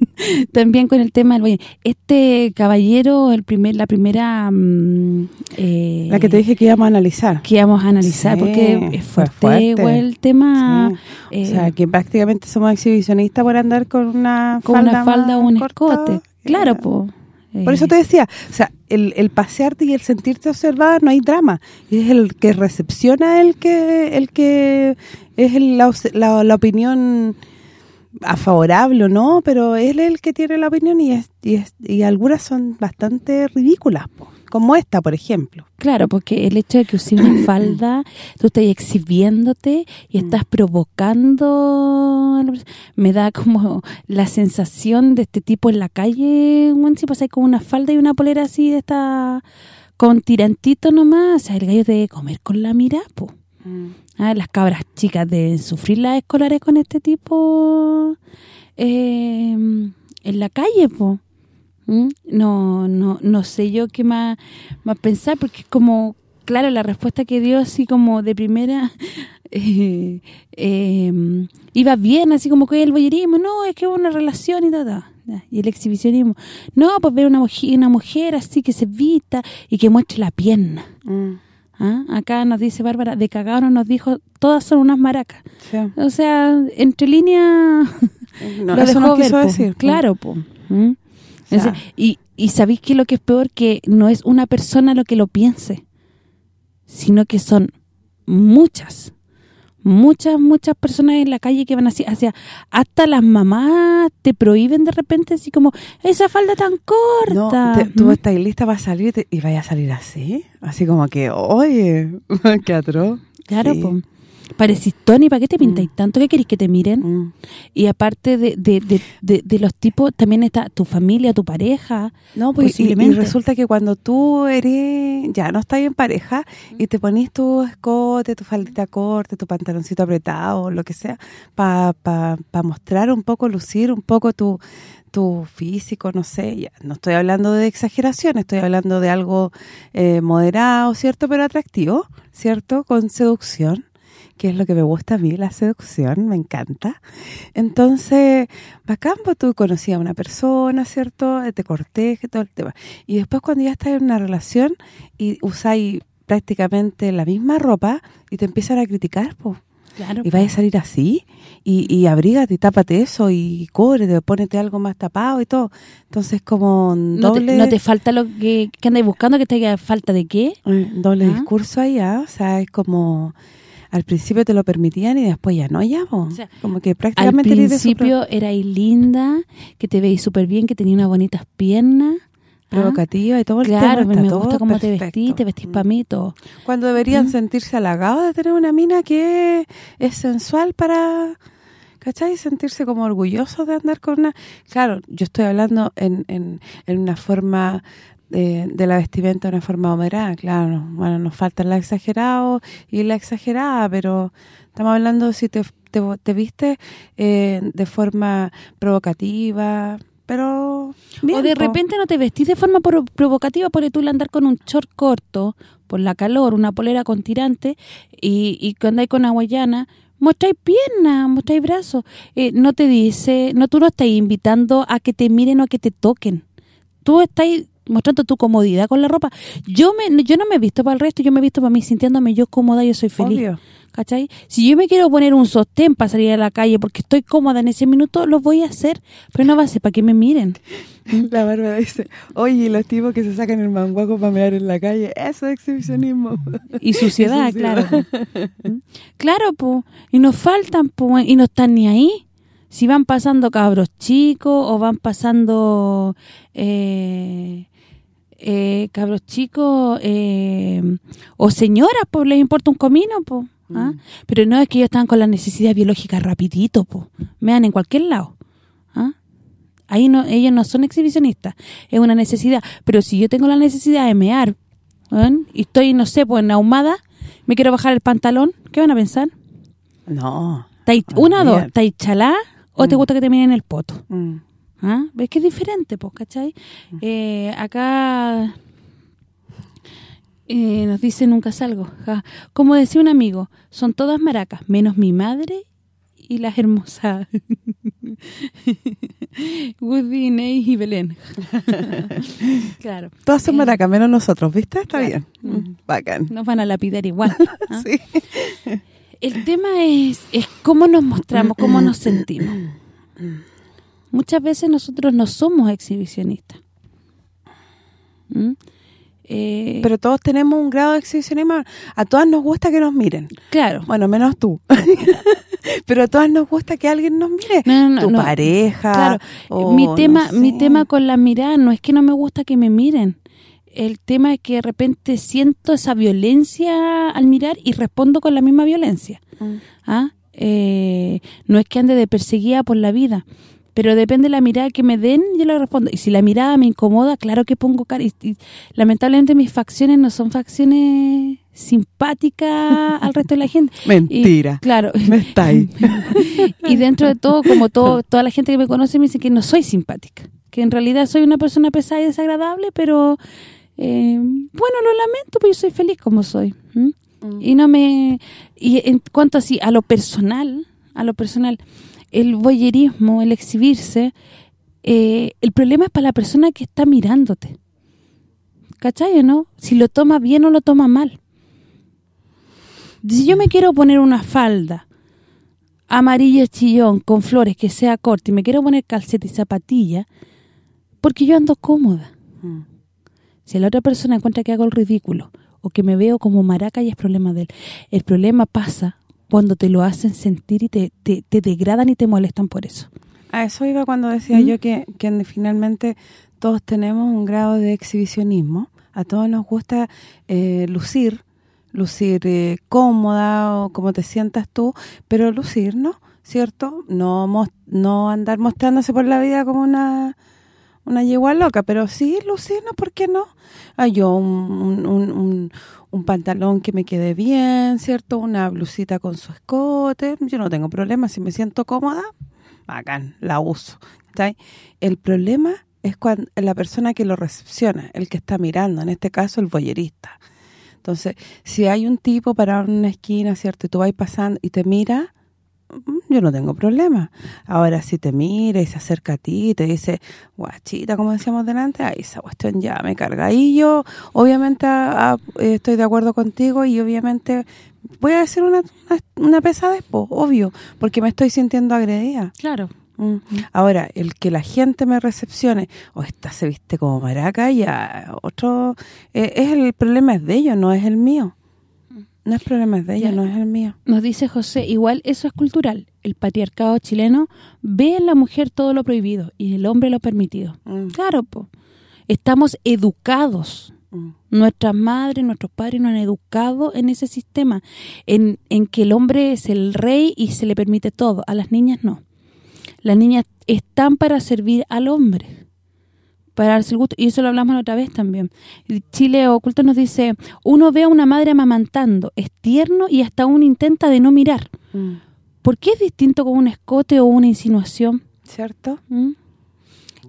también con el tema del. Este caballero, el primer la primera... mm, eh, La que te dije que íbamos a analizar. que íbamos a analizar, Sí, porque es fue fuerte, fuerte. igual el tema... Sí. eh, o sea, que prácticamente somos exhibicionistas por andar con una con falda una falda o un escote. Claro, pues. Por eso te decía, o sea, el, el pasearte y el sentirte observada no hay drama. Es el que recepciona el que el que es el- la, la, la opinión a favorable o no, pero él es el que tiene la opinión y es, y, es- y algunas son bastante ridículas, po, como esta, por ejemplo. Claro, porque el hecho de que uses una falda, tú estás exhibiéndote y Mm. estás provocando, me da como la sensación de este tipo en la calle, bueno, si pasáis con una falda y una polera así de esta con tirantito nomás, o sea, el gallo debe comer con la mira, po. Ah, las cabras chicas deben sufrir las escolares con este tipo eh, en la calle, po. ¿Mm? No no no sé yo qué más, más pensar, porque es como, claro, la respuesta que dio así como de primera, eh, eh, iba bien, así como que el boyerismo, no, es que hubo una relación y todo. Y el exhibicionismo, no, pues ver una mujer, una mujer así que se vista y que muestre la pierna. Mm. ¿Ah? Acá nos dice Bárbara, de cagado nos dijo, todas son unas maracas. Sí. O sea, entre líneas No, lo eso dejó no ver, quiso po. decir, po. Claro. ¿Mm? Sea. Y, y ¿sabéis qué es lo que es peor? Que no es una persona lo que lo piense, sino que son muchas, muchas, muchas personas en la calle que van así, hacia hasta las mamás te prohíben de repente así como, esa falda tan No, corta. te- tú ¿Mm? estás lista para salir y te- y vaya a salir así. Así como que, oye, qué atroz. Claro, Sí. Parecís Tony, ¿para qué te pintáis tanto? ¿Qué queréis que te miren? Y aparte de, de, de, de, de los tipos, también está tu familia, tu pareja, No, pues, y, resulta que cuando tú eres, ya no estás en pareja y te ponís tu escote, tu faldita corta, tu pantaloncito apretado, lo que sea, para pa, pa mostrar un poco, lucir un poco tu tu físico, no sé, ya no estoy hablando de exageración, estoy hablando de algo eh, moderado, ¿cierto? Pero atractivo, ¿cierto? Con seducción, que es lo que me gusta a mí, la seducción, me encanta. Entonces, bacán, pues tú conocías a una persona, ¿cierto? Eh, Te corté, todo el tema. Y después cuando ya estás en una relación y usáis prácticamente la misma ropa y te empiezan a criticar, pues. Claro, Y vayas a salir así y, y abrígate y tápate eso y cúbrete, ponete algo más tapado y todo. Entonces como no, doble te, no te falta lo que, que andáis buscando, que te falta de qué. eh, doble ¿Ah? discurso ahí, ¿ah? O sea, es como al principio te lo permitían y después ya no, ya, sea, como que Al prácticamente su principio erais linda, que te veis súper bien, que tenía unas bonitas piernas. ¿ah? provocativa y todo el Claro, tema, está me gusta cómo te vestís, te vestís para mí, todo. Cuando deberían ¿Mm? sentirse halagados de tener una mina que es sensual para... ¿Cachai? Sentirse como orgullosos de andar con una... Claro, yo estoy hablando en, en, en una forma de, de la vestimenta, una forma moderada. Claro, no- bueno, nos faltan la exagerado y la exagerada, pero estamos hablando si te, te, te vistes eh, de forma provocativa, pero... bien, o de po. repente no te vestís de forma pro- provocativa, por tú andar con un short corto, por la calor, una polera con tirante, y, y cuando hay con hawaiana, mostráis piernas, mostráis brazos. Eh, no te dice, no tú no estás invitando a que te miren o a que te toquen. Tú estás mostrando tu comodidad con la ropa. Yo me yo no me he visto para el resto, yo me he visto para mí sintiéndome yo cómoda, yo soy feliz. Obvio. ¿Cachai? Si yo me quiero poner un sostén para salir a la calle porque estoy cómoda en ese minuto, lo voy a hacer, pero no va a ser para que me miren. La Bárbara dice, oye, los tipos que se sacan el manguaco para mear en la calle, eso es exhibicionismo. Y suciedad, Y claro. ¿Mm? Claro, pues. Y nos faltan, pues, y no están ni ahí. Si van pasando cabros chicos o van pasando eh, eh, cabros chicos eh, o señoras, pues les importa un comino, pues. ¿ah? Pero no es que ellos están con la necesidad biológica rapidito, pues. Me dan en cualquier lado. ¿ah? Ahí no ellos no son exhibicionistas, es una necesidad. Pero si yo tengo la necesidad de mear ¿ven? y estoy, no sé, pues en ahumada, me quiero bajar el pantalón, ¿qué van a pensar? No. ¿Estáis- una o dos. ¿estáis chalá o te gusta que te miren el poto? Mm. ¿Ah? ¿Ves que es diferente, pues, cachai? Eh, acá eh, nos dice nunca salgo. ja. Como decía un amigo, son todas maracas, menos mi madre y las hermosas. Woody, Ney y Belén. claro. Todas son maracas, menos nosotros, ¿viste? Está bien. Mm, Bacán. Nos van a lapidar igual. ¿ah? Sí. El tema es, es cómo nos mostramos, cómo nos sentimos. Muchas veces nosotros no somos exhibicionistas. ¿Mm? Eh, Pero todos tenemos un grado de exhibicionismo. A todas nos gusta que nos miren. Claro. Bueno, menos tú. Pero a todas nos gusta que alguien nos mire. No, no, tu no. pareja. Claro, o mi no tema mi tema con la mirada no es que no me gusta que me miren. El tema es que de repente siento esa violencia al mirar y respondo con la misma violencia. Mm. ¿Ah? Eh, no es que ande de perseguida por la vida, pero depende de la mirada que me den, yo le respondo. Y si la mirada me incomoda, claro que pongo cara. Y, y lamentablemente mis facciones no son facciones simpáticas al resto de la gente. Mentira. Y, claro. Me está ahí. y dentro de todo, como todo toda la gente que me conoce me dice que no soy simpática. Que en realidad soy una persona pesada y desagradable, pero... eh, bueno, lo lamento, pero yo soy feliz como soy. ¿m? Y no me... Y en cuanto así, a lo personal, a lo personal, el voyerismo, el exhibirse, eh, el problema es para la persona que está mirándote. ¿Cachai o no? Si lo toma bien o lo toma mal. Si yo me quiero poner una falda amarilla chillón con flores que sea corta y me quiero poner calceta y zapatilla, porque yo ando cómoda. Mm. Si la otra persona encuentra que hago el ridículo o que me veo como maraca y es problema de él. El problema pasa cuando te lo hacen sentir y te, te, te degradan y te molestan por eso. A eso iba cuando decía ¿Mm? yo que, que finalmente todos tenemos un grado de exhibicionismo. A todos nos gusta eh, lucir, lucir eh, cómoda o como te sientas tú, pero lucir, ¿no? ¿Cierto? No no andar mostrándose por la vida como una una yegua loca, pero sí lucirnos, ¿por qué no? Ah, yo un, un, un, un- pantalón que me quede bien, ¿cierto? Una blusita con su escote, yo no tengo problema, si me siento cómoda, bacán, la uso. El problema es cuando la persona que lo recepciona, el que está mirando, en este caso el boyerista. Entonces, si hay un tipo parado en una esquina, ¿cierto? Y tú vas pasando y te mira, yo no tengo problema. Ahora, si te mira y se acerca a ti y te dice, guachita, como decíamos delante, ahí esa cuestión ya me carga. Y yo, obviamente, a- a- estoy de acuerdo contigo y obviamente voy a decir una, una, una pesadez, po, obvio, porque me estoy sintiendo agredida. Claro. Mm. Ahora, el que la gente me recepcione, o esta se viste como maraca, ya otro... eh, es el problema es de ellos, no es el mío. No es problema de ellos, Ya. no es el mío. Nos dice José, igual eso es cultural. El patriarcado chileno ve en la mujer todo lo prohibido y en el hombre lo permitido. Claro, po. Estamos educados. Nuestras madres, nuestros padres nos han educado en ese sistema, en, en que el hombre es el rey y se le permite todo. A las niñas no. Las niñas están para servir al hombre para darse el gusto, y eso lo hablamos la otra vez también. El Chile Oculto nos dice, uno ve a una madre amamantando, es tierno y hasta uno intenta de no mirar. Mm. ¿Por qué es distinto con un escote o una insinuación? ¿Cierto? ¿Mm?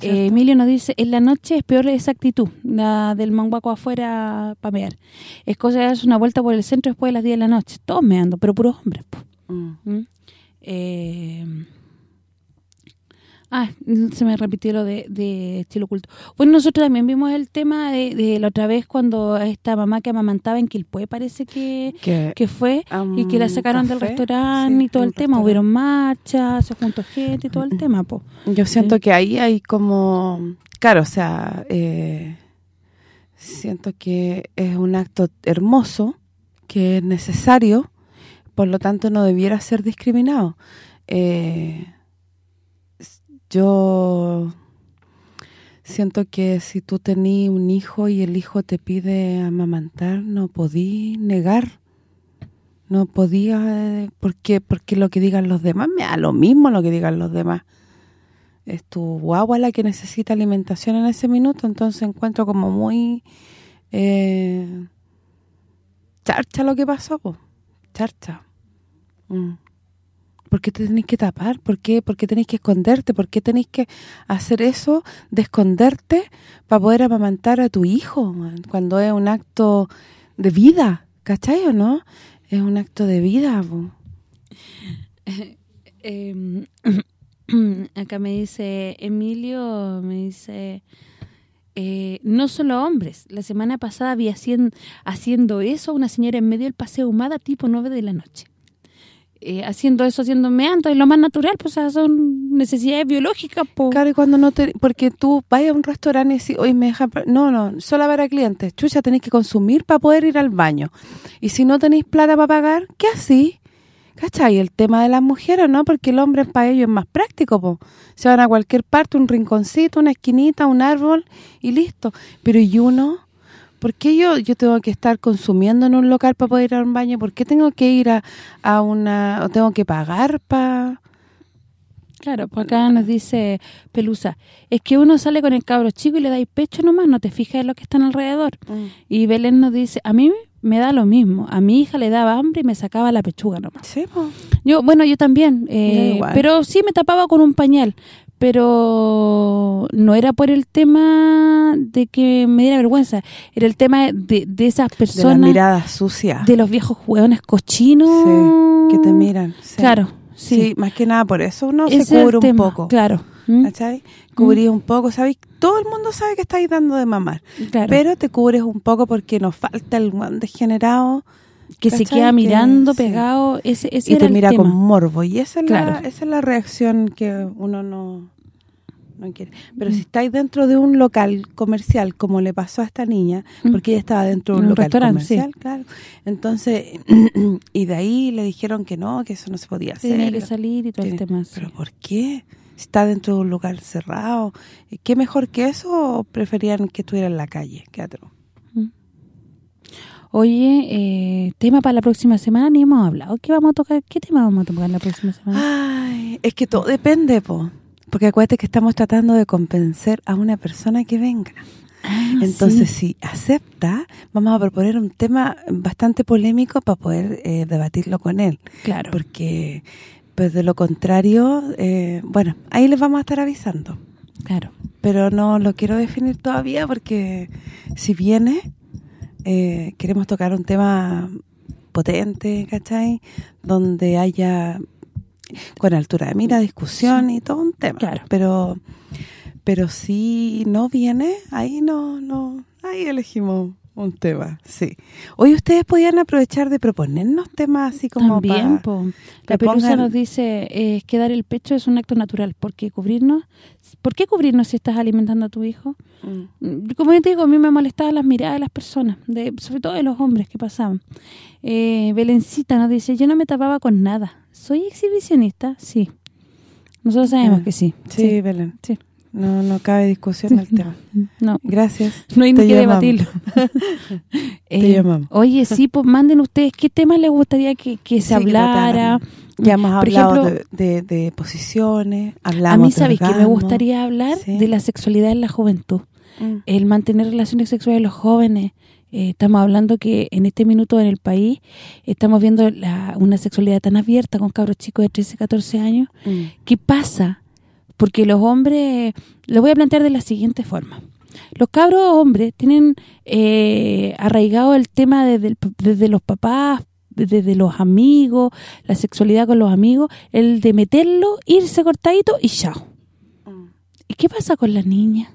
Eh, Emilio nos dice, en la noche es peor esa actitud, la del manguaco afuera para mear. Es cosa de darse una vuelta por el centro después de las 10 de la noche. Todos meando, pero puros hombres. po. Mm. ¿Mm? Eh, Ah, se me repitió lo de, de estilo oculto. Bueno, nosotros también vimos el tema de, de la otra vez cuando esta mamá que amamantaba en Quilpué parece que, Que- que fue y que la sacaron del restaurante sí, y todo el tema. Hubieron marchas, se juntó gente y todo el tema, po. Yo siento que ahí hay como... Claro, o sea, eh, siento que es un acto hermoso, que es necesario, por lo tanto no debiera ser discriminado. Eh, yo siento que si tú tenías un hijo y el hijo te pide amamantar, no podí negar. No podía, porque porque lo que digan los demás, me da lo mismo lo que digan los demás. Es tu guagua la que necesita alimentación en ese minuto, entonces encuentro como muy eh, charcha lo que pasó, charcha. Mm. ¿Por qué te tenéis que tapar? ¿Por qué, ¿Por qué tenéis que esconderte? ¿Por qué tenéis que hacer eso de esconderte para poder amamantar a tu hijo? Cuando es un acto de vida, ¿cachai o no? Es un acto de vida. Eh, acá me dice Emilio, me dice, eh, no solo hombres. La semana pasada vi haciendo, haciendo eso una señora en medio del paseo humada tipo 9 de la noche. Eh, haciendo eso, haciendo meando, es lo más natural, pues son necesidades biológicas. po. Claro, y cuando no te... Porque tú vas a un restaurante y decís, oye, me dejan... pa-". No, no, solo para clientes. Chucha, tenéis que consumir para poder ir al baño. Y si no tenéis plata para pagar, ¿qué así? ¿Cachai? El tema de las mujeres, ¿no? Porque el hombre para ellos es más práctico, po. Se van a cualquier parte, un rinconcito, una esquinita, un árbol y listo. Pero ¿y uno? ¿Por qué yo yo tengo que estar consumiendo en un local para poder ir a un baño? ¿Por qué tengo que ir a, a una... o tengo que pagar para...? Claro, por acá nos dice Pelusa, es que uno sale con el cabro chico y le dais pecho nomás, no te fijas en lo que están alrededor. Y Belén nos dice, a mí me da lo mismo, a mi hija le daba hambre y me sacaba la pechuga nomás. Sí, Yo, bueno, yo también, eh, Yo pero sí me tapaba con un pañal, pero no era por el tema de que me diera vergüenza, era el tema de, de esas De personas... la mirada sucia. De los viejos hueones cochinos. Sí, que te miran. sí. Claro, sí. Sí, más que nada por eso uno Ese se cubre un tema, poco. claro. ¿Mm? ¿Cachai? Cubrí un poco, ¿sabes? Todo el mundo sabe que estáis dando de mamar. Claro. Pero te cubres un poco porque nos falta el guan degenerado Que se queda Que- mirando, sí. pegado, ese, ese y era te el mira tema. con morbo. Y esa es, Claro. la, esa es la reacción que uno no, no quiere. Pero Mm. si estáis dentro de un local comercial, como le pasó a esta niña, Mm. porque ella estaba dentro de un, un local sí. comercial, claro. Entonces, y de ahí le dijeron que no, que eso no se podía hacer. Tenía que salir y todo el tema. sí. ¿Pero por qué? Si Está dentro de un lugar cerrado. ¿Y ¿Qué mejor que eso o preferían que estuviera en la calle? Qué atroz. Oye, eh, tema para la próxima semana, ni hemos hablado. ¿Qué vamos a tocar? ¿Qué tema vamos a tocar la próxima semana? Ay, es que todo depende, po. Porque acuérdate que estamos tratando de convencer a una persona que venga. Entonces, si acepta, vamos a proponer un tema bastante polémico para poder eh, debatirlo con él. Claro. Porque, pues de lo contrario, eh, bueno, ahí les vamos a estar avisando. Claro. Pero no lo quiero definir todavía porque si viene, eh, queremos tocar un tema potente, ¿cachai? Donde haya con altura de mira, discusión y todo un tema. Claro. Pero pero si no viene, ahí no no ahí elegimos un tema, sí. Hoy ustedes podían aprovechar de proponernos temas así como También, pa- po. La pelusa pongan- nos dice eh, es que dar el pecho es un acto natural. ¿Por qué cubrirnos? ¿Por qué cubrirnos si estás alimentando a tu hijo? Mm, Como yo te digo, a mí me molestaban las miradas de las personas, de sobre todo de los hombres que pasaban. Eh, Belencita nos dice, yo no me tapaba con nada. ¿Soy exhibicionista? Sí. Nosotros sabemos Ah, que sí. Sí, Belén. Sí. No no cabe discusión el tema. No. Gracias. No hay ni que debatirlo. Te Eh, llamamos. Oye, sí, pues manden ustedes qué temas les gustaría que, que se Sí, hablara. Ya hemos Por hablado ejemplo, de, de, de posiciones, a hablamos mí, de ¿sabéis que me gustaría hablar? Sí. De la sexualidad en la juventud. Mm. El mantener relaciones sexuales de los jóvenes. Eh, estamos hablando que en este minuto en el país estamos viendo la- una sexualidad tan abierta con cabros chicos de 13, 14 años. Mm. ¿Qué pasa? Porque los hombres, lo voy a plantear de la siguiente forma. Los cabros hombres tienen eh, arraigado el tema desde, el- desde los papás, desde los amigos, la sexualidad con los amigos, el de meterlo, irse cortadito y chao. ¿Y qué pasa con la niña?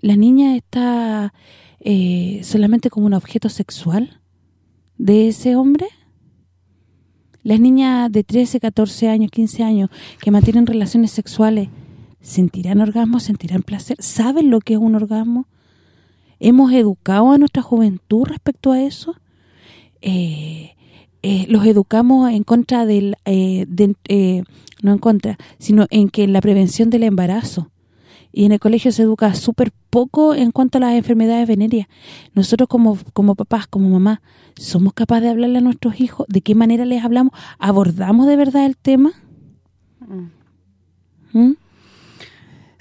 ¿La niña está eh, solamente como un objeto sexual de ese hombre? Las niñas de 13, 14 años, 15 años que mantienen relaciones sexuales, ¿sentirán orgasmo? ¿Sentirán placer? ¿Saben lo que es un orgasmo? ¿Hemos educado a nuestra juventud respecto a eso? Eh, eh, los educamos en contra del... eh, de- eh, no en contra, sino en que en la prevención del embarazo. Y en el colegio se educa súper poco en cuanto a las enfermedades venéreas. Nosotros como, como papás, como mamás, ¿somos capaces de hablarle a nuestros hijos? ¿De qué manera les hablamos? ¿Abordamos de verdad el tema? ¿Mm?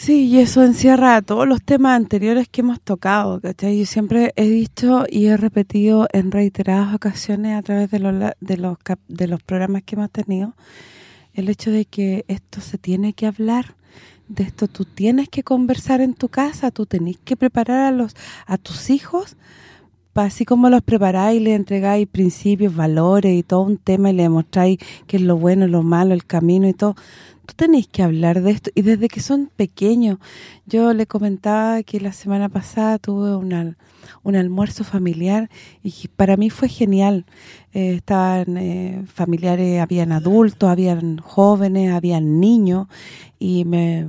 Sí, y eso encierra todos los temas anteriores que hemos tocado, ¿cachai? Yo siempre he dicho y he repetido en reiteradas ocasiones a través de los de los de los programas que hemos tenido el hecho de que esto se tiene que hablar, de esto tú tienes que conversar en tu casa, tú tenés que preparar a los a tus hijos así como los preparáis, le entregáis principios, valores y todo un tema y le demostráis qué es lo bueno, lo malo, el camino y todo. Tú tenéis que hablar de esto y desde que son pequeños. Yo le comentaba que la semana pasada tuve un, al- un almuerzo familiar y para mí fue genial. Eh, estaban eh, familiares, habían adultos, habían jóvenes, habían niños y me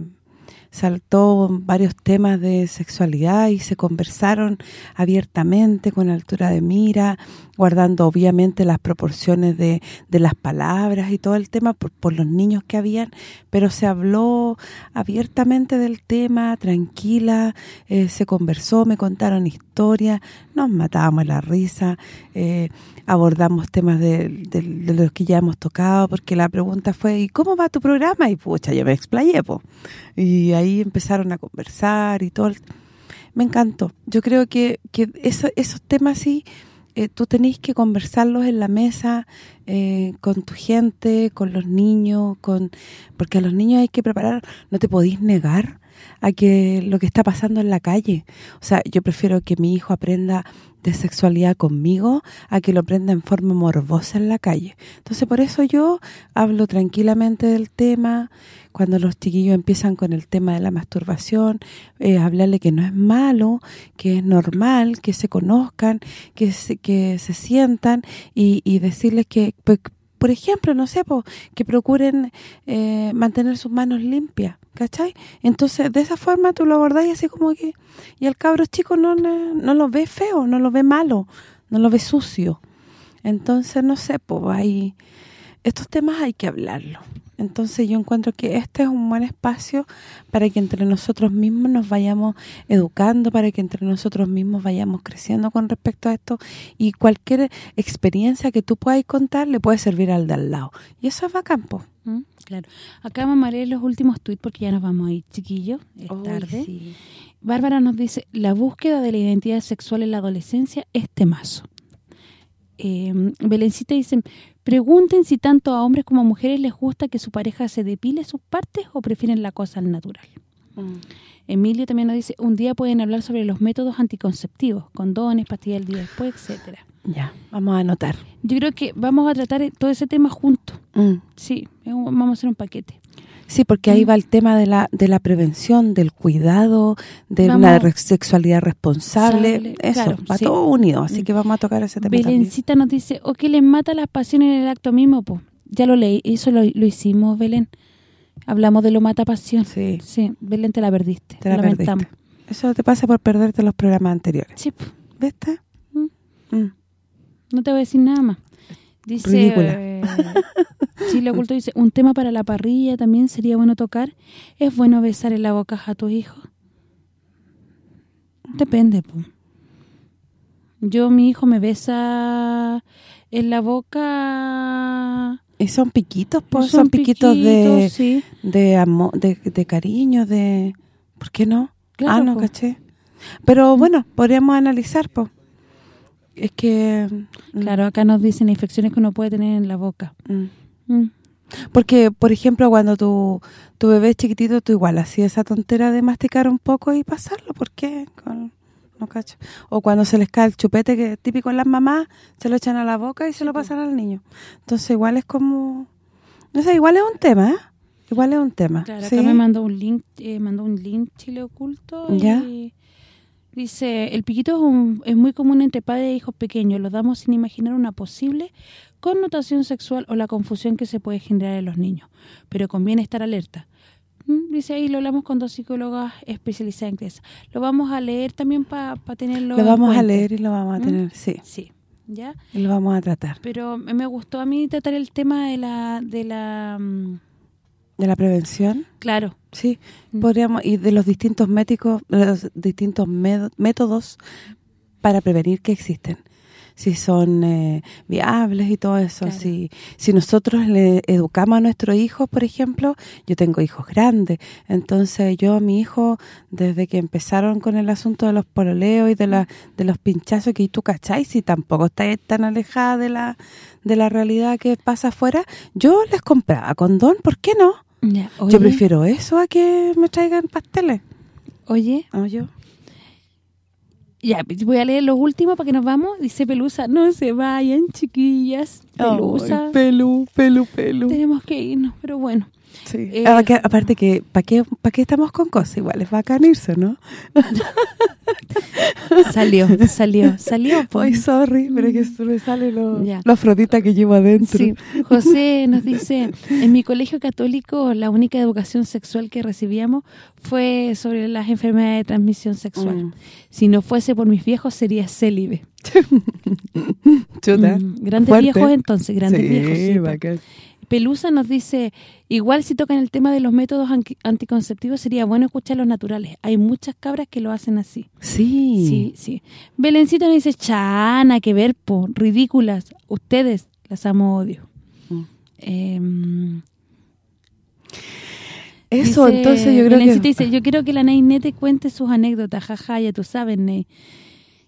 saltó varios temas de sexualidad y se conversaron abiertamente, con altura de mira, guardando obviamente las proporciones de, de las palabras y todo el tema por, los niños que habían, pero se habló abiertamente del tema, tranquila, eh, se conversó, me contaron historias, nos matábamos la risa, eh, abordamos temas de, los que ya hemos tocado, porque la pregunta fue, ¿y cómo va tu programa? Y pucha, yo me explayé. Y ahí empezaron a conversar y todo. Me encantó. Yo creo que, que eso- esos temas sí eh, tú tenés que conversarlos en la mesa eh, con tu gente, con los niños, con porque a los niños hay que preparar, no te podís negar a que lo que está pasando en la calle. O sea, yo prefiero que mi hijo aprenda de sexualidad conmigo a que lo aprenda en forma morbosa en la calle. Entonces, por eso yo hablo tranquilamente del tema, cuando los chiquillos empiezan con el tema de la masturbación, eh, hablarle que no es malo, que es normal, que se conozcan, que se, que se sientan y, y decirles que, pues, por ejemplo, no sé, que procuren eh, mantener sus manos limpias, ¿cachai? Entonces, de esa forma tú lo abordás y así como que... Y el cabro chico no, no, lo ve feo, no lo ve malo, no lo ve sucio. Entonces, no sé, pues hay... Estos temas hay que hablarlo. Entonces yo encuentro que este es un buen espacio para que entre nosotros mismos nos vayamos educando, para que entre nosotros mismos vayamos creciendo con respecto a esto y cualquier experiencia que tú puedas contar le puede servir al de al lado. Y eso es bacán, po. Mm, Claro. Acá vamos a leer los últimos tweets porque ya nos vamos a ir, chiquillos. Es tarde. sí. Bárbara nos dice, la búsqueda de la identidad sexual en la adolescencia es temazo. Eh, Belencita dice, pregunten si tanto a hombres como a mujeres les gusta que su pareja se depile sus partes o prefieren la cosa al natural. Emilio también nos dice, un día pueden hablar sobre los métodos anticonceptivos, condones, pastillas del día después, etcétera. Ya, vamos a anotar. Yo creo que vamos a tratar todo ese tema juntos. Mm. Sí, vamos a hacer un paquete. Sí, porque ahí va el tema de la de la prevención, del cuidado, de Vamos- una sexualidad responsable, Sable, eso, claro, va sí. todo unido, así que vamos a tocar ese tema también. Belencita nos dice, o que les mata las pasiones en el acto mismo, pues. Ya lo leí, eso lo, lo hicimos, Belén. Hablamos de lo mata pasión. Sí. Sí, Belén, te la perdiste. Te la lamentamos. perdiste. Eso te pasa por perderte los programas anteriores. Sí. ¿Viste? Mm. No te voy a decir nada más. Dice Ridícula. eh, Chile Oculto dice, un tema para la parrilla también sería bueno tocar. ¿Es bueno besar en la boca a tus hijos? Depende, po. Yo, mi hijo me besa en la boca... Y son piquitos, pues, Son son, piquitos, de piquitos, sí. de, amor, de de cariño, de ¿por qué no? Claro, ah, no, po. caché. Pero bueno, podríamos analizar, pues. Es que mm, Claro, acá nos dicen infecciones que uno puede tener en la boca. mm. Mm. Porque, por ejemplo, cuando tu, tu bebé es chiquitito, tú igual hacías esa tontera de masticar un poco y pasarlo. ¿Por qué? Con- no cacho. O cuando se les cae el chupete, que es típico en las mamás, se lo echan a la boca y se lo pasan al niño. Entonces, igual es como... No sé, igual es un tema, ¿eh? Igual es un tema. Claro, ¿sí? acá me mandó un link, eh, mandó un link Chile Oculto ¿Ya? y dice, el piquito es, un- es muy común entre padres e hijos pequeños, lo damos sin imaginar una posible connotación sexual o la confusión que se puede generar en los niños, pero conviene estar alerta. Mm, Dice ahí, lo hablamos con dos psicólogas especializadas en eso. Lo vamos a leer también para tenerlo Lo vamos a leer y lo vamos a ¿Mm? tener, sí. Sí, ¿ya? Y lo vamos a tratar. Pero me gustó a mí tratar el tema de la... De la mm, ¿De la prevención? claro. Sí, podríamos y de los distintos médicos, los distintos métodos para prevenir que existen. Si son eh, viables y todo eso, si si nosotros le educamos a nuestros hijos, por ejemplo, yo tengo hijos grandes, entonces yo a mi hijo desde que empezaron con el asunto de los pololeos y de la de los pinchazos que tú cachai, si tampoco está tan alejada de la de la realidad que pasa afuera, yo les compraba condón, ¿por qué no? Ya, oye. Yo prefiero eso a que me traigan pasteles. Oye. Ah, yo. Ya, voy a leer los últimos para que nos vamos. Dice Pelusa, no se vayan, chiquillas. Pelusa. Ay, pelu, pelu, pelu. Tenemos que irnos, pero bueno. Sí. Eh, Ah, aparte que, ¿para qué, pa' qué estamos con cosas? Igual es bacán irse, ¿no? Salió, salió, salió. Ay, sorry, pero es que se me sale lo, Ya. la afrodita que llevo adentro. Sí. José nos dice, en mi colegio católico la única educación sexual que recibíamos fue sobre las enfermedades de transmisión sexual. Mm. Si no fuese por mis viejos sería célibe. Chuta. Mm, grandes Fuerte. viejos entonces, grandes Sí, viejos. sí, bacán. Pelusa nos dice, igual si tocan el tema de los métodos anticonceptivos sería bueno escuchar los naturales. Hay muchas cabras que lo hacen así. Sí. Sí, sí. Belencita nos dice, chana, que ver, po, ridículas. Ustedes las amo odio. Mm. Em, Eso, dice- entonces yo creo Belencita que... dice, yo quiero que la Ney Nete cuente sus anécdotas, jaja, ya tú sabes, Ney.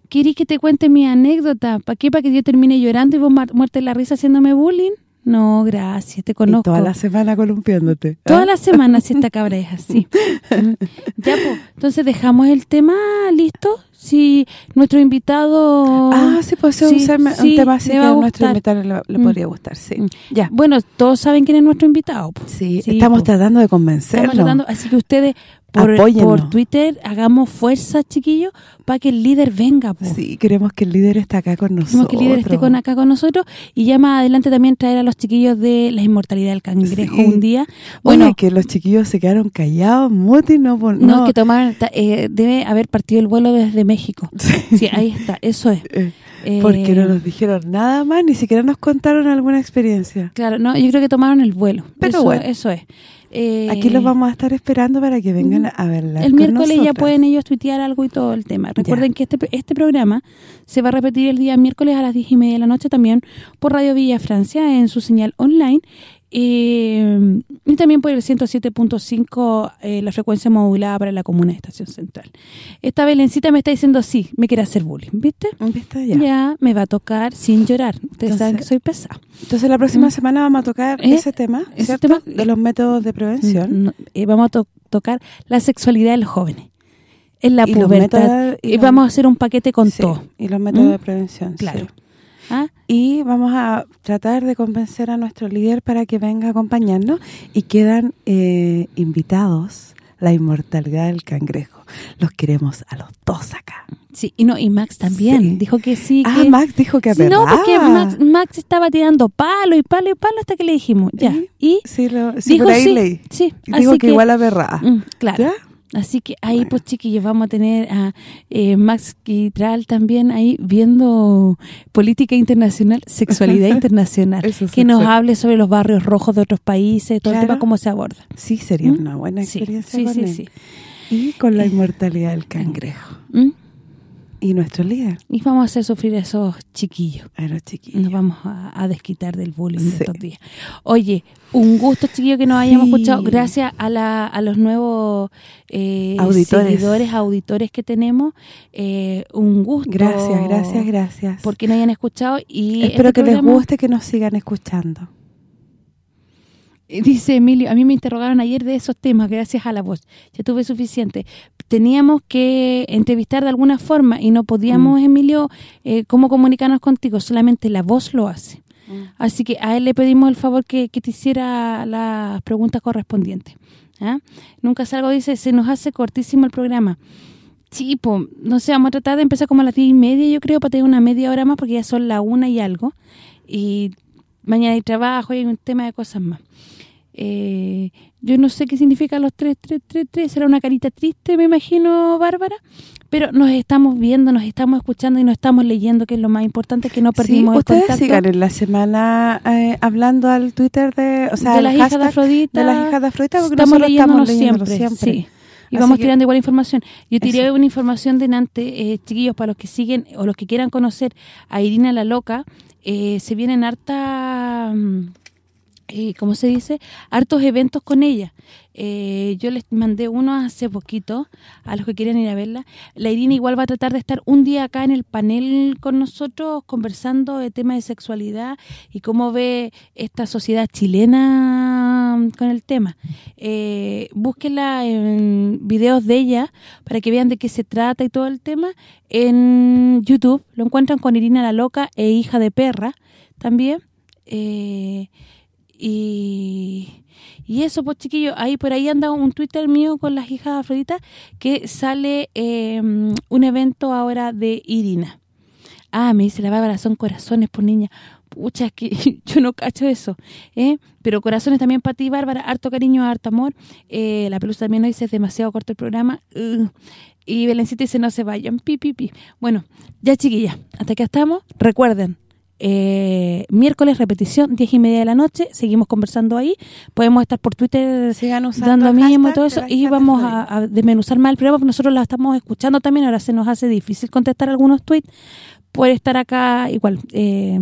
¿querís que te cuente mi anécdota? ¿Para qué? ¿Para que yo termine llorando y vos mar- muerte la risa haciéndome bullying? No, gracias, te Y conozco. toda la semana columpiándote. Toda ¿ah? la semana si esta cabra es así. Ya, pues, entonces dejamos el tema listo. Si nuestro invitado... Ah, sí, puede ser un, sema- un tema así que a nuestro invitado le, le Mm. podría gustar, sí. Ya. Bueno, todos saben quién es nuestro invitado. po. Sí, estamos po. tratando de convencerlo. Estamos tratando, así que ustedes por, por Twitter hagamos fuerza, chiquillos, para que el líder venga. po. Sí, queremos que el líder esté acá con nosotros. Queremos que el líder esté con acá con nosotros y ya más adelante también traer a los chiquillos de la inmortalidad del cangrejo Sí. un día. Bueno, que los chiquillos se quedaron callados, muti, no... no, no. que tomaron, eh, debe haber partido el vuelo desde México. Sí, ahí está, eso es. Eh, Porque no nos dijeron nada más, ni siquiera nos contaron alguna experiencia. Claro, no, yo creo que tomaron el vuelo. Pero eso, bueno. eso es. Eh, Aquí los vamos a estar esperando para que vengan a verla. El miércoles ya pueden ellos tuitear algo y todo el tema. Recuerden que este este programa se va a repetir el día miércoles a las 10 y media de la noche también por Radio Villa Francia en su señal online. Eh, y también por el 107.5 eh, la frecuencia modulada para la comuna de Estación Central. Esta Belencita me está diciendo sí, me quiere hacer bullying, ¿viste? ¿Viste? Ya. me va a tocar sin llorar. Ustedes saben que soy pesada. Entonces la próxima Mm. semana vamos a tocar ¿Eh? ese tema, Ese tema- de los métodos de prevención. No, eh, vamos a to- tocar la sexualidad de los jóvenes. En la Y pubertad. métodos- y y los- vamos a hacer un paquete con Sí, todo. y los métodos ¿Mm? de prevención, Claro. sí. ¿Ah? Y vamos a tratar de convencer a nuestro líder para que venga a acompañarnos y quedan eh, invitados la inmortalidad del cangrejo. Los queremos a los dos acá. Sí, y no y Max también dijo que sí. Ah, Max dijo que Sí, No, porque Max, Max estaba tirando palo y palo y palo hasta que le dijimos, ya. Y sí, lo, sí, dijo por ahí sí, leí. así que igual aperraba. Mm, claro. ¿Ya? Así que ahí, pues chiquillos, vamos a tener a eh, Max Quitral también ahí viendo política internacional, sexualidad internacional, Eso que nos hable sobre los barrios rojos de otros países, todo el Claro. tema, cómo se aborda. Sí, sería ¿Mm? una buena experiencia sí, sí, sí. Y con la inmortalidad del cangrejo. ¿Mm? Y nuestro líder. Y vamos a hacer sufrir a esos chiquillos. A los chiquillos. Nos vamos a, a desquitar del bullying de estos días. Oye, un gusto, chiquillos, que nos hayamos escuchado. Gracias a, la, a los nuevos eh, Auditores. seguidores, auditores que tenemos. Eh, un gusto. Gracias, gracias, gracias. Porque nos hayan escuchado. y Espero este que les guste, que nos sigan escuchando. Dice Emilio, a mí me interrogaron ayer de esos temas, gracias a la voz. Ya tuve suficiente. Teníamos que entrevistar de alguna forma y no podíamos, Mm. Emilio, eh, cómo comunicarnos contigo. Solamente la voz lo hace. Mm. Así que a él le pedimos el favor que, que te hiciera las preguntas correspondientes. ¿ah? Nunca salgo, dice, se nos hace cortísimo el programa. Sí, pues, no sé, vamos a tratar de empezar como a las diez y media, yo creo, para tener una media hora más, porque ya son la una y algo. Y mañana hay trabajo y hay un tema de cosas más. Eh, yo no sé qué significa los tres, tres, tres, tres. Será una carita triste, me imagino, Bárbara. Pero nos estamos viendo, nos estamos escuchando y nos estamos leyendo, que es lo más importante, que no Sí, perdimos el ustedes contacto. sigan en la semana eh, hablando al Twitter de, o sea, de las hijas de Afrodita. de las hijas de Afrodita, porque estamos leyéndonos estamos siempre, siempre. sí. Y Así vamos que- tirando igual información. Yo tiré Eso. una información delante, eh, chiquillos, para los que siguen o los que quieran conocer a Irina la Loca, eh, se vienen harta... mm, eh, ¿cómo se dice? Hartos eventos con ella. Eh, yo les mandé uno hace poquito a los que quieren ir a verla. La Irina igual va a tratar de estar un día acá en el panel con nosotros conversando de temas de sexualidad y cómo ve esta sociedad chilena con el tema. Eh, búsquenla en videos de ella para que vean de qué se trata y todo el tema. En YouTube lo encuentran con Irina la Loca e Hija de Perra también. Eh, y, y eso, pues chiquillos, ahí por ahí anda un Twitter mío con las hijas Afrodita que sale eh, un evento ahora de Irina. Ah, me dice la Bárbara, son corazones por niña. Pucha, es que yo no cacho eso. ¿eh? Pero corazones también para ti, Bárbara. Harto cariño, harto amor. Eh, la pelusa también nos dice, es demasiado corto el programa. Y Belencita dice, no se vayan. Pi, pi, pi. Bueno, ya chiquilla, hasta que estamos. Recuerden, eh, miércoles repetición, diez y media de la noche. Seguimos conversando ahí. Podemos estar por Twitter dando mismo y todo eso. Y vamos a, a desmenuzar más el programa porque nosotros la estamos escuchando también. Ahora se nos hace difícil contestar algunos tweets por estar acá igual. Eh,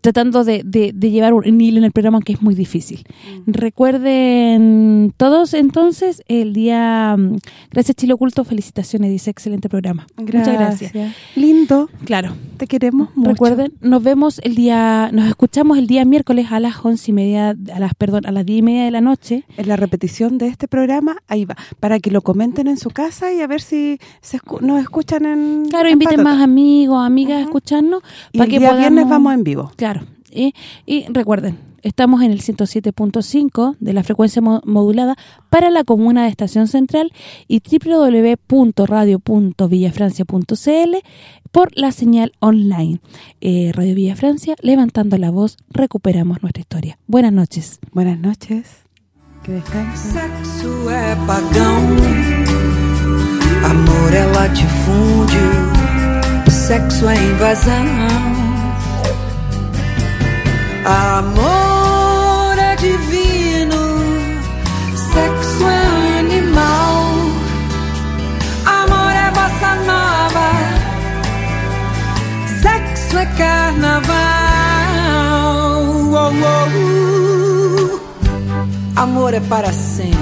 tratando de, de- de llevar un hilo en el programa que es muy difícil. Recuerden todos entonces el día... mm, Gracias Chile Oculto, felicitaciones, dice excelente programa. Muchas gracias. Lindo. Claro. Te queremos mucho. Recuerden, nos vemos el día, nos escuchamos el día miércoles a las once y media, a las, perdón, a las diez y media de la noche. En la repetición de este programa, ahí va. Para que lo comenten en su casa y a ver si se escu- nos escuchan en Claro, en inviten más amigos, amigas a escucharnos. Y para el que día podamos- viernes vamos en vivo. Claro. Y, y recuerden, estamos en el 107.5 de la frecuencia mo- modulada para la comuna de Estación Central y www.radio.villafrancia.cl por la señal online. Eh, Radio Villa Francia, levantando la voz, recuperamos nuestra historia. Buenas noches. Buenas noches. Que descansen. Sexo é pagão, amor é latifúndio, sexo é invasão. Amor é carnaval. Oh, oh. Amor é para sempre.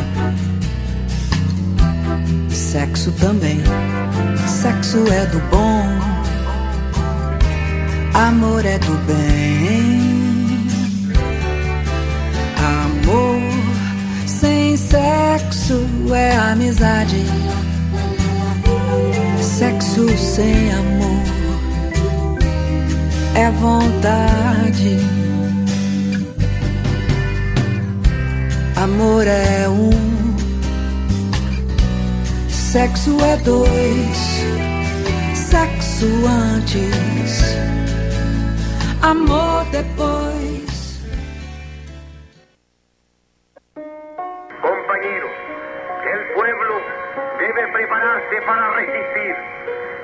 Sexo também. Sexo é do bom. Amor é do bem. Amor sem sexo é amizade. Sexo sem amor é vontade. Amor é um, sexo é dois, sexo antes, amor depois. Compañeros, el pueblo debe prepararse para resistir,